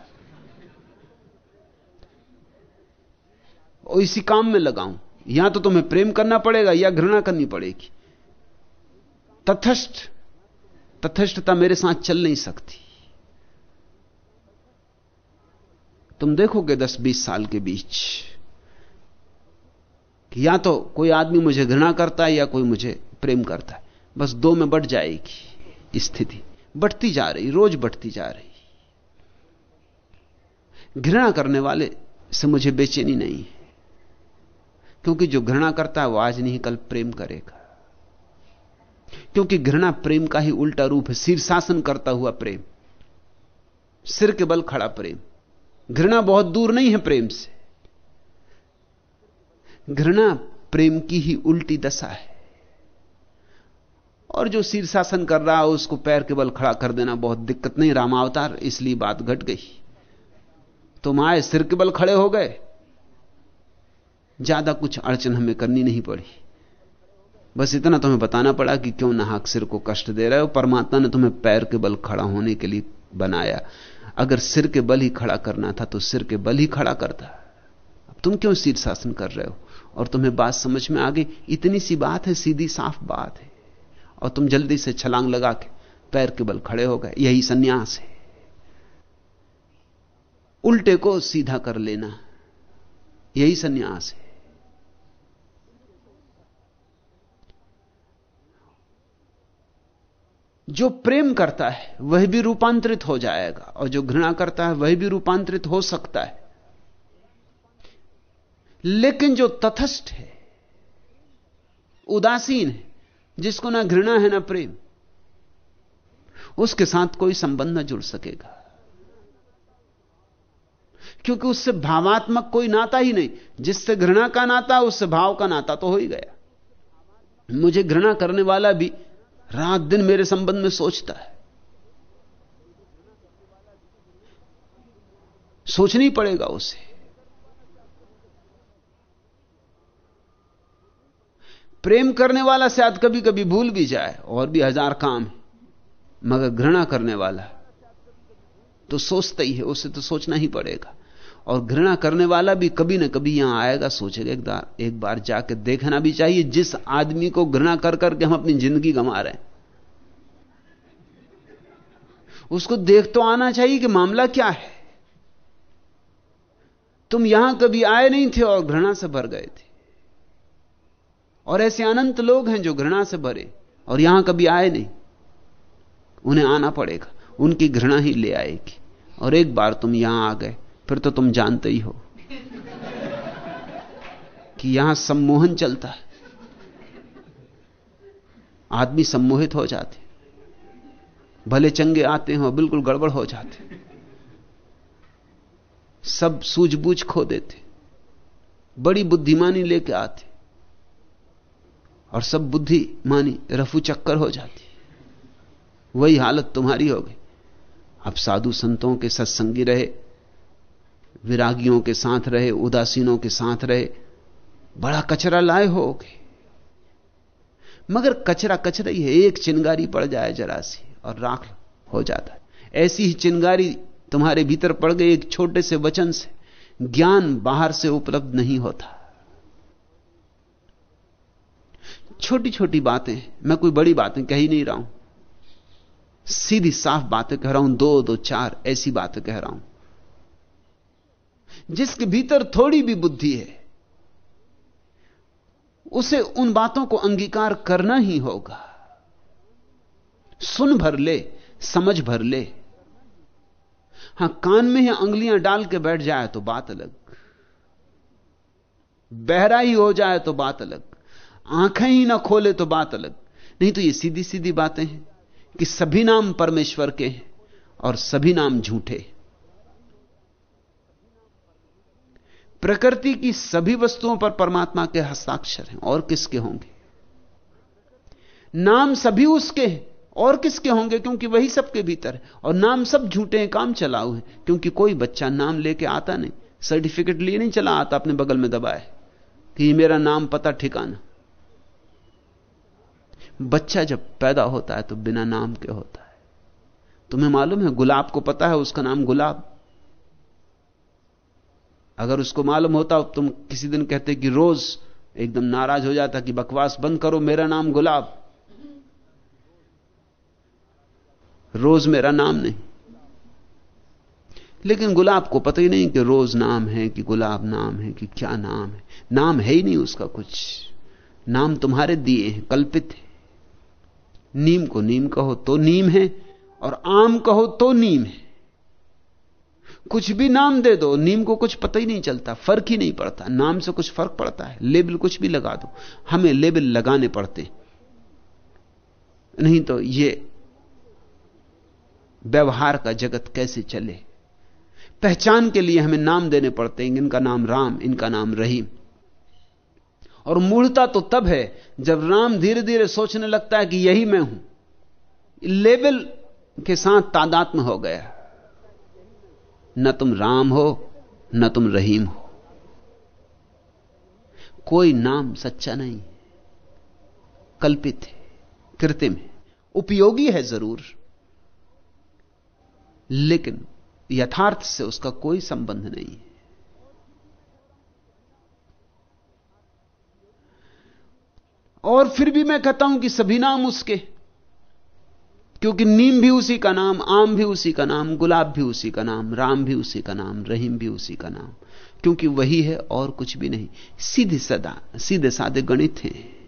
और इसी काम में लगाऊँ या तो तुम्हें प्रेम करना पड़ेगा या घृणा करनी पड़ेगी। तथस्थ, तथस्थता मेरे साथ चल नहीं सकती। तुम देखोगे दस बीस साल के बीच कि या तो कोई आदमी मुझे घृणा करता है या कोई मुझे प्रेम करता है। बस दो में बढ़ जाएगी स्थिति। बढ़ती जा रही, रोज बढ़ती जा रही। घृणा करने वाले से मुझे बेचैनी नहीं है, क्योंकि जो घृणा करता है वो आज नहीं कल प्रेम करेगा। क्योंकि घृणा प्रेम का ही उल्टा रूप है। शीर्षासन करता हुआ प्रेम। सिर के बल खड़ा प्रेम। घृणा बहुत दूर नहीं है प्रेम से। घृणा प्रेम की ही उल्टी दशा है। और जो शीर्षासन कर रहा है, उसको पैर के बल खड़ा कर देना बहुत दिक्कत नहीं। रामावतार, इसलिए बात घट गई। तुम आए, सिर के बल खड़े हो गए। ज़्यादा कुछ अड़चन हमें करनी नहीं पड़ी। बस इतना तुम्हें बताना पड़ा कि क्यों नाहक सिर को कष्ट दे रहे हो परमात्मा ने तुम्हें पैर के बल खड़ा होने के लिए बनाया। अगर सिर के बल ही खड़ा करना था तो सिर के बल ही खड़ा करता। अब तुम क्यों शीर्षासन कर रहे हो? और तुम्हें बात समझ में आ गई, इतनी सी बात है, सीधी साफ़ बात है। और तुम जल्दी से छलांग लगा के पैर के बल खड़े हो गए, यही सन्यास है। उल्टे को सीधा कर लेना, यही सन्यास है। जो प्रेम करता है, वह भी रूपांतरित हो जाएगा, और जो घृणा करता है, वह भी रूपांतरित हो सकता है। लेकिन जो तथस्थ है, उदासीन है, जिसको ना घृणा है, ना प्रेम, उसके साथ कोई संबंध ना जुड़ सकेगा। क्योंकि उससे भावात्मक कोई नाता ही नहीं, जिससे घृणा का नाता, उससे भाव का नाता तो हो ही गया। मुझे घृणा करने वाला भी रात दिन मेरे संबंध में सोचता है। सोचना पड़ेगा उसे। प्रेम करने वाला शायद कभी कभी भूल भी जाए, और भी हज़ार काम है, मगर घृणा करने वाला तो सोचता ही है, उसे तो सोचना ही पड़ेगा। और घृणा करने वाला भी कभी ना कभी यहाँ आएगा, सोचेगा, एक बार एक बार जाकर देखना भी चाहिए, जिस आदमी को घृणा कर करके हम अपनी ज़िंदगी गंवा रहे हैं। उसको देख तो आना चाहिए कि मामला क्या है। तुम यहाँ कभी आए नहीं थे और घृणा से भर गए थे। और ऐसे अनंत लोग हैं जो घृणा से भरे, और यहाँ कभी आए नहीं। उन्हें आना पड़ेगा, उनकी घृणा ही ले आएगी। और एक बार तुम यहाँ आ गए फिर तो तुम जानते ही हो कि यहाँ सम्मोहन चलता है। आदमी सम्मोहित हो जाते भले चंगे आते हैं, बिल्कुल गड़बड़ हो जाते सब सूझबूझ खो देते बड़ी बुद्धिमानी लेके आते और सब बुद्धिमानी रफू चक्कर हो जाती वही हालत तुम्हारी हो गई। अब साधु संतों के सत्संगी रहे। विरागियों के साथ रहे, उदासीनों के साथ रहे, बड़ा कचरा लाए होगे। मगर कचरा कचरा ही है, एक चिंगारी पड़ जाए जरा सी और राख हो जाता है। ऐसी ही चिंगारी तुम्हारे भीतर पड़ गई एक छोटे से वचन से। ज्ञान बाहर से उपलब्ध नहीं होता। छोटी छोटी बातें, मैं कोई बड़ी बातें कह ही नहीं रहा हूँ। सीधी साफ़ बातें कह रहा हूँ, दो दो चार ऐसी बातें कह रहा हूँ। जिसके भीतर थोड़ी भी बुद्धि है, उसे उन बातों को अंगीकार करना ही होगा। सुन भर ले, समझ भर ले। हाँ, कान में ही अंगलियाँ डाल के बैठ जाए तो बात अलग। बहरा ही हो जाए तो बात अलग। आँखें ही ना खोले तो बात अलग। नहीं तो ये सीधी सीधी बातें हैं कि सभी नाम परमेश्वर के हैं और सभी नाम झूठे प्रकृति की सभी वस्तुओं पर परमात्मा के हस्ताक्षर हैं, और किसके होंगे? नाम सभी उसके हैं, और किसके होंगे? क्योंकि वही सबके भीतर है, और नाम सब झूठे हैं, काम चलाओ हैं, क्योंकि कोई बच्चा नाम लेके आता नहीं, सर्टिफिकेट लिए नहीं चला, आता अपने बगल में दबाए, कि ये मेरा नाम पता ठिकाना। बच्चा जब पैदा होता है तो बिना नाम के होता है। तुम्हें मालूम है, गुलाब को पता है, उसका नाम गुलाब। अगर उसको मालूम होता तुम किसी दिन कहते कि रोज एकदम नाराज़ हो जाता कि बकवास बंद करो, मेरा नाम गुलाब। रोज मेरा नाम नहीं। लेकिन गुलाब को पता ही नहीं कि रोज नाम है कि गुलाब नाम है कि क्या नाम है। नाम है ही नहीं उसका कुछ। नाम तुम्हारे दिए हैं, कल्पित है। नीम को नीम कहो तो नीम है, और आम कहो तो नीम है। कुछ भी नाम दे दो, नीम को कुछ पता ही नहीं चलता, फ़र्क ही नहीं पड़ता, नाम से कुछ फ़र्क पड़ता है, लेबल कुछ भी लगा दो, हमें लेबल लगाने पड़ते। नहीं तो ये व्यवहार का जगत कैसे चले? पहचान के लिए हमें नाम देने पड़ते हैं, इनका नाम राम, इनका नाम रहीम। और मूढ़ता तो तब है, जब राम धीरे धीरे सोचने लगता है कि यही मैं हूँ। लेबल के साथ तादात्म हो गया। न तुम राम हो, न तुम रहीम हो। कोई नाम सच्चा नहीं, कल्पित है, कृत्रिम है, उपयोगी है ज़रूर, लेकिन यथार्थ से उसका कोई संबंध नहीं है। और फिर भी मैं कहता हूँ कि सभी नाम उसके क्योंकि नीम भी उसी का नाम, आम भी उसी का नाम, गुलाब भी उसी का नाम, राम भी उसी का नाम, रहीम भी उसी का नाम। क्योंकि वही है और कुछ भी नहीं। सीधे सदा, सीधे साधे गणित हैं।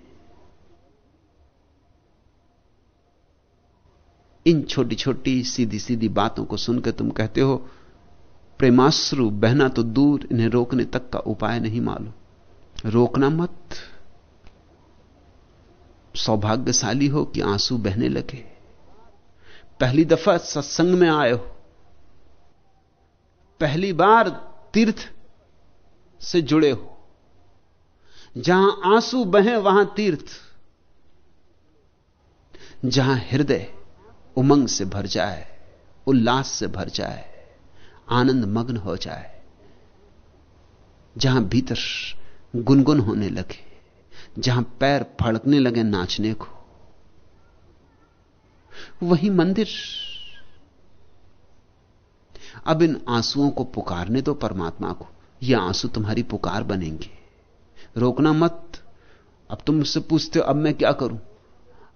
इन छोटी छोटी सीधी सीधी बातों को सुनकर तुम कहते हो, प्रेमाश्रु, बहना तो दूर, इन्हें रोकने तक का उपाय नहीं मालूम। रोकना मत। सौभाग्यशाली हो कि आँसू बहने लगे। पहली दफ़ा सत्संग में आए हो। पहली बार तीर्थ से जुड़े हो। जहाँ आँसू बहे, वहाँ तीर्थ। जहाँ हृदय उमंग से भर जाए, उल्लास से भर जाए, आनंद मग्न हो जाए, जहाँ भीतर गुनगुन होने लगे, जहाँ पैर फड़कने लगे नाचने को वही मंदिर। अब इन आंसुओं को पुकारने दो परमात्मा को। ये आँसू तुम्हारी पुकार बनेंगे। रोकना मत। अब तुम मुझसे पूछते हो, अब मैं क्या करूँ?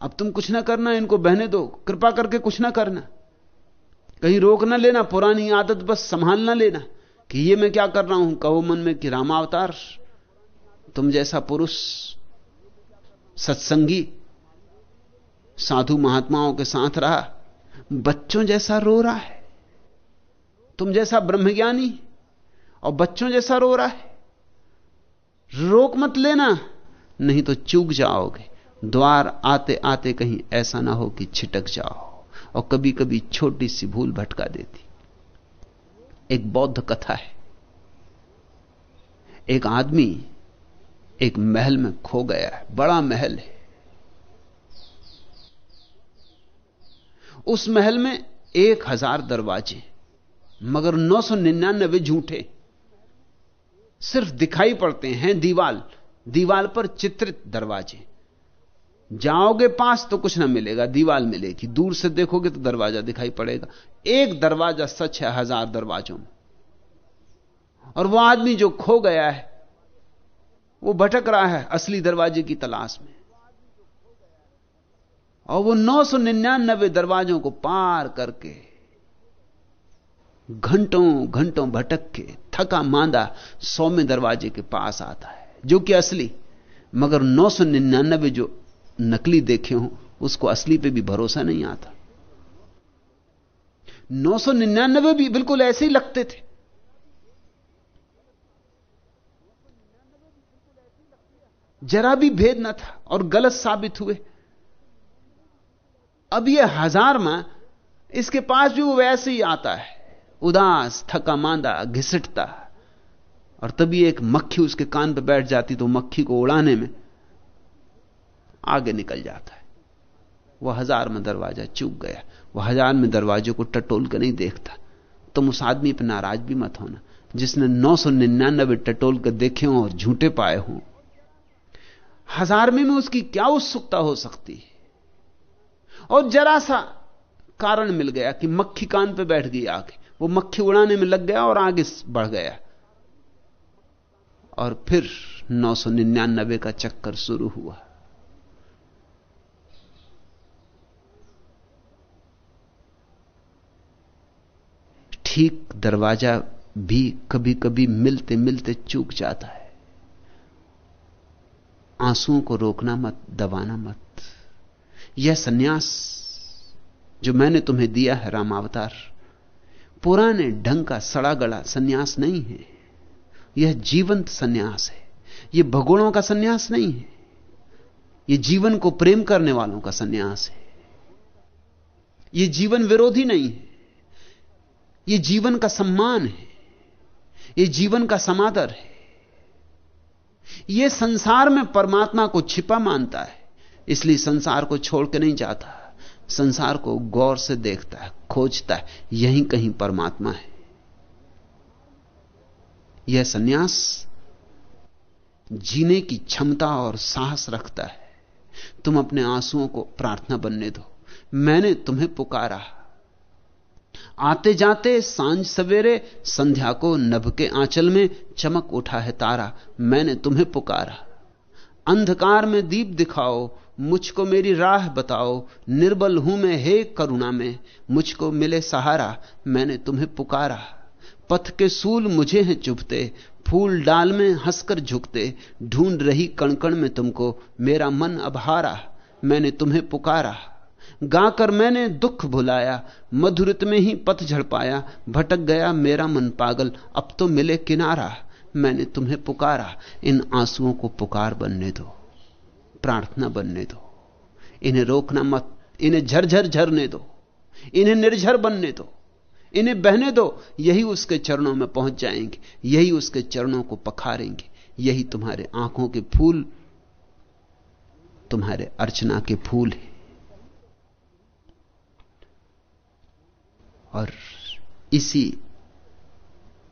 अब तुम कुछ ना करना, इनको बहने दो। कृपा करके कुछ ना करना। कहीं रोक ना लेना, पुरानी आदत बस संभाल ना लेना कि ये मैं क्या कर रहा हूँ? कहो मन में कि रामावतार, तुम जैसा पुरुष, सत्संगी साधु महात्माओं के साथ रहा। बच्चों जैसा रो रहा है। तुम जैसा ब्रह्मज्ञानी और बच्चों जैसा रो रहा है। रोक मत लेना, नहीं तो चूक जाओगे। द्वार आते आते कहीं ऐसा ना हो कि छिटक जाओ और कभी कभी छोटी सी भूल भटका देती। एक बौद्ध कथा है। एक आदमी एक महल में खो गया है। बड़ा महल है। उस महल में एक हज़ार दरवाजे, मगर नौ सौ निन्यानबे झूठे। सिर्फ़ दिखाई पड़ते हैं दीवाल दीवाल पर चित्रित दरवाजे। जाओगे पास तो कुछ ना मिलेगा, दीवाल मिलेगी। दूर से देखोगे तो दरवाज़ा दिखाई पड़ेगा। एक दरवाज़ा सच है हज़ार दरवाजों में। और वो आदमी जो खो गया है, वो भटक रहा है असली दरवाजे की तलाश में। और वो नौ सौ निन्यानबे दरवाजों को पार करके घंटों घंटों भटक के थका मांदा सौम्य दरवाजे के पास आता है, जो कि असली। मगर नौ सौ निन्यानबे जो नकली देखे हो, उसको असली पे भी भरोसा नहीं आता। नौ सौ निन्यानबे भी बिल्कुल ऐसे ही लगते थे। जरा भी भेद ना था और गलत साबित हुए। अब यह हज़ार में इसके पास भी वो वैसे ही आता है। उदास थका मांदा घिसटता। और तभी एक मक्खी उसके कान पर बैठ जाती तो मक्खी को उड़ाने में आगे निकल जाता है। वह हज़ार में दरवाज़ा चूक गया। वह हज़ार में दरवाजे को टटोल कर नहीं देखता। तुम उस आदमी पर नाराज़ भी मत होना। जिसने नौ सौ निन्यानबे टटोल कर देखे हो और झूठे पाए हों। हज़ार में, में उसकी क्या उत्सुकता हो सकती है? और जरा सा कारण मिल गया कि मक्खी कान पे बैठ गई आके वो मक्खी उड़ाने में लग गया और आगे बढ़ गया। और फिर नौ सौ निन्यानबे का चक्कर शुरू हुआ। ठीक दरवाज़ा भी कभी कभी मिलते मिलते चूक जाता है। आंसुओं को रोकना मत, दबाना मत। यह सन्यास जो मैंने तुम्हें दिया है रामावतार, पुराने ढंग का सड़ा गड़ा सन्यास नहीं है। यह जीवंत सन्यास है। यह भगोड़ों का सन्यास नहीं है। यह जीवन को प्रेम करने वालों का सन्यास है। यह जीवन विरोधी नहीं है। यह जीवन का सम्मान है। यह जीवन का समादर है। यह संसार में परमात्मा को छिपा मानता है। इसलिए संसार को छोड़ के नहीं जाता। संसार को गौर से देखता है, खोजता है, यहीं कहीं परमात्मा है। यह सन्यास जीने की क्षमता और साहस रखता है। तुम अपने आंसुओं को प्रार्थना बनने दो। मैंने तुम्हें पुकारा। आते जाते साँझ सवेरे, संध्या को नभ के आंचल में चमक उठा है तारा। मैंने तुम्हें पुकारा। अंधकार में दीप दिखाओ मुझको मेरी राह बताओ, निर्बल हूँ मैं, हे करुणा में, मुझको मिले सहारा, मैंने तुम्हें पुकारा। पथ के सूल मुझे हैं चुभते, फूल डाल में हंसकर झुकते, ढूंढ रही कणकण में तुमको मेरा मन अब हारा मैंने तुम्हें पुकारा। गाकर मैंने दुख भुलाया, मधुरित में ही पथ झड़ पाया भटक गया मेरा मन पागल, अब तो मिले किनारा, मैंने तुम्हें पुकारा, इन आंसुओं को पुकार बनने दो। प्रार्थना बनने दो। इन्हें रोकना मत, इन्हें झरझर झरने दो। इन्हें निर्झर बनने दो। इन्हें बहने दो। यही उसके चरणों में पहुँच जाएँगे। यही उसके चरणों को पखारेंगे। यही तुम्हारे आँखों के फूल, तुम्हारे अर्चना के फूल हैं। और इसी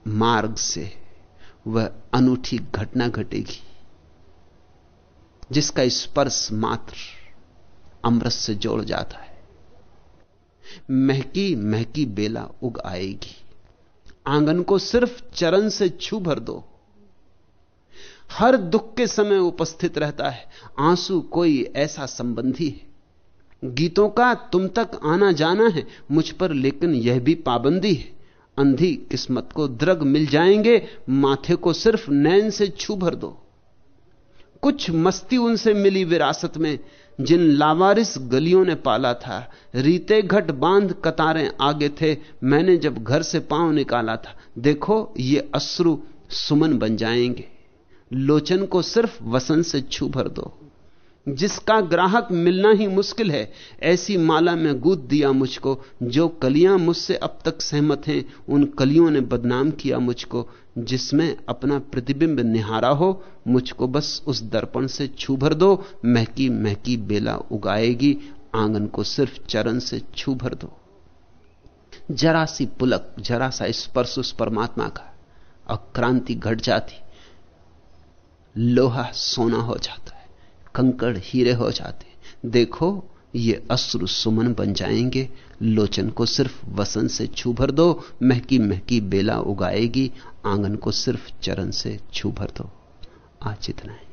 मार्ग से वह अनूठी घटना घटेगी। जिसका स्पर्श मात्र अमृत से जोड़ जाता है। महकी महकी बेला उग आएगी। आँगन को सिर्फ़ चरण से छू भर दो। हर दुख के समय उपस्थित रहता है। आँसू कोई ऐसा संबंधी है। गीतों का तुम तक आना जाना है, मुझ पर लेकिन यह भी पाबंदी है। अंधी किस्मत को द्रग मिल जाएँगे, माथे को सिर्फ़ नैन से छू भर दो। कुछ मस्ती उनसे मिली विरासत में, जिन लावारिस गलियों ने पाला था। रीते घट बाँध कतारें आगे थे। मैंने जब घर से पाँव निकाला था। देखो, ये अश्रु सुमन बन जाएँगे। लोचन को सिर्फ़ वसंत से छू भर दो। जिसका ग्राहक मिलना ही मुश्किल है, ऐसी माला में गूद दिया मुझको। जो कलियाँ मुझसे अब तक सहमत हैं, उन कलियों ने बदनाम किया मुझको। जिसमें अपना प्रतिबिंब निहारा हो, मुझको बस उस दर्पण से छू भर दो, महकी महकी बेला उगाएगी, आँगन को सिर्फ़ चरण से छू भर दो। जरा सी पुलक, जरा सा स्पर्श उस परमात्मा का और क्रांति घट जाती। लोहा सोना हो जाता है, कंकड़ हीरे हो जाते। देखो, ये अश्रु सुमन बन जाएँगे लोचन को सिर्फ़ वसन से छू भर दो, महकी महकी बेला उगाएगी, आँगन को सिर्फ़ चरण से छू भर दो। आज इतना है।